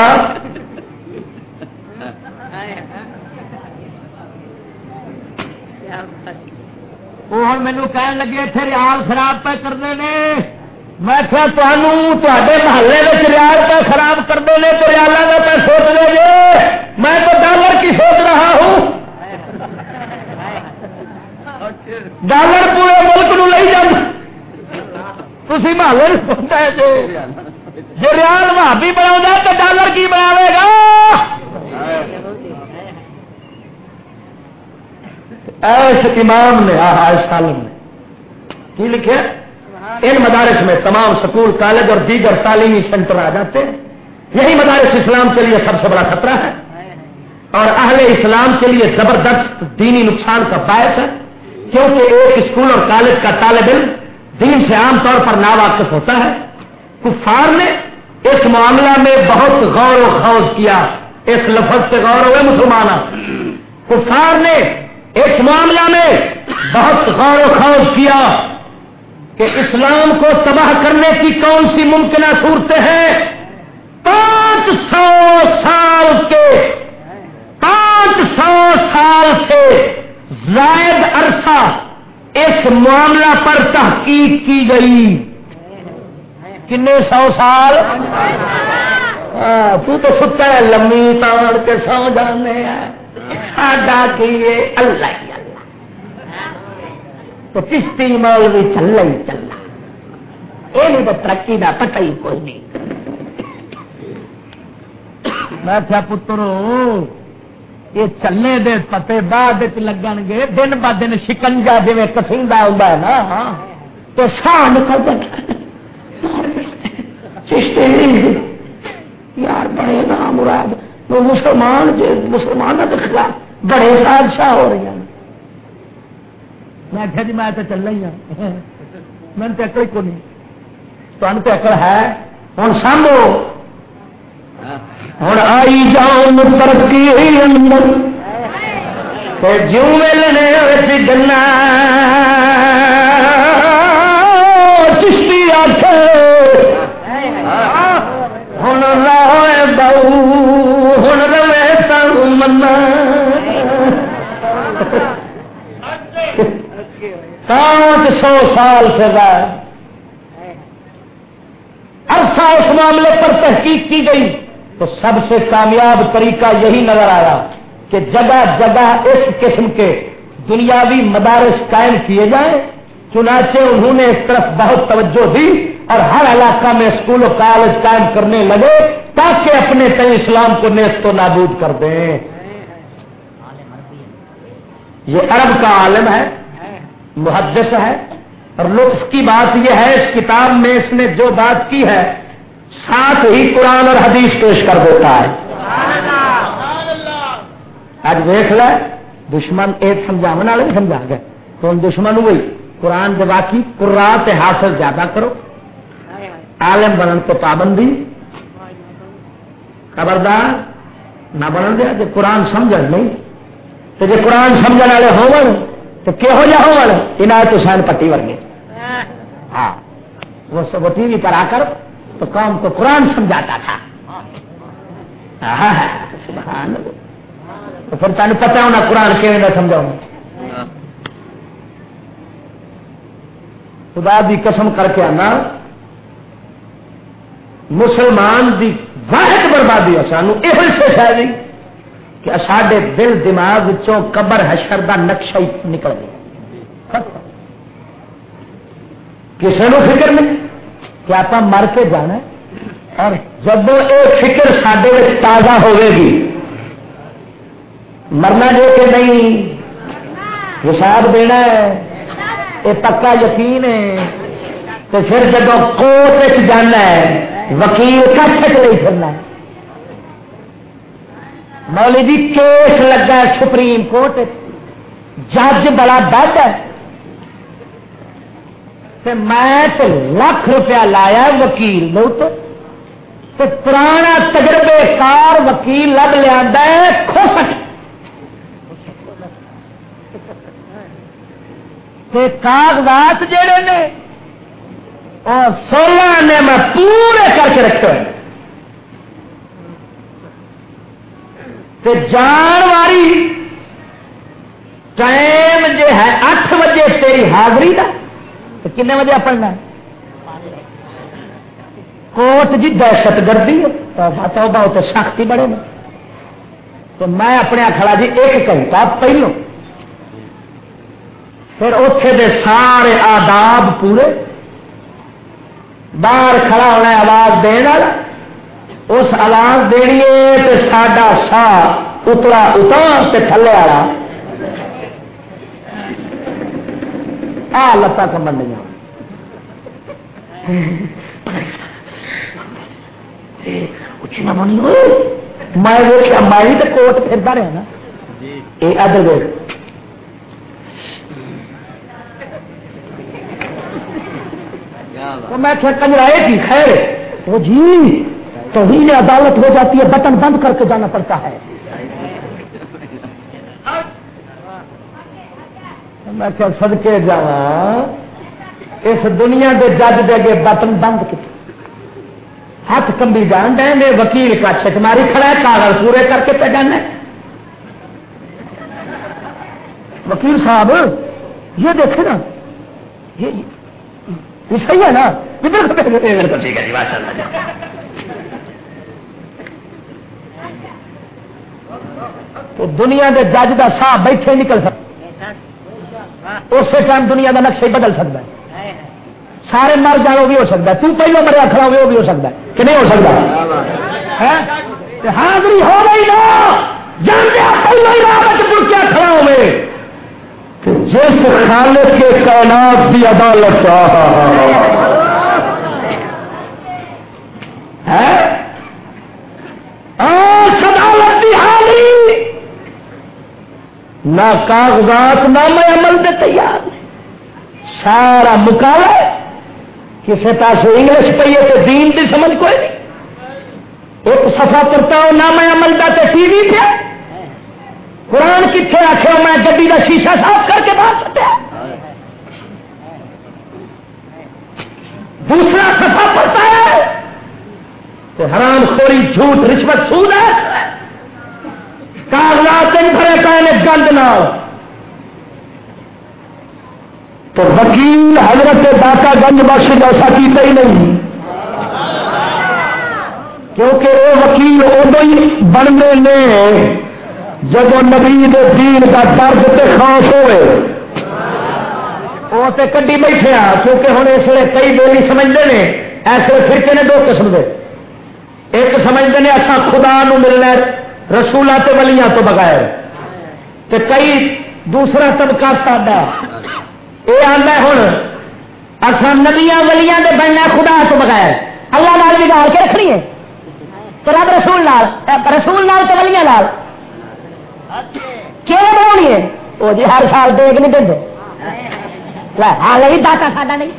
وہ ہوں مینو کہن لگے اتنے ریال خراب پہ کرتے ہیں میں کیا تے محلے میں ریال پہ خراب کرتے ہیں تو ریال کا پہ سوچ لے گے میں تو ڈالر کی سوچ رہا ہوں ڈالر پورے ملک نو لے جا تھی محلے ہے ریال بھابی بنا تو ڈالر کی بناوے گا؟ ایس امام نے سالم نے کی لکھے؟ ان مدارس میں تمام سکول، کالج اور دیگر تعلیمی سینٹر آ جاتے ہیں۔ یہی مدارس اسلام کے لیے سب سے بڑا خطرہ ہے۔ اور اہل اسلام کے لیے زبردست دینی نقصان کا باعث ہے۔ کیونکہ ایک اسکول اور کالج کا طالب علم دین سے عام طور پر ناواقف ہوتا ہے۔ کفار نے اس معاملہ میں بہت غور و خوض کیا۔ اس لفظ سے غور ہوئے مسلمان کفار نے اس معاملہ میں بہت غور و خوض کیا کہ اسلام کو تباہ کرنے کی کون سی ممکنہ صورتیں ہیں۔ پانچ سو سال کے، پانچ سو سال سے زائد عرصہ اس معاملہ پر تحقیق کی گئی۔ کنے سو سال؟ ہاں، تو تو ستا ہے، لمبی تاڑ کے سو جانے ساڈا کیے اللہ ہی اللہ۔ تو چشتی مول بھی چل ہی چلنا یہ تو ترقی کا پتہ ہی کوئی نہیں۔ میں کیا پتر یہ چلنے دے پتے بعد لگن گے، دن ب دن شکنجا جی کسنگا ہوں نا ہاں۔ تو سا نکل چشتی یار بڑے نام مراد، وہ مسلمان مسلمانوں کے خلاف بڑے سازشاہ ہو رہی ہیں۔ میں آخیا جی میں تو چل رہی ہوں میں تو اکڑ کو نہیں۔ تمہیں تو اکڑ ہے۔ ہوں سامو۔ ہاں۔ ہوں آئی جاؤ ترقی جو ملنے گنا چشتی آخ ہوں روئے بہو پانچ سو سال سے عرصہ اس معاملے پر تحقیق کی گئی۔ تو سب سے کامیاب طریقہ یہی نظر آیا کہ جگہ جگہ اس قسم کے دنیاوی مدارس قائم کیے جائیں، چنانچہ انہوں نے اس طرف بہت توجہ دی اور ہر علاقہ میں اسکول و کالج قائم کرنے لگے تاکہ اپنے تئیں اسلام کو نیست و نابود کر دیں۔ یہ عرب کا عالم ہے، محدث ہے، اور لطف کی بات یہ ہے، اس کتاب میں اس نے جو بات کی ہے ساتھ ہی قرآن اور حدیث پیش کر دیتا ہے۔ آج دیکھ لے، دشمن ایک سمجھا والے سمجھا گئے۔ تو ان دشمن ہوئی قرآن کے باقی قرآن حاصل زیادہ کرو۔ عالم بنن تو پابندی۔ خبردار، نہ بنن دیا کہ قرآن سمجھ نہیں۔ تو جی قرآن سمجھ والے ہو تو کہہو جا ہو عنایت حسین پٹی ورگے۔ ہاں وہ ٹی وی پر آ کر تو قوم کو قرآن سمجھاتا تھا۔ سبحان تو پھر تین پتا ہونا قرآن کہ نہ سمجھاؤں۔ خدا دی قسم کر کے آنا، مسلمان دی واحد بربادی ہے، سانو یہ سوچ ہے کہ ساڈے دل دماغ چوں قبر حشر دا نقشہ ہی نکل گیا۔ کسی نو فکر نہیں۔ کہ آپ مر کے جانا اور جب یہ فکر سڈے تازہ ہوے گی، مرنا جو کہ نہیں، حساب دینا ہے، یہ پکا یقین ہے۔ تو پھر جب کوٹ جانا ہے، وکیل کچھ نہیں پھرنا ہے۔ مولی جی کیس لگا ہے سپریم کورٹ جج بڑا بد ہے۔ میں تو لاکھ روپیہ لایا وکیل تو پرانا تجربے کار وکیل لگ لیا خوش کاغذات جڑے نے اور سولہ نے میں پورے کر کے رکھے ہوئے جان والی ٹائم جو ہے اٹھ بجے تیری حاضری کا تو کنے بجے پڑھنا کوٹ جی دہشت گردی بہت سختی بڑے میں تو میں اپنے کھڑا جی ایک گھنٹہ پہلو۔ پھر اتے دے سارے آداب پورے۔ باہر کھڑا ہونا آواز دینا اس آواز دینی ساڈا سا اترا اتار تھلے والا۔ آ لتا کمن دیا میں میں تو کوٹ پھرتا رہا نا۔ یہ ادھر دیکھ میں کنجرائے کی خیر۔ وہ جی تو عدالت ہو جاتی ہے بٹن بند کر کے جانا پڑتا ہے۔ میں کیا سدکے جا اس دنیا کے جج دے گے بٹن بند کی ہاتھ کمبی جان دیں وکیل کا چھچماری کھڑا ہے کاغذ پورے کر کے پہ جانا وکیل صاحب یہ دیکھے نا یہ صحیح ہے نا؟ ٹھیک ہے جی تو دنیا کے جج کا سا بیٹھے نکل سکتا اسی ٹائم دنیا کا نقشہ ہی بدل سکتا ہے۔ سارے مر جانا بھی ہو سکتا ہے۔ تو پہلو مریا کھڑا ہوئے وہ بھی ہو سکتا ہے۔ کہ نہیں ہو سکتا؟ حاضری ہو گئی نا۔ جانتے پہلو ہی راہ کیا کھڑا ہوئے۔ جس خالق کے کائنات کی عدالت ہے عدالت کی حاضری۔ نہ کاغذات، نہ میں عمل دے تیار سارا مکالا کسی پاس انگلش پہ تو دین بھی سمجھ کوئی نہیں۔ ایک سفا پڑتا ہوں، نہ میں عمل دا تے ٹی وی پہ۔ قرآن کتنے آخر میں گڈی کا شیشہ صاف کر کے باہر سٹیا دوسرا سفا پڑتا ہے۔ تو حرام خوری جھوٹ، رشوت، سود ہے۔ کاغذات بھرے پہلے گند نہ تو وکیل حضرت داتا گنج بخش جیسا کیتا ہی نہیں۔ کیونکہ وہ وکیل ادو ہی بننے نے جب نبی دین کا درد تے خاص ہوئے، وہ وہ کڈی بیٹھے آ کیونکہ ہوں اس لیے کئی بولی سمجھتے ہیں۔ ایسے فرقے نے دو قسم دے۔ ایک سمجھتے ہیں اچھا خدا نو ملنا رسولہ تو ولیاں تو بغیر۔ تے کئی دوسرا طبقہ ساڈا۔ یہ آتا ہوں اصا نبیا ولیاں دے بننا خدا تو بغیر۔ اللہ لال بھی ڈال کے رکھنی ہے۔ تو رب رسول لال رسول لال تو ولیاں لال کیوں بنانی ہے؟ وہ جی ہر سال دیکھ نہیں دیں ہال بھی داتا ساڈا نہیں۔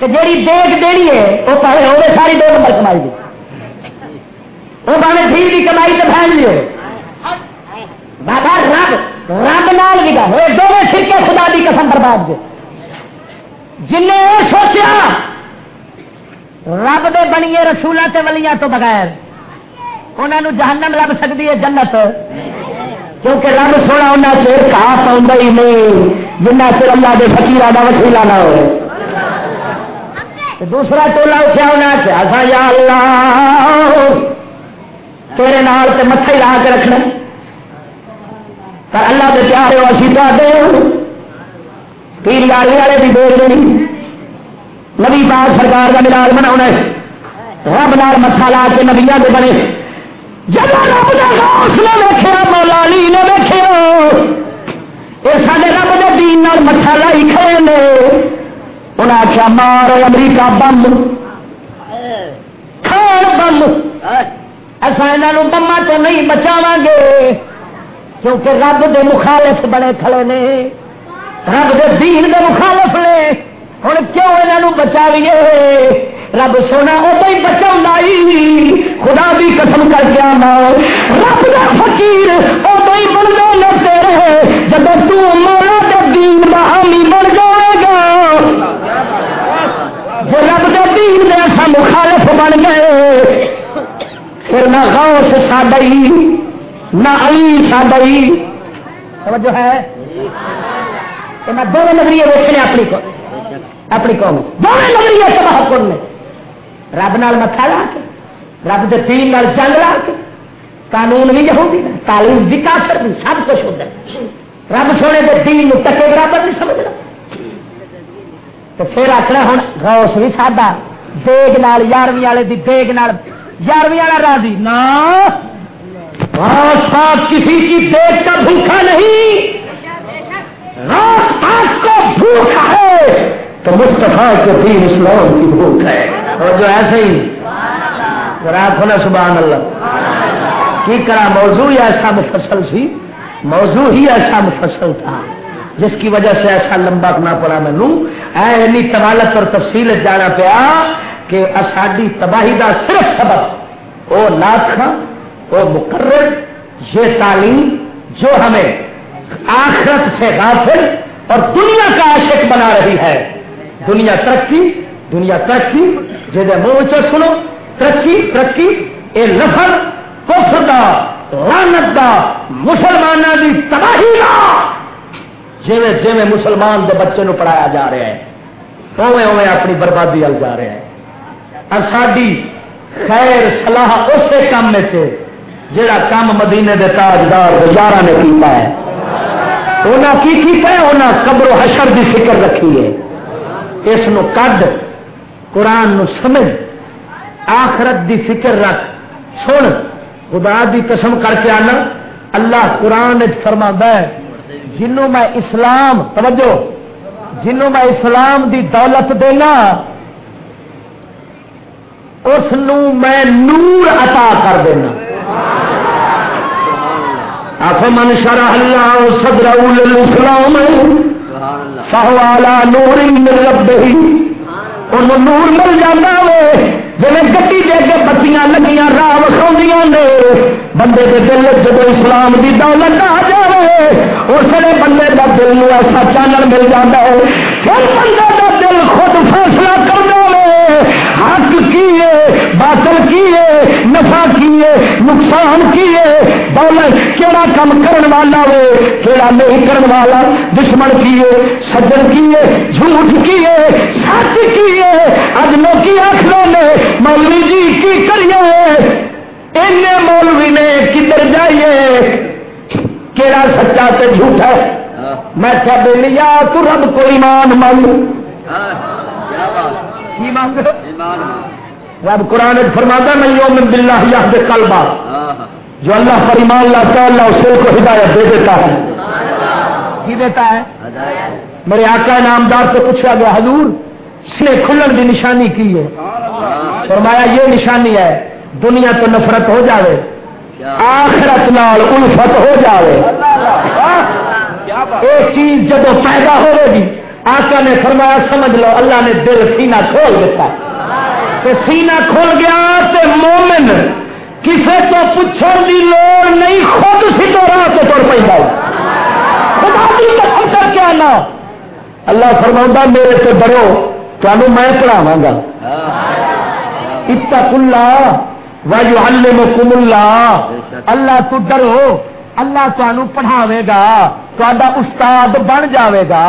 جیڑی دیکھ دینی ہے وہ پہلے ہوگی ساری دو نمبر کمائی دی۔ وہ پہلے دھی کی کمائی تو پھیل لیے۔ بابا رب رب نال بھی گا دونوں چھڑکے خدا دی قسم برباد دے۔ جن نے یہ سوچا رب دے بنیے رسولہ تے ولیاں تو بغیر انہوں جہنم لب سکتی ہے جنت۔ کیونکہ رب سونا انہیں چیر کہا پاؤں ہی نہیں جنہ چر اللہ کے فکیر کا وسیلہ نہ ہو دوسرا ٹولا اٹھا انہیں کیا تھا یا اللہ تیرے نال تے متھے لا کے رکھنا. پر اللہ کے پیارے ہو اسی تے پیر یاری والے بھی دیکھ دینی نبی پاک سرکار کا ملال بنا رب نال متھا لا کے نبیا کے بنے. جب رب کا حوصلہ ویخیا مولا علی نے ویخیا یہ سارے رب کے دین مٹھا لائی کھڑے نے. انہیں آخیا مار امریکہ بند. کھان بند. اصا یہ بما تو نہیں بچاو گے کیونکہ رب دے مخالف بڑے کھڑے نے۔ رب دے دین دے مخالف نے۔ ہوں کیوں یہ بچاویے؟ رب سونا ادو ہی بچا خدا بھی قسم کر کے آنا رب کا فکیر ادو ہی بننے لگتے رہے جب تولا کے دین بحامی بن جائے گا۔ جو رب کے دین میں ایسا مخالف بن گئے پھر نہ غوث ساڈی نہ علی ساڈی جو ہے؟ تو میں دونوں نظریے دیکھنے اپنی کو اپنی قوم دونوں نظریے تباہ کرنے رب نال متھا لا ہاں کے رب کے تین نال جنگ لا کے۔ قانون بھی یہودی تعلیم بھی کافر بھی، سب کچھ ہوتا ہے۔ رب سونے کے تین ٹکے برابر نہیں سمجھنا۔ تو پھر آخر ہوں غوث بھی سادہ۔ دیگ نال، یارویں والے دی دیگ نال یارویں والا راضی. نا. کسی کی دیگ کا بھوکا نہیں. راس پاس کو بھوکا ہے. تو مستفا کے دین اسلام کی بھوک ہے. اور جو ایسے ہی رات ہونا سبحان اللہ. کی کرا موضوع ہی ایسا مفصل سی؟ موضوع ہی ایسا مفصل تھا. جس کی وجہ سے ایسا لمبا کرنا پڑا میں مینو اینی طوالت اور تفصیل جانا پیا. کہ اساڈی تباہی دا صرف سبب وہ لاکھ وہ مقرر، یہ تعلیم جو ہمیں آخرت سے غافل اور دنیا کا عاشق بنا رہی ہے۔ دنیا ترقی دنیا ترقی جہد منہ چ سنو۔ ترقی ترقی، اے نفر، کفر دا لانت دا مسلمانوں کی تباہی دا۔ جویں جویں مسلمان دے بچے نو پڑھایا جا رہا ہے اوے اوے اپنی بربادی ال جا رہا ہے۔ اور ساری خیر صلاح اسی کام میں سے جڑا کام مدینے دے تاجدار گزارا نے کیتا ہے۔ انہاں کی کیتا ہے؟ انہاں قبر و حشر دی فکر رکھی ہے۔ اس نو کد قرآن نو سمجھ، آخرت دی فکر رکھ۔ سن، خدا دی قسم کر کے آنا۔ اللہ قرآن فرما ہے، جنوں میں اسلام، توجہ، جنوں میں اسلام دی دولت دینا اس میں نور عطا کر دینا۔ من شرح اللہ صدر الاسلام فہوالا نور مل ربی ان نور مل جانا وے جی گی دے کے بتیاں لگیاں راہ وکھاؤ نے۔ بندے کے دل جب اسلام کی دولت آ جائے اس نے بندے کا دل ایسا چانن مل جاتا ہے۔ پھر بندے کا دل خود فیصلہ کیے باطل کیے نفع کیے نقصان کیے۔ دولت کہڑا کام کرن والا ہو کہڑا نہیں کرن والا۔ دشمن کیے سجن کیے جھوٹ کیے سچ کیے۔ اج لوگ آخر نے مولوی جی کی کریے؟ این مولوی نے کدھر جائیے؟ کہڑا سچا تے جھوٹ ہے؟ میں کیا بے لیا تو رب کو ایمان مانگ۔ کی مانگ۔ رب قرآن فرماتا میں یوم باللہ یہد قلبا جو اللہ پر ایمان لاتا ہے اللہ اسے کو ہدایت دے دیتا ہے۔ کی دیتا ہے؟ میرے آقا نامدار سے پوچھا گیا حضور سلے کھلن کی نشانی کی ہے؟ فرمایا یہ نشانی ہے دنیا تو نفرت ہو جاوے آخرت نال الفت ہو جاوے۔ ایک چیز جب پیدا ہوگی آقا نے فرمایا سمجھ لو اللہ نے دل سینہ کھول دیتا تو سینہ کھول گیا تو مومن کسے تو پوچھنے کی لوڑ نہیں خود سیدھو راہ تو تر پہ خدا کی قسم کر کے آنا۔ اللہ فرما میرے سے ڈرو تمہیں میں پڑھاوا گا اتق اللہ واجو اللہ اللہ اللہ تو ڈرو اللہ تمہوں پڑھاوے گا تا استاد بن جاوے گا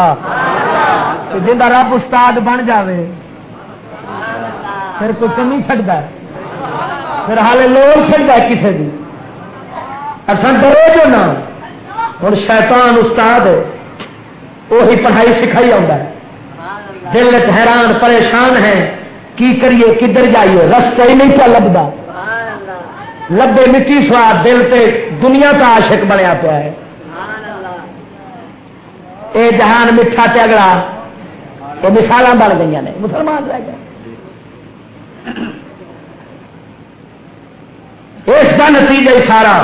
جا رب استاد بن جاوے۔ پھر کوئی کمی چڑھتا ہے۔ پھر حال لوگ چڑھتا ہے کسی بھی اصل ڈرو جو نا ہوں شیطان استاد وہی پڑھائی سکھائی آتا ہے۔ دل حیران پریشان ہے۔ کی کریے؟ کدھر جائیے؟ رستہ ہی نہیں پا لگتا لبے مٹی سواد دل تے دنیا کا عاشق بنیا پیا ہے۔ اے جہان میٹھا تگڑا یہ مثال بن گئی نے۔ مسلمان رہ گئے۔ اس کا نتیجہ سارا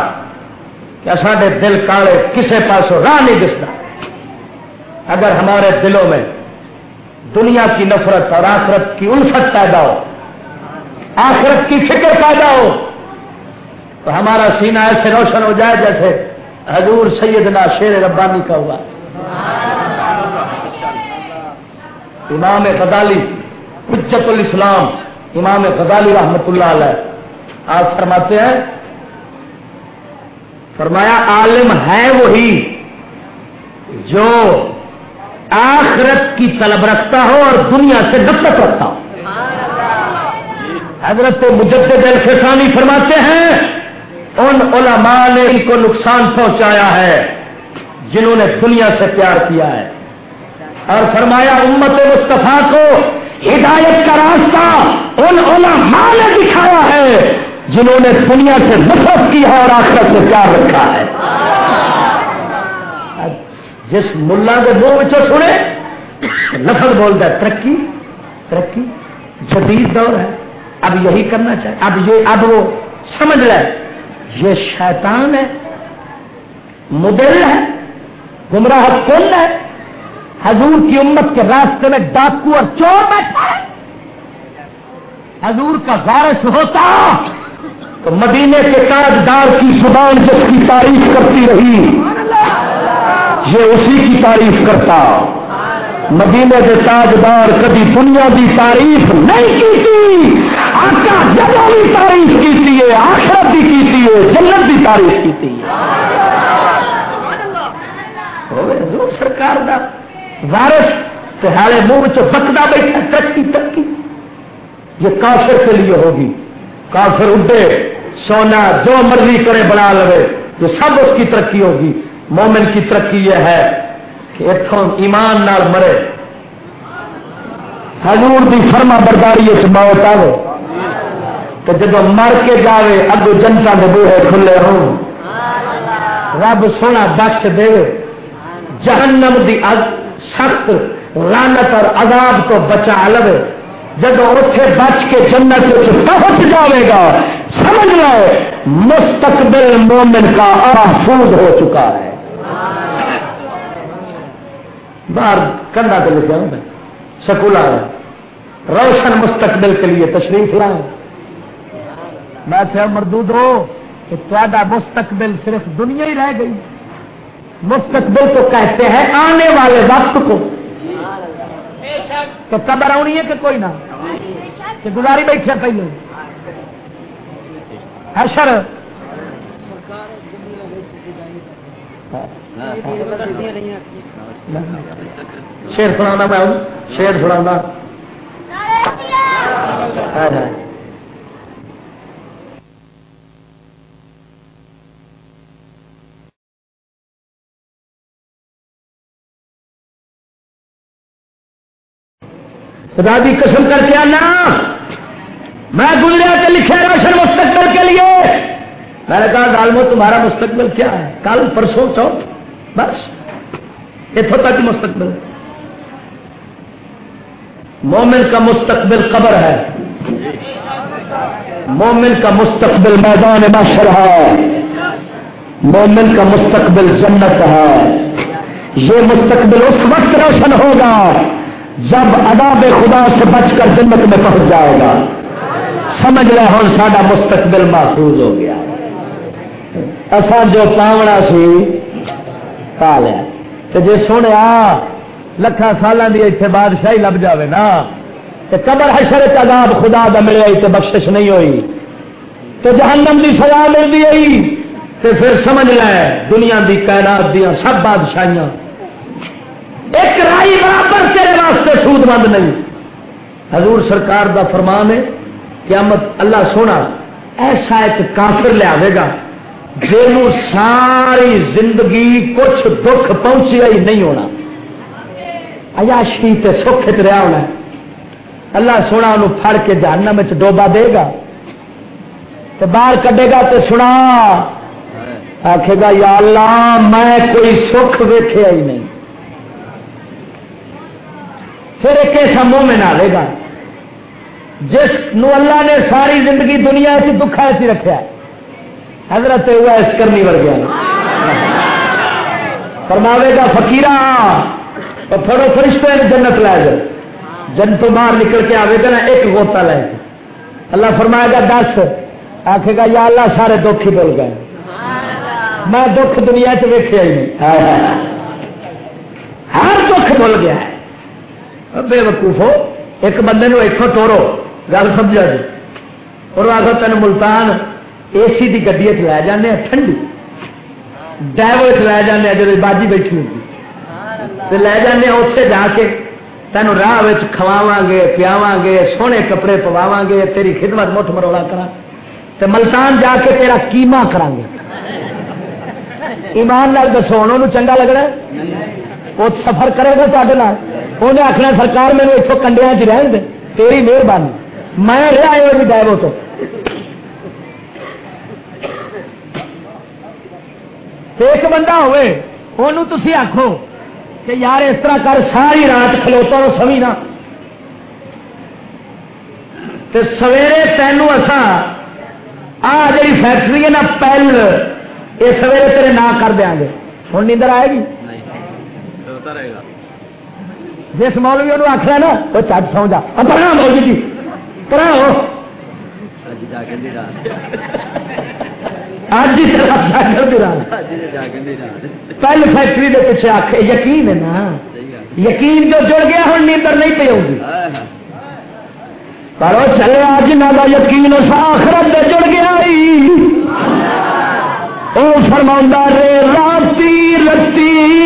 کہ سارے دل کالے کسے پاسوں راہ نہیں دستا۔ اگر ہمارے دلوں میں دنیا کی نفرت اور آخرت کی الفت پیدا ہو، آخرت کی فکر پیدا ہو، تو ہمارا سینہ ایسے روشن ہو جائے جیسے حضور سیدنا شیر ربانی کا ہوا۔ امام غزالی حجت الاسلام امام غزالی رحمت اللہ علیہ۔ آپ فرماتے ہیں، فرمایا، عالم ہے وہی جو آخرت کی طلب رکھتا ہو اور دنیا سے نفرت رکھتا ہو۔ حضرت مجدد الفسانی فرماتے ہیں، ان علماء نے ان کو نقصان پہنچایا ہے جنہوں نے دنیا سے پیار کیا ہے۔ اور فرمایا، امت مصطفیٰ کو ہدایت کا راستہ ان علماء نے دکھایا ہے، جنہوں نے دنیا سے نفرت کی ہے اور آخرت سے پیار رکھا ہے۔ جس ملا کے منہ سنے لفظ بولتا ہے، ترقی ترقی، جدید دور ہے۔ اب یہی کرنا چاہے، اب یہ، اب وہ سمجھ رہے یہ شیطان ہے، مدل ہے، گمراہ کن ہے۔ حضور کی امت کے راستے میں ڈاکو اور چور بیٹھا ہے۔ حضور کا وارث ہوتا تو مدینے کے تاجدار کی زبان جس کی تعریف کرتی رہی، یہ اسی کی تعریف کرتا۔ مدینے کے تاجدار کبھی دنیا کی تعریف نہیں کی تھی آقا جگہ بھی تعریف کی تھی آخرت بھی کی تھی جنت بھی تعریف کی تھی سرکار کا وارس تہارے منہ بکتا بیٹھا ترقی ترقی۔ یہ کافر کے لیے ہوگی۔ کافر اڈے سونا جو مرضی کرے بنا لے یہ سب اس کی ترقی ہوگی۔ مومن کی ترقی یہ ہے کہ اتوں ایمان نال مرے۔ حضور دی فرما برداری موت آئے تو جب مر کے جاوے اگو جنتا کے بوہے کھلے ہوں۔ رب سونا بخش دے۔ جہنم دی سخت رانت اور عذاب کو بچا لو جب اتنے بچ کے جنت پہنچ جاوے گا۔ سمجھ لو، مستقبل مومن کا محفوظ ہو چکا ہے۔ باہر کنڈا پہ لکھا ہوں سکول آ روشن مستقبل کے لیے تشریف لائیں۔ میں تھے مردود ہو کہ تا مستقبل صرف دنیا ہی رہ گئی۔ مستقبل تو کہتے ہیں، آنے والے وقت کو۔ تو قبر آنی ہے کہ کوئی نہ۔ کہ گزاری بیٹھے پہلے۔ حشر شیر سنا میں، شیر سنا خدا کی قسم کر کے آنا۔ میں گزریا کے لکھے روشن مستقبل کے لیے۔ میں نے کہا ڈالمو تمہارا مستقبل کیا ہے؟ کل، پرسوں، چوتھ؟ بس۔ اتوں تک مستقبل۔ مومن کا مستقبل قبر ہے۔ مومن کا مستقبل میدان معاشر ہے۔ مومن کا مستقبل جنت ہے۔ یہ مستقبل اس وقت روشن ہوگا جب اداب خدا سے بچ کر جنت میں پہنچ جائے گا۔ سمجھ لے ہوں سارا مستقبل محفوظ ہو گیا۔ اصا جو پاونا سی، پا لیا۔ تو جی سنیا لکھان سالوں کی اتنے بادشاہی لب جائے نا۔ تو قبر حشر عذاب خدا کا ملے تو بخشش نہیں ہوئی۔ تو جہنم کی سزا ملتی ہوئی تو پھر سمجھ لے دنیا کی کائنات دیا سب بادشاہیاں ایک رائی برابر تیرے واسطے سود مند نہیں۔ حضور سرکار دا فرمان ہے، قیامت اللہ سونا ایسا ایک کافر لیا گا جن ساری زندگی کچھ دکھ پہنچیا ہی نہیں ہونا۔ ایاشی تے سکھ چ رہا ہونا۔ اللہ سونا انہوں پھڑ کے جہنم میں ڈوبا دے گا۔ تو باہر کڈے گا تو سنا۔ آخے گا، یا اللہ، میں کوئی سکھ ویخیا ہی نہیں۔ پھر ایک ایسا مومن آئے گا جس نو اللہ نے ساری زندگی دنیا سے دکھا ایسی رکھا ہے۔ حضرت ہوا اس کرنی ور گیا فرماوے گا فکیرا اور تھوڑے فرشتے نے جنت لے جائے جن تو باہر نکل کے آئے گا نا، ایک گوتا لے کے اللہ فرمائے گا، دس آخے گا، یا اللہ، سارے دکھ ہی بول گئے۔ میں دکھ دنیا چ ویخیا ہی نہیں۔ ہاں۔ ہر دکھ بول گیا ہے۔ بے وقوف ہو۔ ایک بندے نو اتوں توڑو گل سمجھا جی۔ اور آخر تین ملتان اے سی کی گڈی لے جانے ٹھنڈی۔ ڈائیور لے جانے جب باجی بیٹھی ہوتی لے جانے اتنے جا کے تین راہ کھواوا گے پیاوا گے سونے کپڑے پواوا گے تیری خدمت مٹھ مروڑا کرا تو ملتان جا کے تیرا کیما کرا گے۔ ایمان لال دسو انہوں چنگا لگنا وہ سفر کرے گا تے انہیں آخنا سرکار میرے اتوں کنڈیا چ رہن دے، تیری مہربانی۔ میں رہا ہے بھی تو۔ ایک بندہ ہوئے انہوں تھی آخو کہ یار اس طرح کر، ساری رات کھلوتا رو سوی نہ۔ سویرے تینوں اسا آ جی فیکٹری ہے نا، پہل یہ سویرے تیرے نہ کر دیا گے۔ ہوں نیندر آئے گی؟ جس مولوی انہوں آخر نا وہ چج سو جا۔ پڑھا مولوی جی؟ پڑھا ہو پہلے فیکٹری کے پیچھے آخ یقین ہے نا؟ یقین جو جڑ گیا ہوں نیندر نہیں پی ہوگی پر چلے آج نہ یقین اس آخرت جڑ گیا وہ فرما رے راتی رتی۔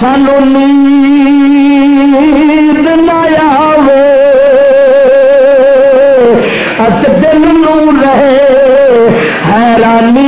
سانو نیند نایا وے اچھا دل نو رہے حیرانی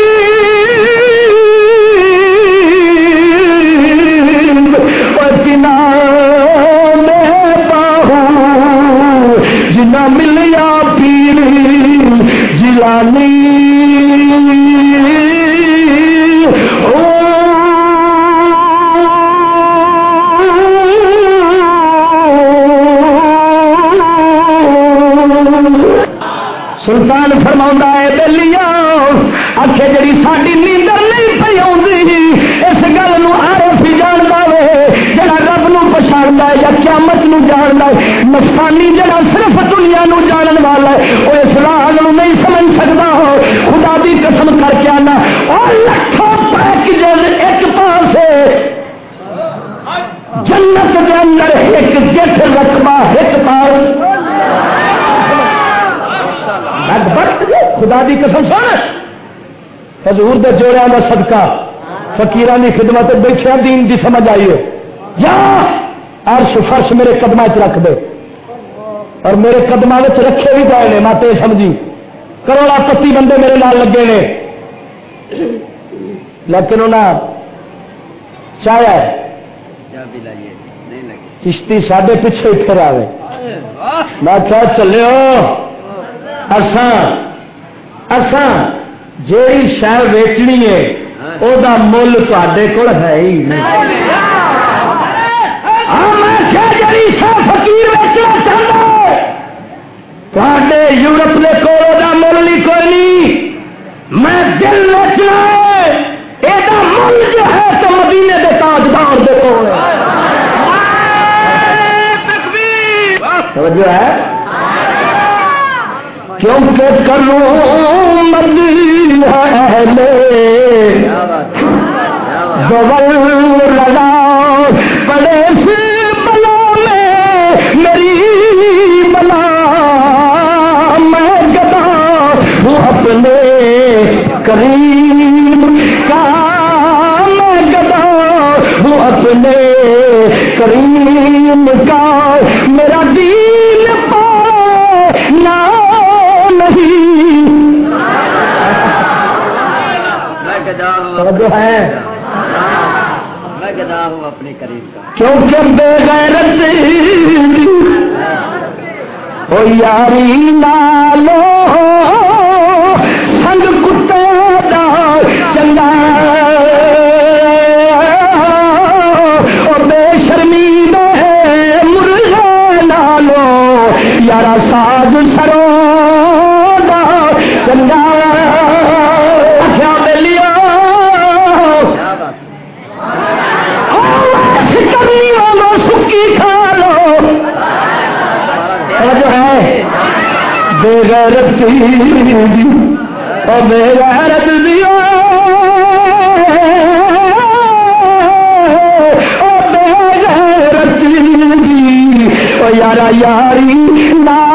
نفسانی جڑا صرف دنیا نو جانن والا ہے، وہ اس راہ نہیں سمجھ سکتا ہو۔ خدا دی قسم کر کے آنا۔ اور لکھوں پیکجز ایک پاس جنت کے اندر ایک جت رقبہ، ایک پاس۔ جی، خدا دی قسم سن۔ حضور دے جوڑا کا صدقہ۔ فقیران کی خدمت بیٹھے دین دی سمجھ آئیے۔ جا عرش فرش میرے قدم چ رکھ دے۔ اور میرے قدم رکھے بھی پائے میں تو سمجھی۔ کروڑا پتی بندے میرے نال لگے نے۔ لیکن انہیں چاہیا چشتی سڈے پیچھے پھر آئے میں کیا چلے اسان جی شہر ویچنی ہے وہ مل تے کول ہے ہی نہیں۔ یورپ کے کول وہ مل نہیں، کوئی نہیں۔ میں دل ویچنا یہ مل جو ہے تو مدینے کے تاجدار دے کول۔ توجہ ہے؟ کیونکہ کروں مدی ہے ببل لگا پڑے سے بلا میں، میری بلا اپنے کریم کا میں گدا ہوں اپنے کریم کا میرا دین پا ہے میں گدا ہوں اپنے قریب کا کیونکہ بے غیرت او یاری نالو غیرت بے غیرت دیا بے غیرت یارا یاری نالو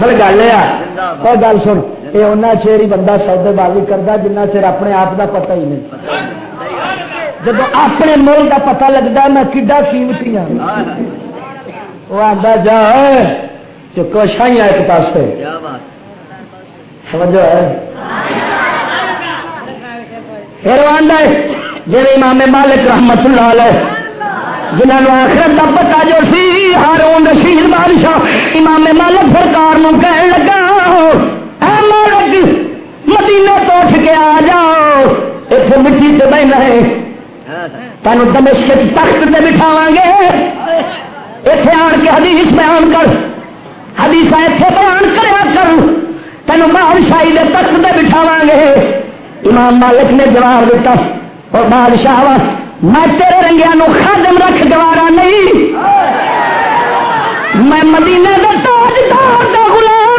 اصل گل یہ گل سن یہ ان چیر ہی بندہ سودے بازی کرتا جنہ چر اپنے آپ کا پتا ہی نہیں جب اپنے مل کا پتا لگتا میں کڈا قیمتی ہوں وہ آتا جا چکو شاہی ایک پاس سمجھو ہے پھر آدھا جی امام مالک رحمت اللہ علیہ جنہوں آخرت کا پتا جو سی ہارون رشید بادشاہ امام مالک سرکار کہنے لگا، اے مالک، مدینے تو اٹھ کے آ جاؤ اتنے مٹی سے بہنا ہے۔ تینوں دمشق تخت سے بٹھاوا گے۔ اتنے آن کے حدیث بیان کر، حدیث اتنے بیان کریا کر تینوں بادشاہی کے تخت سے بٹھاوا گے۔ امام مالک نے جواب دیتا، اور بادشاہ میں تیرے رنگیا نو خادم رکھ، گوارا نہیں۔ میں مدینے کا تاجدار کا غلام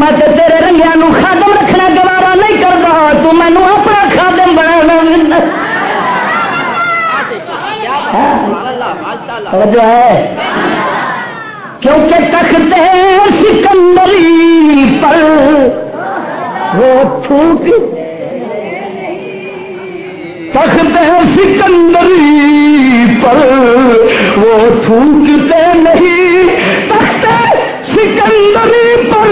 میں تے تیرے رنگیا نو خادم رکھنا گوارا نہیں کرتا تو مینو اپنا خادم بنا جو ہے؟ کیونکہ تختے سکندری پر۔ وہ تھوک تخت سکندری پر، وہ تھوکتے نہیں۔ تخت سکندری پر،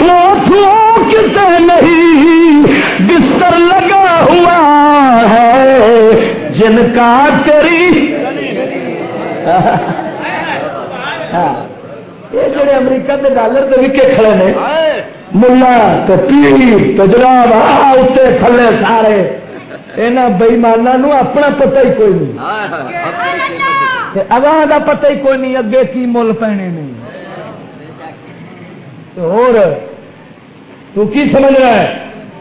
وہ تھوکتے نہیں۔ بستر لگا ہوا ہے جن کا تیری ہاں امریکہ کے ڈالر تو وکے کھڑے نے، ملا تو پیر تو جناب آ اتنے تھلے سارے۔ یہاں بئیمانوں اپنا پتہ ہی کوئی نہیں اگاں دا پتہ ہی کوئی نہیں اگے کی مل پینے نہیں اور تو کی سمجھ رہا ہے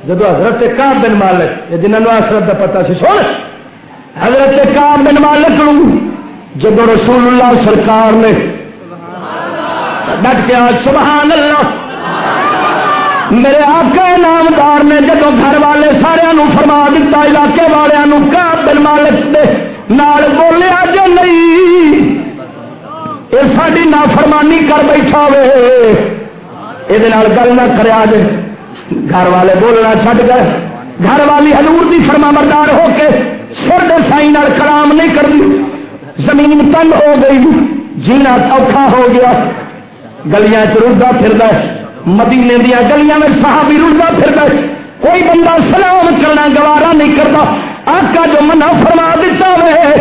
جب حضرت کام بن مالک جنہوں نے آخرت کا پتا سی سن حضرت کام بن مالک نو جب رسول اللہ سرکار نے ڈٹ کے آج سبحان اللہ میرے آقا نامدار نے جب گھر والے سارے فرما دیتا علاقے والوں کا بن مالک دے نال بولیا جو نہیں۔ یہ ساری نافرمانی کر بیٹھا وے۔ یہ گل نہ کرا جے گھر والے بولنا چھڈ گئے۔ گھر والی حضور دی فرما بردار ہو کے سر سائی نال کلام نہیں کرتی زمین تنگ ہو گئی۔ جینا اوکھا ہو گیا۔ گلیاں چ رڑتا پھر مدینے دیا گلیاں میں صحابی رڑتا پھر کوئی بندہ سلام کرنا گوارا نہیں کرتا۔ آقا جو منع فرما دیتا وے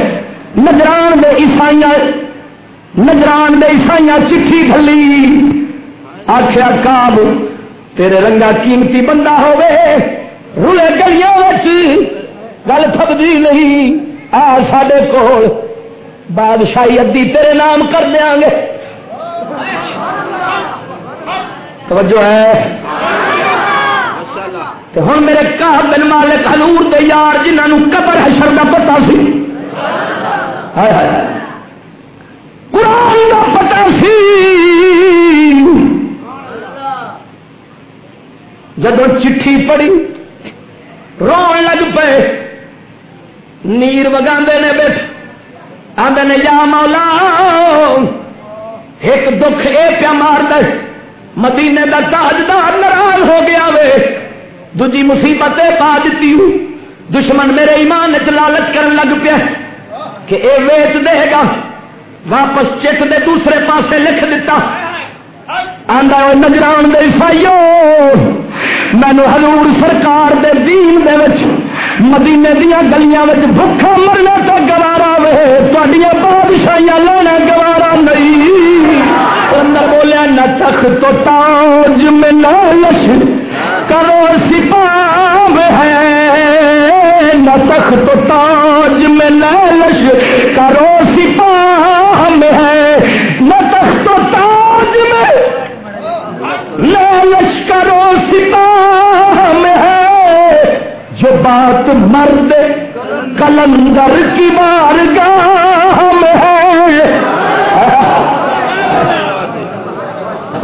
نجران دے عیسائی نجران دے عیسائی چٹھی کھلی آخیا کاب تیرے رنگا قیمتی بندہ ہوے رلے گلیاں گل تھبدی نہیں۔ آ سڈے کول، بادشاہی ادی تیرے نام کر دیا گے۔ توجہ ہے؟ ہوں میرے کہا بن مالک حضور دے یار جنہوں قبر حشر کا پتا سی۔ قرآن کا پتا سی۔ جب چٹھی پڑی رو لگ پے نیر وگا نے بیٹھ۔ آدھے یا مولا ایک دکھ اے پیا مار دے۔ مدینے کا تاجدار ناراض ہو گیا وے۔ دجی مصیبت پا دیتی ہوں۔ دشمن میرے ایمان لالچ کرن لگ پیا کہ اے ویچ دے گا۔ واپس چٹ دے دوسرے پاسے لکھ دیتا آندا نجران دے عیسائیو، مینو حضور سرکار دے دین دے وچ، مدینے دیا گلیاں وچ بھوکا مرنا تو گوارا وے۔ تھوڑیاں بادشاہیاں لینا گوارا نہیں۔ بولیا نہ تخ تو تاج میں لالش کرو سپاہ ہے۔ نہ تخ تو تاج میں لالش کرو سپاہ میں ہے۔ نہ تخ تو تاج میں لالش کرو سپاہ میں ہے۔ جو بات مرد کلندر کی بارگاہ میں ہے۔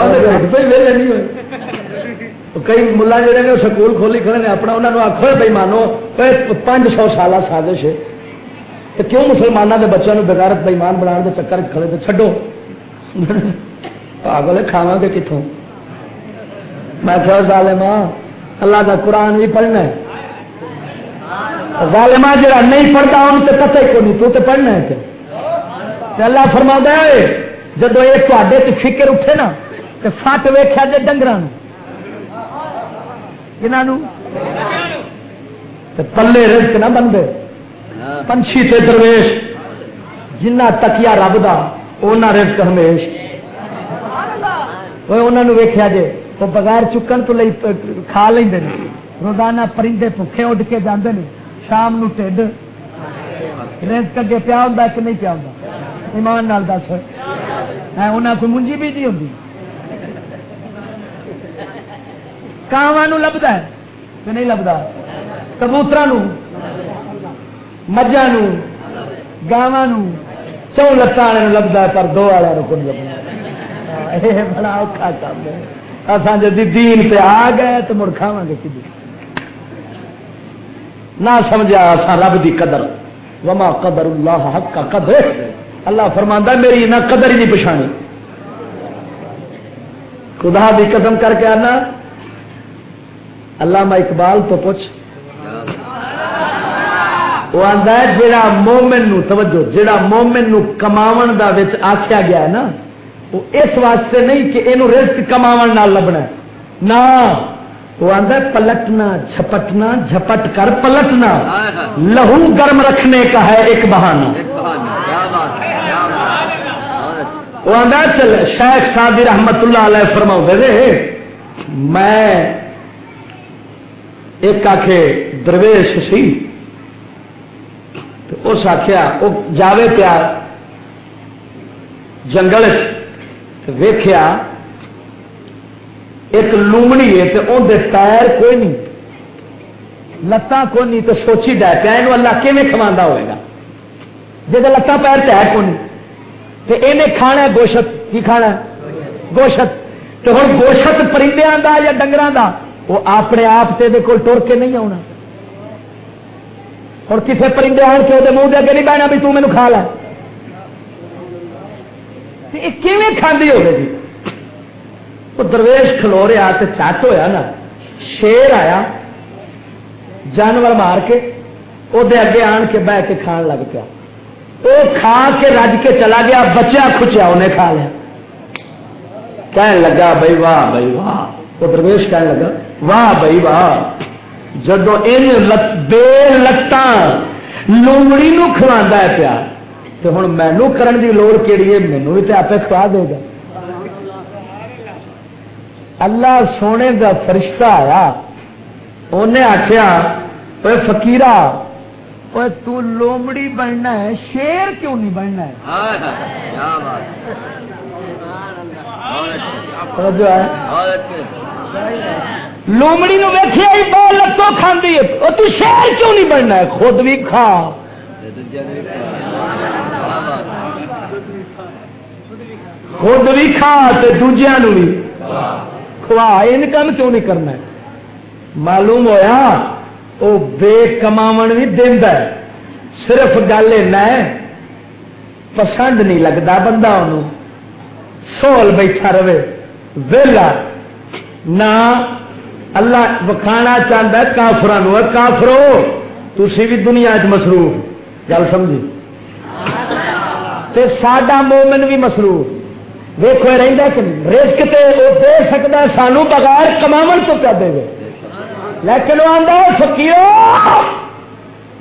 نہیں ہوئے۔ کئی ملا جڑے نے سکول کھولی کھڑے نے اپنا انہوں نے آخو بھائی مانو پانچ سو سال سازش ہے۔ تو کیوں مسلمانوں کے بچوں بغیرت بےمان بنا کے چکر کھڑے تو چڈو پاگل کھاوا گے کتوں میں کیا ظالما اللہ کا قرآن بھی پڑھنا ہے۔ ظالما جا نہیں پڑھتا ان تو پتہ ہی نہیں تو تے پڑھنا ہے اللہ فرما ہے جب یہ تے فکر اٹھے نا تو فٹ ویخیا جی ڈنگر پلے رزق نہ بنتے پنچھی تے درویش جنہ تکیا رب دا اونا رزق ہمیش۔ انہوں نے ویکیا جی وہ بغیر چکن تو لئی کھا لیں روزانہ پرندے بھوکے اڈ کے جانے ہیں شام نو ٹھڈ۔ رزق اگے پیا ہوں کہ نہیں پیا ہوں ایمان نال دس۔ انہیں کوئی منجی بھی نہیں ہوتی کاواں لبدا ہے کہ نہیں لبدا کبوتر مجھا گاواں چو لتان لبدا پر دو والا کو نہیں لبنا بڑا اوکھا کام ہے اصا جی دین پہ آ گئے تو مڑ کھاوا گے کدی نہ سمجھا اصا رب دی قدر وما قدر اللہ حق کا قدر اللہ فرماندہ میری نہ قدر ہی نہیں پچھانی خدا دی قسم کر کے آنا علامہ اقبال تو پوچھ۔ وہ آتا ہے جڑا مومن نو توجہ جڑا مومن نو کماون دا وچ آخیا گیا ہے نا، وہ اس واسطے نہیں کہ یہ رزق کماون نال لبنا ہے۔ نہ وہ آتا ہے، پلٹنا، جھپٹنا، جھپٹ کر پلٹنا۔ لہو گرم رکھنے کا ہے ایک بہانہ۔ وہ آدھا چل شیخ سادی رحمت اللہ علیہ فرما دے میں ایک آخ درویش سی اس آخیا وہ جاوے پیا جنگل ویخیا ایک لومڑی ہے، تو اندر پیر کوئی نہیں، لتاں کوئی نہیں، تو سوچی ڈا پیا یہ اللہ کیون کما ہوئے گا؟ جی لتاں پیر تو ہے کون تو یہ کھانا گوشت؟ کی کھانا گوشت، تو ہوں گوشت پرندے کا یا ڈنگر کا وہ اپنے آپ سے کول ٹر کے نہیں آنا اور کسی پرندے آن کے وہ منہ دے اگے نہیں بہنا بھی تین کھا لا کھاندی ہوگی جی؟ وہ درویش کھلو رہا تو چٹ ہوا نا۔ شیر آیا، جانور مار کے وہ اگے آن کے بہ کے کھان لگ پیا۔ وہ کھا کے رج کے چلا گیا، بچیا کھچیا انہیں کھا لیا۔ کہنے لگا بھائی واہ بھائی واہ۔ وہ درویش کہنے لگا واہ بھائی واہ جدو ان بے لتان لومڑی کھوا پیا تو ہوں مینو کرن دی لوڑ کہڑی ہے مینو بھی تو آپ کھوا دے گا۔ اللہ سونے کا فرشتہ آیا انہیں آخیا فکیرا تو لومڑی بننا ہے شیر کیوں نہیں بننا ہے؟ لومڑی نو ویکیا ہی بہت لتوں کھانے تو شہر کیوں نہیں بننا ہے؟ خود بھی کھا۔ خود بھی کھا دوجیا بھی کھوا۔ ان کام کیوں نہیں کرنا معلوم ہویا وہ بے کماو بھی دینا صرف گل ہے، پسند نہیں لگتا بندہ انہوں سول بیٹھا رہے، ویلا نہ اللہ وکھانا چاہتا ہے کافران کافرو تھی بھی دنیا چ مصروف گل سمجھی ساڈا مومن بھی مصروف رہتا کہ رسک تے وہ دے سکتا سانو بغیر کما تو پیا دے لیکن وہ آدھا فکیو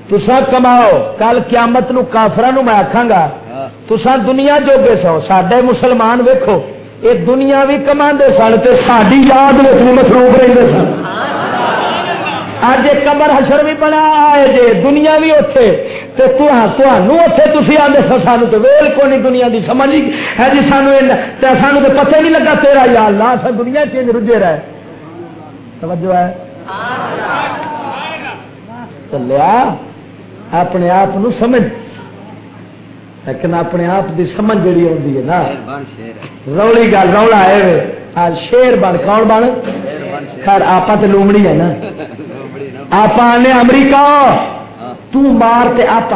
تسا کماؤ کل قیامت نو کافران میں آخا گا تسا دنیا جو گے سو سڈے مسلمان ویکو یہ دنیا بھی کما سن تو ساری یاد میں مصروف رہتے سن۔ اج قبر حشر بھی بنا ہے جی دنیا بھی اتے تھی آدھے سر سانو تو ویل کو نہیں، دنیا کی سمجھ ہے جی سانو سانو تو پتہ نہیں لگا تیرا یا اللہ، سر دنیا چینج رجے رہے۔ توجہ ہے۔ چلیا، اپنے آپ سمجھ۔ لیکن اپنے آپ کی سمجھ جڑی آتی ہے نا۔ رولی گل رولا ہے شیر بن کون بن؟ خیر آپ تو لومڑی ہے نا۔ آپ آنے امریکہ۔ تار آپ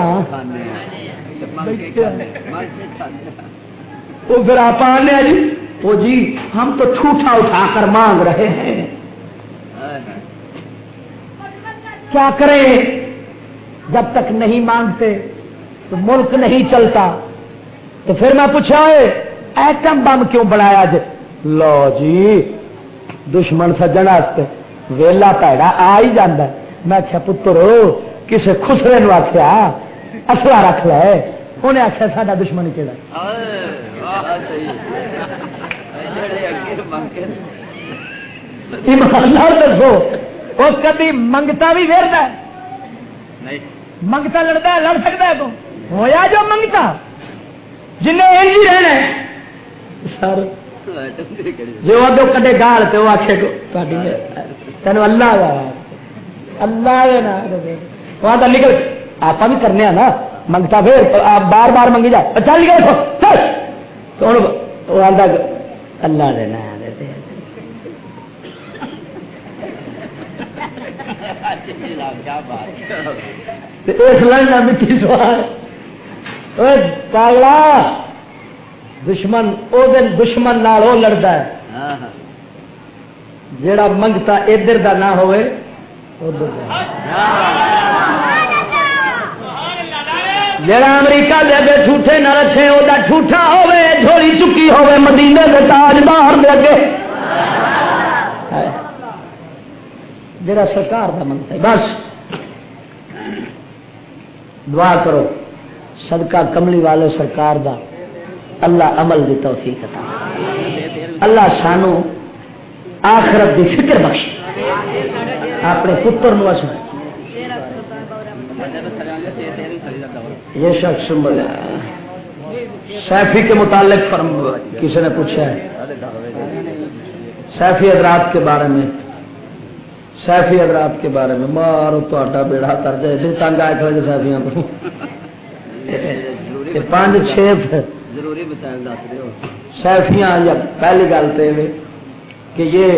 وہ پھر آپ آنے جی وہ جی ہم تو ٹھوٹا اٹھا کر مانگ رہے ہیں۔ کیا کریں؟ جب تک نہیں مانگتے تو ملک نہیں چلتا۔ تو پھر میں پوچھا ایٹم بم کیوں بنایا جی لو جی دشمن سجن ویلا پیڑا آ ہی جانا میں آخیا پتر کسی خسرے نو آخیا اصلا رکھ لے۔ انہیں آخیا سا دشمن کہڑا دسو وہ کدی منگتا بھی پھر منگتا لڑتا لڑ سکتا ہے تو ہویا جو منگتا؟ جنہیں انجی رہنا سر جو ادو کٹے گال تو وہ آخے تین اللہ اللہ وہاں تو نکل۔ آپ بھی کرنے نا منگتا پھر۔ آپ بار بار منگی جا۔ چل نکل چل۔ تو وہ آتا اللہ دینا اس لڑنا مٹی سوال پاگلا دشمن او دن دشمن نال وہ لڑتا ہے۔ جڑا منگتا ادھر دا نہ ہوئے جڑا امریکہ دے اگے جھوٹے نہ رکھے وہ جھوٹا ہوے جھولی چکی ہوے مدینے کے تاجدار دے اگے۔ جڑا سرکار دا منگتا ہے بس۔ دعا کرو۔ صدقہ کملی والے سرکار دا اللہ عمل دی توفیق عطا اللہ سانو آخرت دی فکر بخش اپنے پتر نو اسا یہ شخص سیفی کے متعلق فرم کسی نے پوچھا ہے۔ سیفی حضرات کے بارے میں۔ سیفی حضرات کے بارے میں۔ مارو تا بیڑا کر جائے۔ تنگ آئے کھڑے سیفیاں کو پانچ چھ سیفیاں یا پہلی گل تو کہ یہ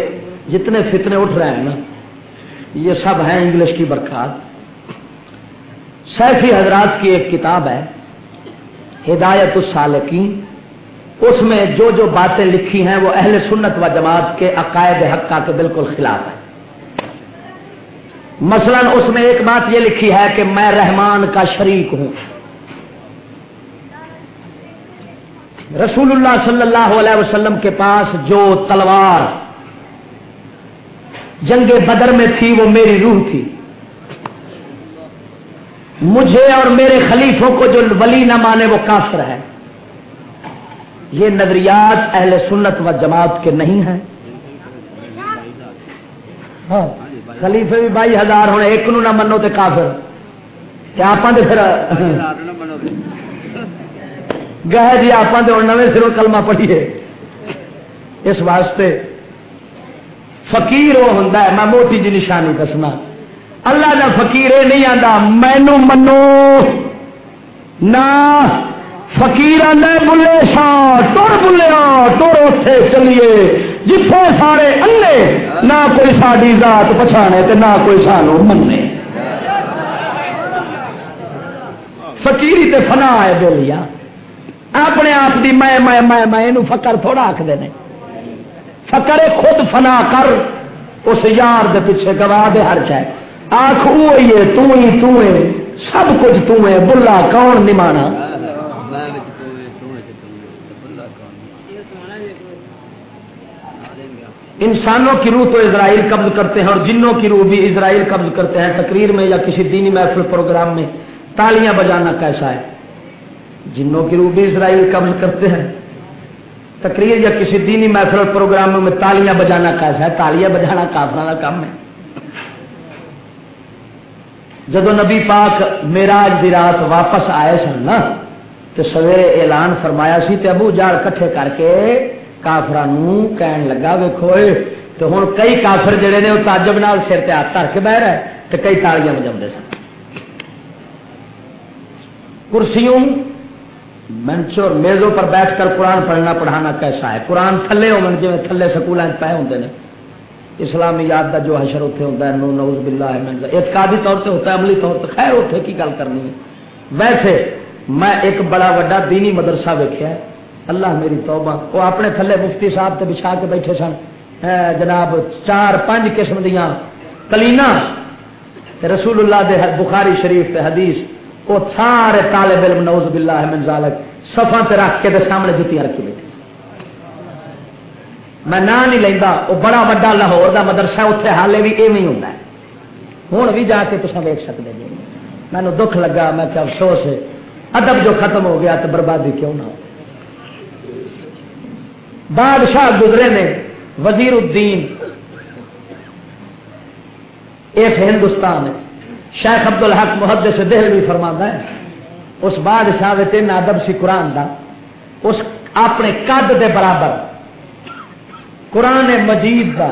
جتنے فتنے اٹھ رہے ہیں نا یہ سب ہیں انگلش کی برکات۔ سیفی حضرات کی ایک کتاب ہے ہدایت السالکین۔ اس میں جو جو باتیں لکھی ہیں وہ اہل سنت و جماعت کے عقائد حقہ کے بالکل خلاف ہے۔ مثلا اس میں ایک بات یہ لکھی ہے کہ میں رحمان کا شریک ہوں۔ رسول اللہ صلی اللہ علیہ وسلم کے پاس جو تلوار جنگ بدر میں تھی، وہ میری روح تھی۔ مجھے اور میرے خلیفوں کو جو ولی نہ مانے، وہ کافر ہے یہ نظریات اہل سنت و جماعت کے نہیں ہیں۔ ہاں، خلیفے بھی بائی ہزار ہونے، ایک نو نہ منو تو کافر۔ کیا آپ پھر؟ گئے جی آپ نویں سروں کلمہ پڑھیے۔ اس واسطے فقیر وہ ہوں میں موٹی جی نشانی دسنا۔ اللہ کا فقیر یہ نہیں آتا مینو منو۔ نہ فکیر بلے شاہ، تر بلیا تر اتے چلیے۔ جتنے سارے انے، نہ کوئی ساری ذات پچھانے تے نہ کوئی سانو منے فکیری تے فنا ہے بولیا اپنے آپ کی میں میں میں میں فکر تھوڑا آخر نے۔ فکر خود فنا کر، اس یار دے پیچھے گوا دے ہر شاید آخ وہی ہے تو ہی تو ہے سب کچھ تو ہے بلا کون نمانا انسانوں کی روح تو اسرائیل قبض کرتے ہیں اور جنوں کی روح بھی اسرائیل قبض کرتے ہیں۔ تقریر میں یا کسی دینی محفل پروگرام میں تالیاں بجانا کیسا ہے؟ جنوں کی روح بھی اسرائیل قبض کرتے ہیں۔ تقریر یا کسی دینی محفل پروگرام میں تالیاں بجانا کیسا ہے۔ تالیاں بجانا کافر کا کام ہے۔ جب نبی پاک میراج دی رات واپس آئے سن نا تو سویرے اعلان فرمایا سی تے ابو جال کٹھے کر کے کافر کہن لگا ویکو تو ہوں کئی کافر جڑے نے وہ تاجب نال سر تے ہاتھ دھر کے بہ رہے تو کئی تالیاں بجا سن۔ کرسیوں منچ اور میزوں پر بیٹھ کر قرآن پڑھنا پڑھانا کیسا ہے؟ قرآن تھلے ہو جی تھلے سکول پے ہوں نے۔ اسلامی یاد کا جو حشر اتنے ہوتا ہے، نو نوز بلا ہے اعتقادی طور سے ہوتا ہے، عملی طور سے خیر اتنے کی گل کرنی ہے؟ ویسے میں ایک بڑا وا دینی مدرسہ ویکیا اللہ میری توبہ۔ وہ اپنے تھلے مفتی صاحب تے بچھا کے بیٹھے سن۔ جناب، چار پانچ قسم دیا کلینا۔ رسول اللہ دے بخاری شریف تے حدیث۔ وہ سارے طالب علم نوز باللہ من ذالک صفا تے رکھ کے دے سامنے جتیاں رکھی بیٹھی۔ میں نہ نہیں لینا وہ بڑا وا لاہور دا مدرسہ اتنے حالے بھی ایویں ہوں ہوں بھی جا کے تصا ویک سکتے جی۔ مینو دکھ لگا، میں کیا افسوس ہے۔ ادب جو ختم ہو گیا تو بربادی کیوں نہ ہو۔ بادشاہ گزرے نے، وزیر الدین، اس ہندوستان شیخ ابد الحق محدے سے دہل بھی فرما ہے، اس بادشاہ تین ادب سی قرآن دا، اس اپنے قد دے برابر قرآن مجید دا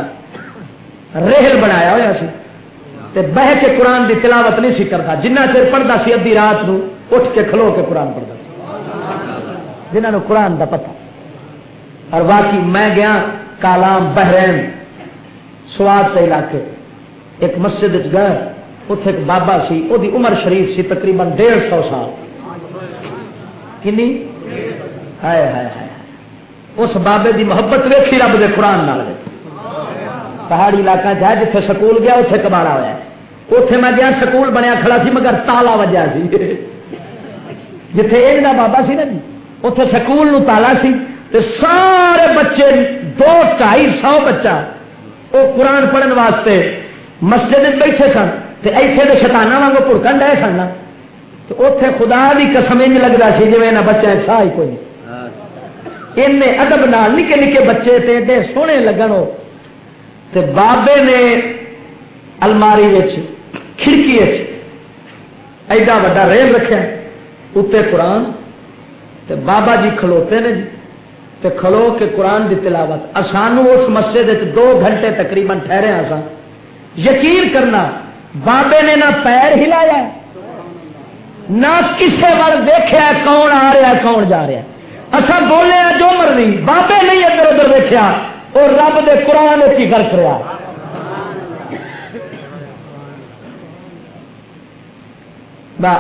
ریل بنایا ہوا سی۔ تے بہ کے قرآن دی تلاوت نہیں سی کرتا، جنہ چر پڑھتا سی ادی رات نو اٹھ کے کھلو کے قرآن پڑھتا جنہوں قرآن دا پتہ۔ اور باقی میں گیا کالام بحرین، سواد کے علاقے، ایک مسجد گیا۔ اتنے ایک بابا سی وہ عمر شریف سی، تقریباً ڈیڑھ سو سال۔ کنی؟ ہائے ہائے ہائے۔ اس بابے دی محبت ویکھی رب دے قرآن نال۔ پہاڑی علاقہ جائے جتنے سکول گیا اتنے کباڑا ہوا اتنے میں گیا، سکول بنیا کھڑا سی، مگر تالا وجہ سی۔ جتھے یہ بابا سی نا جی اتنے سکول نو تالا سی۔ تے سارے بچے، دو ڈھائی سو بچہ وہ قرآن پڑھن واسطے مسجد بیٹھے سن۔ تے ایتھے دے شتانہ وانگو پڑکن ڈے سن تو اتنے خدا بھی قسم انج لگتا سی جی بچے سا ہی کوئی ان ادب نال نکے نکے بچے تے ایڈے سونے لگن ہو۔ تے بابے نے الماری کھڑکی ایڈا وا ریل رکھا اتنے قرآن۔ تے بابا جی کھلوتے نے جی۔ تے کھلو کے قرآن دی تلاوت۔ اسانو اس مسجد دو گھنٹے تقریباً ٹھہرے ہاں آسان یقین کرنا بابے نے نہ پیر ہلایا نہ کسے وال دیکھا کون آ رہا کون جا رہا اصا بولے جو مرضی بابے نہیں ادھر ادھر دیکھا اور رب دے قرآن کی گرک رہا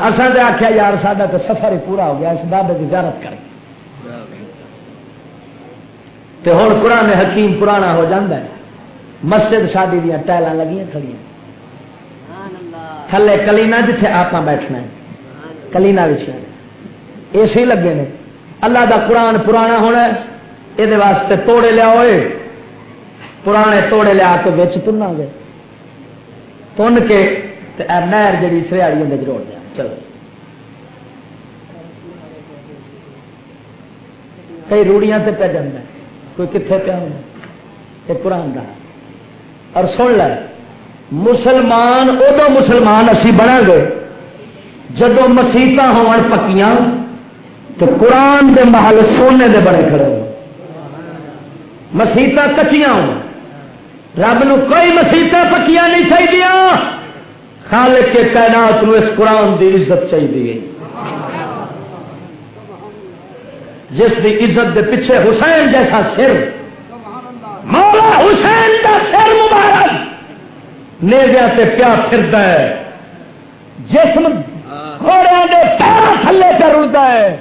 اصل تو آخیا یار ساڈا تو سفر ہی پورا ہو گیا، اس بابے کی زیارت کر ہوں قرآن حکیم پرانا ہو جاتا ہے۔ مسجد شادی دیا ٹائل لگی کھڑی تھلے کلینا جتھے آپ بیٹھنا ہے کلینا بچھا اے سی لگے نے اللہ دا قرآن پرانا ہونا ہے یہ واسطے توڑے لیا ہوئے پرانے توڑے لیا کے بچ تنا گے تن کے نہر جی سریاڑی اندر جروڑ دیا چلو کئی روڑیاں تے پہ جانا کوئی کتنے پیا ہونا یہ قرآن کا اور سن لے مسلمان ادو مسلمان اسی بنا گے۔ جدو مسیت ہو پکیاں، تو قرآن دے محل سونے دے بڑے کھڑے ہو مسیت کچیاں ہو رب نو کوئی مسیت پکیاں نہیں چاہیے خالق کے کائنات نو اس قرآن دی عزت چاہیے جس دی عزت دے پیچھے حسین جیسا سر۔ مولا حسین کا سر مبارک۔ نیزیا تے پیا پھرتا ہے۔ جسم گھوڑے دے پیرا تھلے پہ رڑتا ہے۔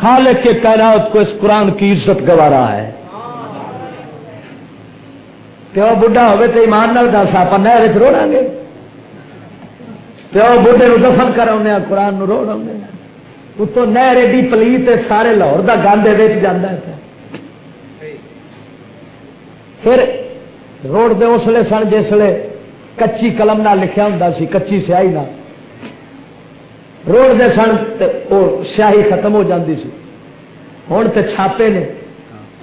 خالق کے کائنات کو اس قرآن کی عزت گوا رہا ہے۔ پیو بڈھا ہوئے تو ایمان نال دس آپ نہر روڑا گے۔ پیو بڈھے نو دفن کرا قرآن نو روڑ آؤں اتو نہر ایڈی پلیت سارے لاہور کا گند جانا ہے۔ پھر روڈ دے اسلے سن جسے کچی قلم نہ لکھا ہوں سی، کچی سیاہی نہ روڈ دے سن وہ سیاہی ختم ہو جاتی سی۔ ہوں تو چھاپے نے۔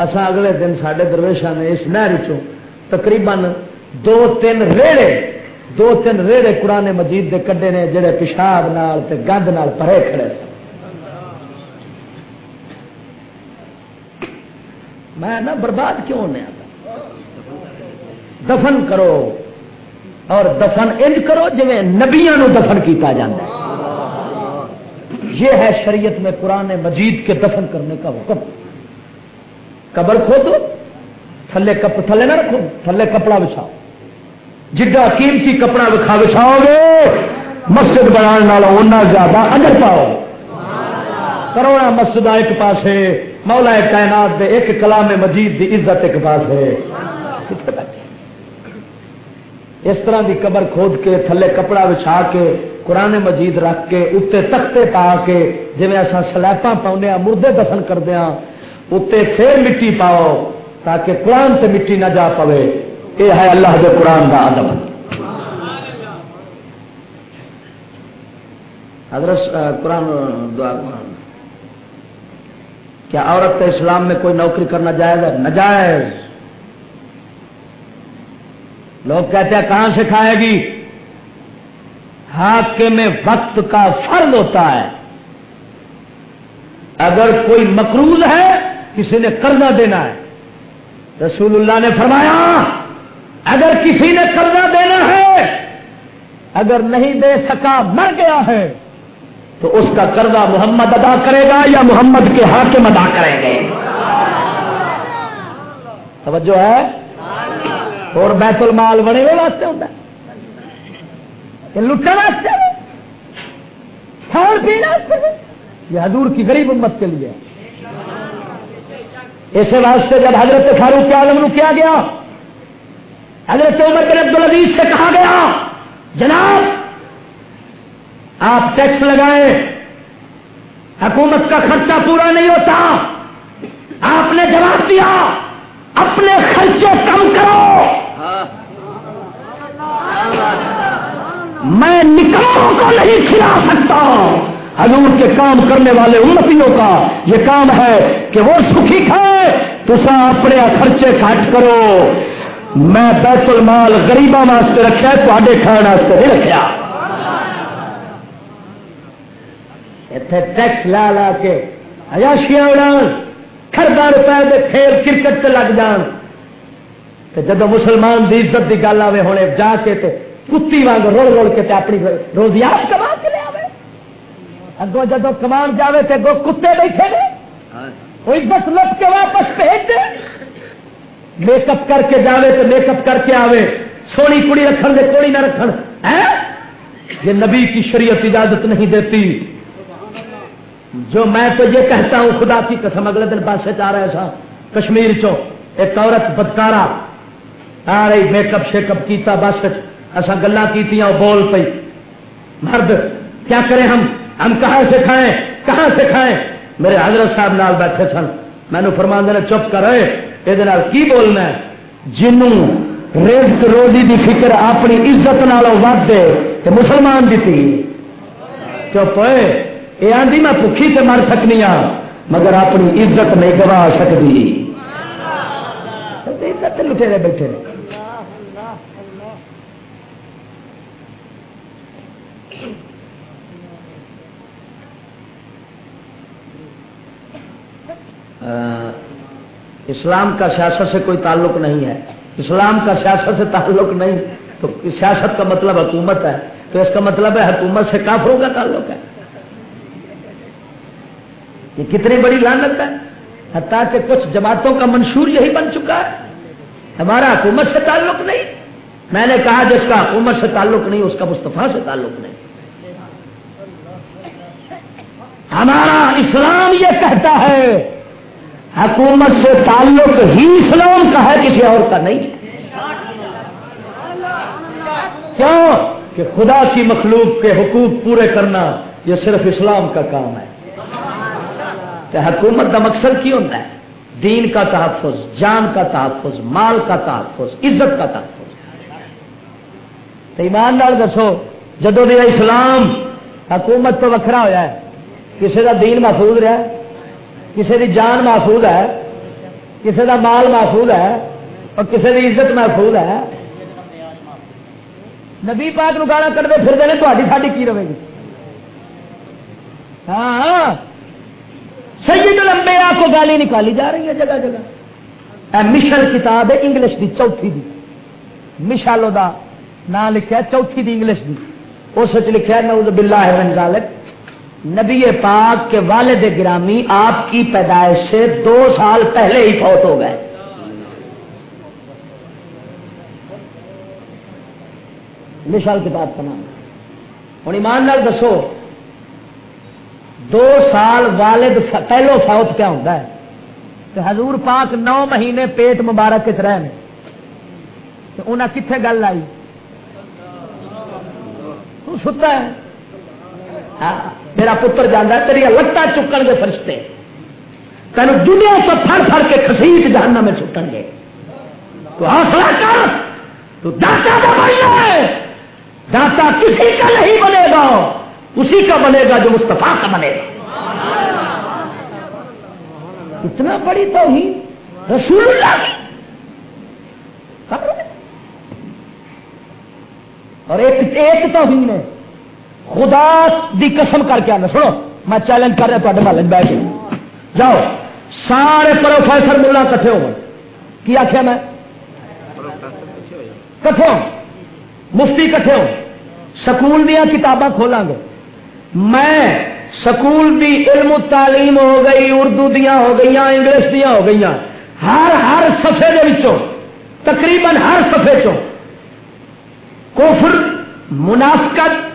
اصا اگلے دن سڈے درویشا نے اس نہر تقریباً دو تین ریڑے، دو تین ریڑے قرآن مجید دے کڈے نے جڑے پیشاب نال تے گند نال پرے کھڑے سن۔ میں نہ برباد کیوں ہونے دفن کرو اور دفن انج کرو جی نبیا دفن کیتا جاتا ہے۔ یہ ہے شریعت میں قرآن مجید کے دفن کرنے کا حکم۔ قبر کھو دو تھلے کپ تھلے نہ رکھو، تھلے کپڑا بچھاؤ۔ جڈا قیمتی کپڑا بچھا بچھاؤ گے، مسجد بنا زیادہ اجر پاؤ۔ کروڑا مسجد ایک پاس ہے مولا کائنات دے ایک کلام مجید دی عزت ایک پاس ہے اس طرح دی قبر کھود کے، تھلے کپڑا بچھا کے، قرآن مجید رکھ کے اتنے تختے پا کے جی اصا سلیپا پاؤنے مردے دفن کردے اتنے پھر مٹی پاؤ تاکہ قرآن تے مٹی نہ جا پوے۔ یہ ہے اللہ دے قرآن کا ادب۔ حضرت قرآن دعا۔ کیا عورت اسلام میں کوئی نوکری کرنا جائز ہے؟ نجائز۔ لوگ کہتے ہیں، کہاں سے کھائے گی؟ حاکے میں وقت کا فرد ہوتا ہے۔ اگر کوئی مقروض ہے، کسی نے قرضہ دینا ہے۔ رسول اللہ نے فرمایا، اگر کسی نے قرضہ دینا ہے، اگر نہیں دے سکا، مر گیا ہے۔ تو اس کا قرضہ محمد ادا کرے گا یا محمد کے حاکم ادا کریں گے؟ توجہ ہے۔ اور بیت المال بڑے ہوئے واسطے ہوتا ہے۔ لٹن واسطے کھان پینے یہ حضور کی غریب امت کے لیے اسی واسطے جب حضرت فاروق عالم نو کیا گیا، حضرت عمر بن عبد العزیز سے کہا گیا، جناب، آپ ٹیکس لگائیں، حکومت کا خرچہ پورا نہیں ہوتا۔ آپ نے جواب دیا، اپنے خرچے کم کرو۔ میں نکلوں کو نہیں کھلا سکتا۔ حضور کے کام کرنے والے امتیوں کا یہ کام ہے کہ وہ سکھی کھائے تو اپنے خرچے کٹ کرو۔ میں بیت المال گریباں واسطے رکھا تے کھانے واسطے نہیں رکھا اتنے ٹیکس لا لا کے اجاشیاں اڑان خردا روپئے دے کھیل کرکٹ لگ جان۔ جب مسلمان دی عزت کی گل آئے ہونے جا کے تے کتی واگ رول رول کے تے اپنی روزیات کما کے لے آئے اگوں جب کمان جائے تو اگوں کتے بیٹھے نے۔ وہ عزت لٹ کے واپس بھیج دے۔ میک اپ کر کے جاوے تو میک اپ کر کے آوے۔ سونی کڑی رکھن دے کوڑی نہ رکھن۔ یہ نبی کی شریعت اجازت نہیں دیتی۔ جو میں تو یہ کہتا ہوں، خدا کی قسم، اگلے دن پاس سے آ رہے سا کشمیر چو ایک عورت بدکارا آ رہی میک اپ شیک اپ کیتا بس اصا گلا کی بول پی مرد کیا کریں ہم؟ ہم کہاں سے کھائیں؟ کہاں سے کھائیں؟ میرے حضرت صاحب نال بیٹھے سن۔ میں فرما دینا چپ کر یہ کی بولنا ہے؟ جنوں رزق روزی دی فکر اپنی عزت نالوں ود دے تو مسلمان دیتی چپ یہ آدھی میں بکھی سے مر سکنی ہوں مگر اپنی عزت نہیں گوا سکتی عزت لٹے بیٹھے اسلام کا سیاست سے کوئی تعلق نہیں ہے۔ اسلام کا سیاست سے تعلق نہیں، تو سیاست کا مطلب حکومت ہے۔ تو اس کا مطلب ہے حکومت سے کافروں کا تعلق ہے۔ یہ کتنی بڑی لانت ہے۔ حتیٰ کہ کچھ جماعتوں کا منشور یہی بن چکا ہے۔ ہمارا حکومت سے تعلق نہیں۔ میں نے کہا جس کا حکومت سے تعلق نہیں، اس کا مصطفیٰ سے تعلق نہیں۔ ہمارا اسلام یہ کہتا ہے حکومت سے تعلق ہی اسلام کا ہے، کسی اور کا نہیں۔ کیوں کہ خدا کی مخلوق کے حقوق پورے کرنا یہ صرف اسلام کا کام ہے۔ کہ حکومت کا مقصد کی ہوتا ہے؟ دین کا تحفظ، جان کا تحفظ، مال کا تحفظ، عزت کا تحفظ۔ تو ایماندار دسو، جدو دیا اسلام حکومت تو وکھرا ہوا ہے کسی کا دین محفوظ رہا ہے؟ کسی کی جان محفوظ ہے، کسی کا مال محفوظ ہے اور کسی کی عزت محفوظ ہے۔ نبی پاک نو گالا کرتے پھر دے تاری ساری کی رہے گی؟ ہاں۔ سید لمبے کو گالی نکالی جا رہی ہے جگہ جگہ۔ مشل کتاب ہے انگلش دی، چوتھی دی۔ مشالو دا نام لکھا چوتھی دی انگلش دی۔ اس لکھا نعوذ باللہ من ذالک۔ نبی پاک کے والد گرامی آپ کی پیدائش سے دو سال پہلے ہی فوت ہو گئے۔ مشال کتاب کا نام ہوں ایمان دسو دو سال والد پہلو فوت کیا ہوتا ہے؟ کہ حضور پاک نو مہینے پیٹ مبارک رہے انہیں کتنے گل آئی؟ ستا ہے۔ ہاں، میرا پتر جانا تیریا لتاں چکن گے فرشتے۔ تین دنیا تو پھڑ پھڑ کے خسیٹ جہنم میں چھٹن گے۔ تو حوصلہ کر، تو داتا کا بننا ہے۔ داتا کسی کا نہیں بنے گا، اسی کا بنے گا جو مستفا کا بنے گا۔ اتنا بڑی تو ہی رسول اللہ اور ایک ایک تو ہی نے خدا دی قسم کر کے آنا، سنو، میں چیلنج کر رہا تے محل بیٹھ جاؤ، سارے پروفیسر ملا کٹھے ہو کی آخیا میں؟ کٹھے ہو۔ مفتی کٹھے ہو۔ سکول دیا کتاباں کھولاں گے۔ میں سکول دی علم تعلیم ہو گئی، اردو دیا ہو گئی انگلش دیا ہو گئی ہر ہر سفے کے تقریباً ہر سفے چو کوفر منافقت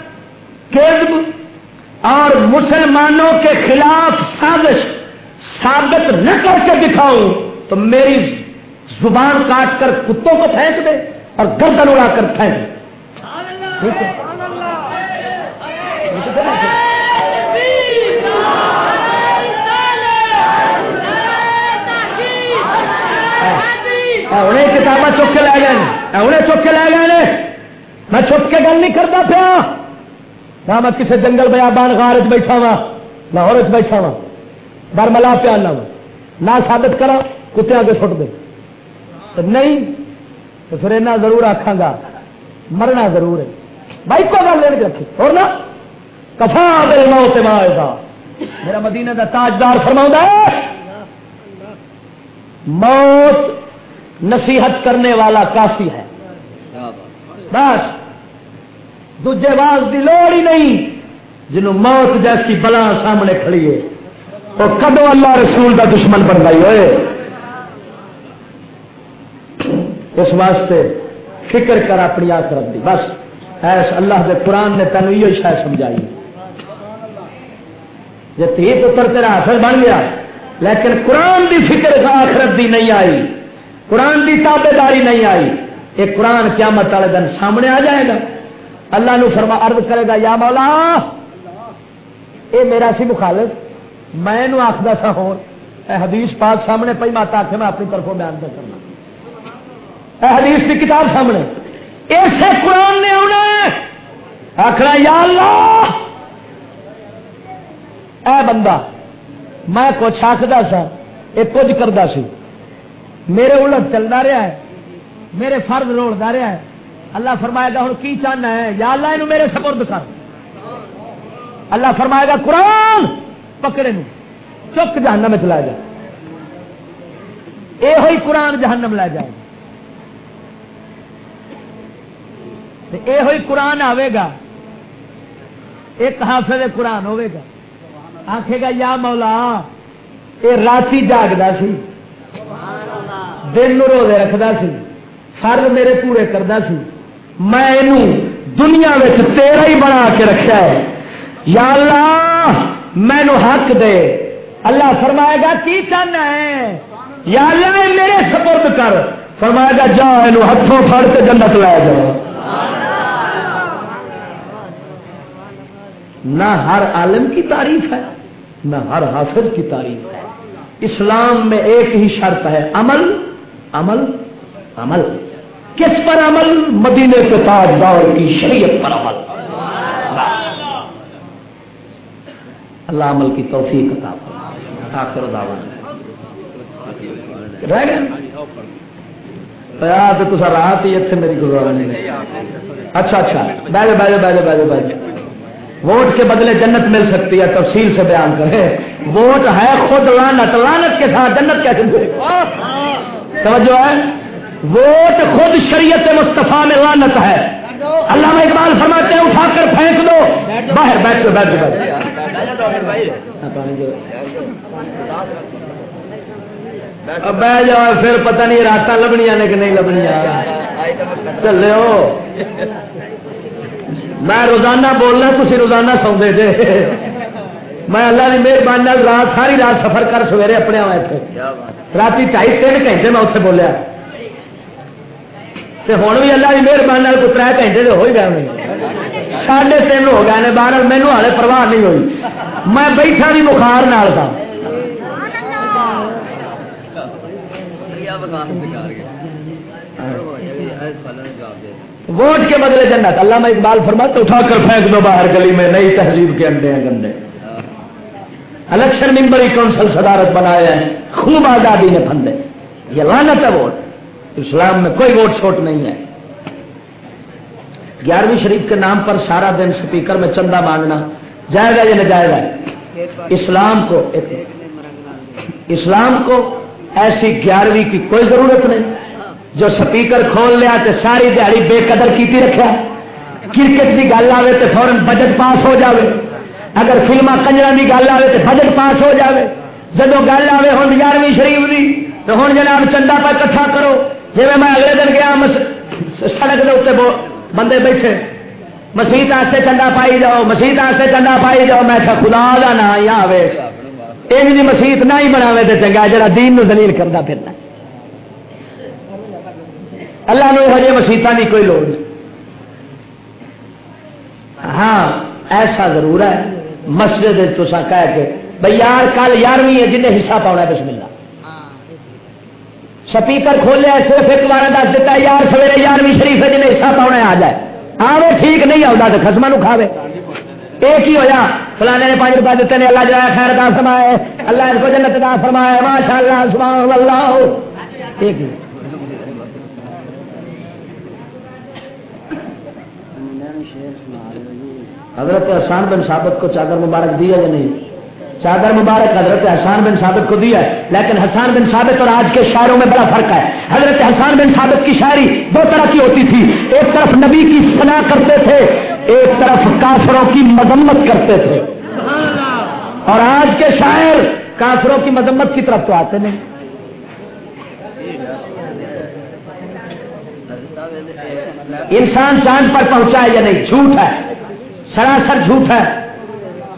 کیزب اور مسلمانوں کے خلاف سازش ثابت نہ کر کے دکھاؤں تو میری زبان کاٹ کر کتوں کو پھینک دے اور گردن اڑا کر پھینک ٹھیک ہے انہیں کتابیں چک کے لے گئے انہیں چک کے لے گئے میں چھپ کے گل نہیں کرتا پیا۔ نہ میں کسی جنگل بیابان غار چ بیٹھا وا لاہور چ بیٹھا وا برملا پیا نہ نہ ثابت کرا کتیا کے سٹ دے۔ تو نہیں، تو پھر اینا ضرور آخا گا، مرنا ضرور ہے۔ بھائی کو گل لے کے رکھے اور نا، کفا دل موت مائزا میرا مدینہ دا تاجدار فرماؤں ہے، موت نصیحت کرنے والا کافی ہے۔ بس۔ دوجے باز کی لوڑ ہی نہیں، جنہوں موت جیسی بلا سامنے کھڑی ہے۔ وہ کدو اللہ رسول کا دشمن بن گئی ہوئے۔ اس واسطے فکر کر اپنی آخرت دی بس ایس اللہ دے قرآن نے تینوں یہ شاید سمجھائی۔ جی تھی پتر تیرا حاصل بن گیا، لیکن قرآن دی فکر آخرت دی نہیں آئی۔ قرآن دی تابے داری نہیں آئی۔ یہ قرآن قیامت والے دن سامنے آ جائے گا۔ اللہ نو فرما عرض کرے گا، یا مولا، اے میرا سی مخالف، میں آخر سا ہو حدیث پاک سامنے پی مات آخ میں اپنی طرفوں بیان کر کرنا اے حدیث کی کتاب سامنے۔ اسے قرآن نے آنا آخر یا اللہ، اے بندہ، میں کچھ آخر سا یہ کچھ کرتا سی۔ میرے الٹ چلتا رہا ہے، میرے فرد روڑتا رہا ہے۔ اللہ فرمائے گا ہوں کی چاہنا ہے؟ یا اللہ یہ میرے سپرد کر۔ اللہ فرمائے گا قرآن پکڑے نو چک جہنم میں چلا جائے یہ ہوئی قرآن جہنم لے جائے یہ ہوئی قرآن آئے گا ایک حافظ قرآن ہوے گا۔ آخے گا یا مولا یہ راتی جاگتا سی۔ دن روزے رکھتا سی۔ فرد میرے پورے کرتا سی۔ میں دنیا تیرا ہی بنا کے رکھا ہے۔ یا اللہ، مینو حق دے۔ اللہ فرمائے گا، کی چاہنا ہے؟ یا اللہ میرے سپرد کر۔ فرمائے گا، جا یہ ہاتھوں پھڑ کے جنت لایا جاؤ نہ ہر عالم کی تعریف ہے، نہ ہر حافظ کی تعریف ہے۔ اسلام میں ایک ہی شرط ہے، عمل عمل عمل۔ کس پر عمل؟ مدینے کے تاج دور کی شریعت پر عمل۔ اللہ عمل کی توفیق عطا آخر دعوان رہ گئے؟ تو تصا رات ہی اتنے میری گزارا نہیں اچھا اچھا۔ بہلے بہلے بہلے بہلے بہلے ووٹ کے بدلے جنت مل سکتی ہے، تفصیل سے بیان کرے۔ ووٹ ہے خود لانت لانت کے ساتھ جنت کیسے توجہ ہے۔ ووٹ خود شریعت مصطفیٰ میں لانت ہے۔ اللہ اقبال فرماتے ہیں، اٹھا کر پھینک دو۔ باہر بیٹھ لو بیٹھ بیٹھ بہ جاؤ، پھر پتہ نہیں رات لبنیا نے کہ نہیں لبنیا چلے میں روزانہ بولنا تھی روزانہ سوندے تھے میں اللہ کی مہربانی رات، ساری رات سفر کر سویرے اپنے آئے تھے رات ڈھائی تین گھنٹے میں اتنے بولیا۔ ہوں بھی اللہ کی مہربانی تو تر گھنٹے تو ہو ہی گئے ساڑھے تین ہو گئے نے بارہ مینو ہالے پرواہ نہیں ہوئی میں بیٹھا بھی بخار نال تھا ووٹ کے بدلے جنت اللہ میں اقبال فرماتے اٹھا کر پھینک دو باہر گلی میں نئی تہذیب کے انڈے ہیں گندے الیکشن ممبری کونسل صدارت بنایا ہے خوب آزادی نے پھندے یہ لانت ہے ووٹ اسلام میں کوئی ووٹ چھوٹ نہیں ہے۔ گیارہویں شریف کے نام پر سارا دن سپیکر میں چندہ مانگنا جائے گا یا نہ جائے گا اسلام کو اسلام کو ایسی گیارہویں کی کوئی ضرورت نہیں۔ جو سپیکر کھول لیا تو ساری دیہی بے قدر کی رکھا کرکٹ کی گل آئے تو فورن بجٹ پاس ہو جاوے۔ اگر فلما کنجر کی گل آئے تو بجٹ پاس ہو جاوے۔ جب گل آئے ہوں گیارہویں شریف کی تو ہوں جناب چندہ پہ کٹھا کرو۔ جی میں اگلے دن گیا سڑک کے اتنے بندے بیٹھے۔ مسیح آستے چندہ پائی جاؤ، مسیح آستے چندہ پائی جاؤ۔ میں خدا کا نا یا آئے یہ مسیت نہ ہی بناوے تو چنگا جا دین نو دلیل کرتا پھرنا اللہ نے ہجے مسیطا کی کوئی لوڑ نہیں۔ ہاں ایسا ضرور ہے۔ مسجد تسا کہہ کے بھائی یار، کل یارویں ہے، جنہیں حصہ پاؤنا بسم اللہ۔ سپیکر کھولیا صرف ایک بار دس دیتا یار، سویرے یارویں شریف ہے، جنہیں حصہ پاؤنا آ جائے۔ آوے، ٹھیک نہیں آتا تو خسما نو کھاوے۔ ایک ہی ہوا فلانے نے پانچ روپئے دیتے نے، اللہ جو خیر دا فرمائے۔ اللہ اس کو جنت دا فرمائے۔ ماشاء اللہ سبحان اللہ ایک ہی حضرت حسان بن ثابت کو چادر مبارک دیا یا نہیں؟ چادر مبارک حضرت حسان بن ثابت کو دیا ہے، لیکن حسان بن ثابت اور آج کے شاعروں میں بڑا فرق ہے۔ حضرت حسان بن ثابت کی شاعری دو طرح کی ہوتی تھی۔ ایک طرف نبی کی سنا کرتے تھے، ایک طرف کافروں کی مذمت کرتے تھے۔ اور آج کے شاعر کافروں کی مذمت کی طرف تو آتے نہیں۔ انسان چاند پر پہنچا ہے یا نہیں؟ جھوٹ ہے، سراسر جھوٹ ہے۔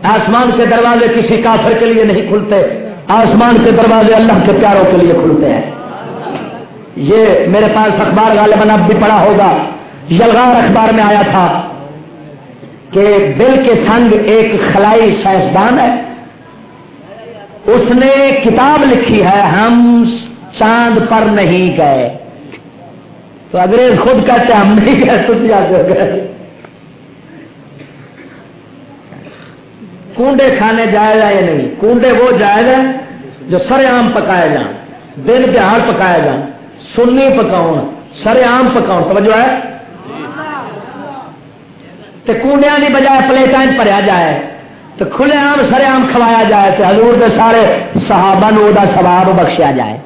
آسمان کے دروازے کسی کافر کے لیے نہیں کھلتے، آسمان کے دروازے اللہ کے پیاروں کے لیے کھلتے ہیں۔ یہ میرے پاس اخبار غالباً اب بھی پڑا ہوگا۔ یلغار اخبار میں آیا تھا کہ دل کے سنگ ایک خلائی سائنسدان ہے۔ اس نے کتاب لکھی ہے، ہم چاند پر نہیں گئے۔ تو انگریز خود کہتے ہم نہیں گئے تو گئے۔ کنڈے کھانے جائز ہے یا نہیں؟ کنڈے وہ جائز ہے جو سر عام پکائے جان دن تہار پکائے جان سنی پکاؤ سر عام پکاؤ توجہ ہے؟ تو کنڈیا کی بجائے پلیٹائن پڑیا جائے تو کھلے عام، سر عام کھوایا جائے تو حضور دے سارے صحابہ نو دا ثواب بخشیا جائے۔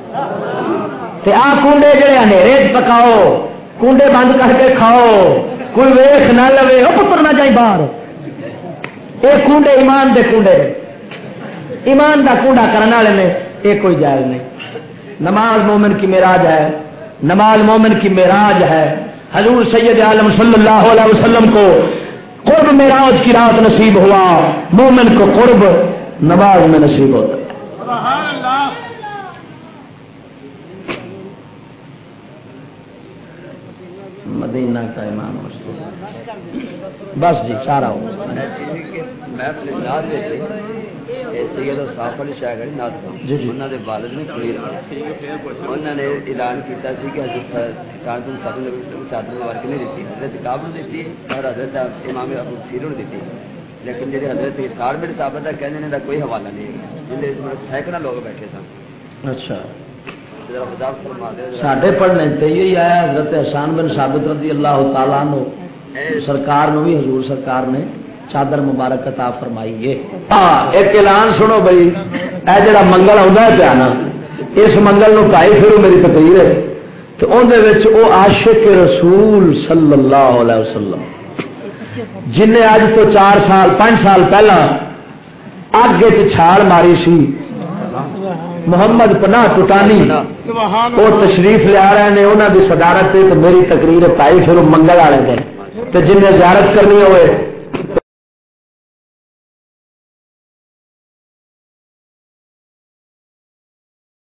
تے آ کنڈے جڑے اندھیرے پکاؤ کنڈے بند کر کے کھاؤ، کوئی ویخ نہ لوے وہ پتر نہ جائے باہر۔ یہ کنڈے ایمان دے کنڈے ایمان دا کنڈا کرنے والے نے یہ کوئی جائز نہیں۔ نماز مومن کی میراج ہے، نماز مومن کی میراج ہے۔ حضور سید عالم صلی اللہ علیہ وسلم کو قرب میراج کی رات نصیب ہوا۔ مومن کو قرب نماز میں نصیب ہوتا۔ مدینہ کا امام بس جی سارا ہو۔ جی جی۔ والد نے انہوں نے اعلان کیا چادر مبارک نہیں دیتی حضرت کابل دیتی اور حضرت امام ابو سیرو نے دیتی۔ لیکن جی حضرت ساڑھ بڑے صاحب کا کہنے کا کوئی حوالہ نہیں۔ ہے سینکڑا لوگ بیٹھے سن۔ اچھا۔ سڈے پڑھنے تے یہ آیا حضرت احسان بن ثابت رضی اللہ تعالیٰ نو سرکار نو بھی حضور سرکار نے چادر مبارک عطا فرمائی ہے ہاں ایک اعلان سنو بھائی۔ اے جڑا منگل آتا ہے پیا نا اس منگل نو پائی پھرو میری تقریر ہے۔ تو اندر وہ عاشق رسول صلی اللہ علیہ وسلم جن اج تو چار سال پانچ سال پہلا اگ چھال ماری سی، محمد پناہ ٹوٹانی وہ تشریف لیا رہے ہیں انہوں کی صدارت میری تقریر پائی پھر منگل والے دن۔ تو جن زیارت کرنی ہوئے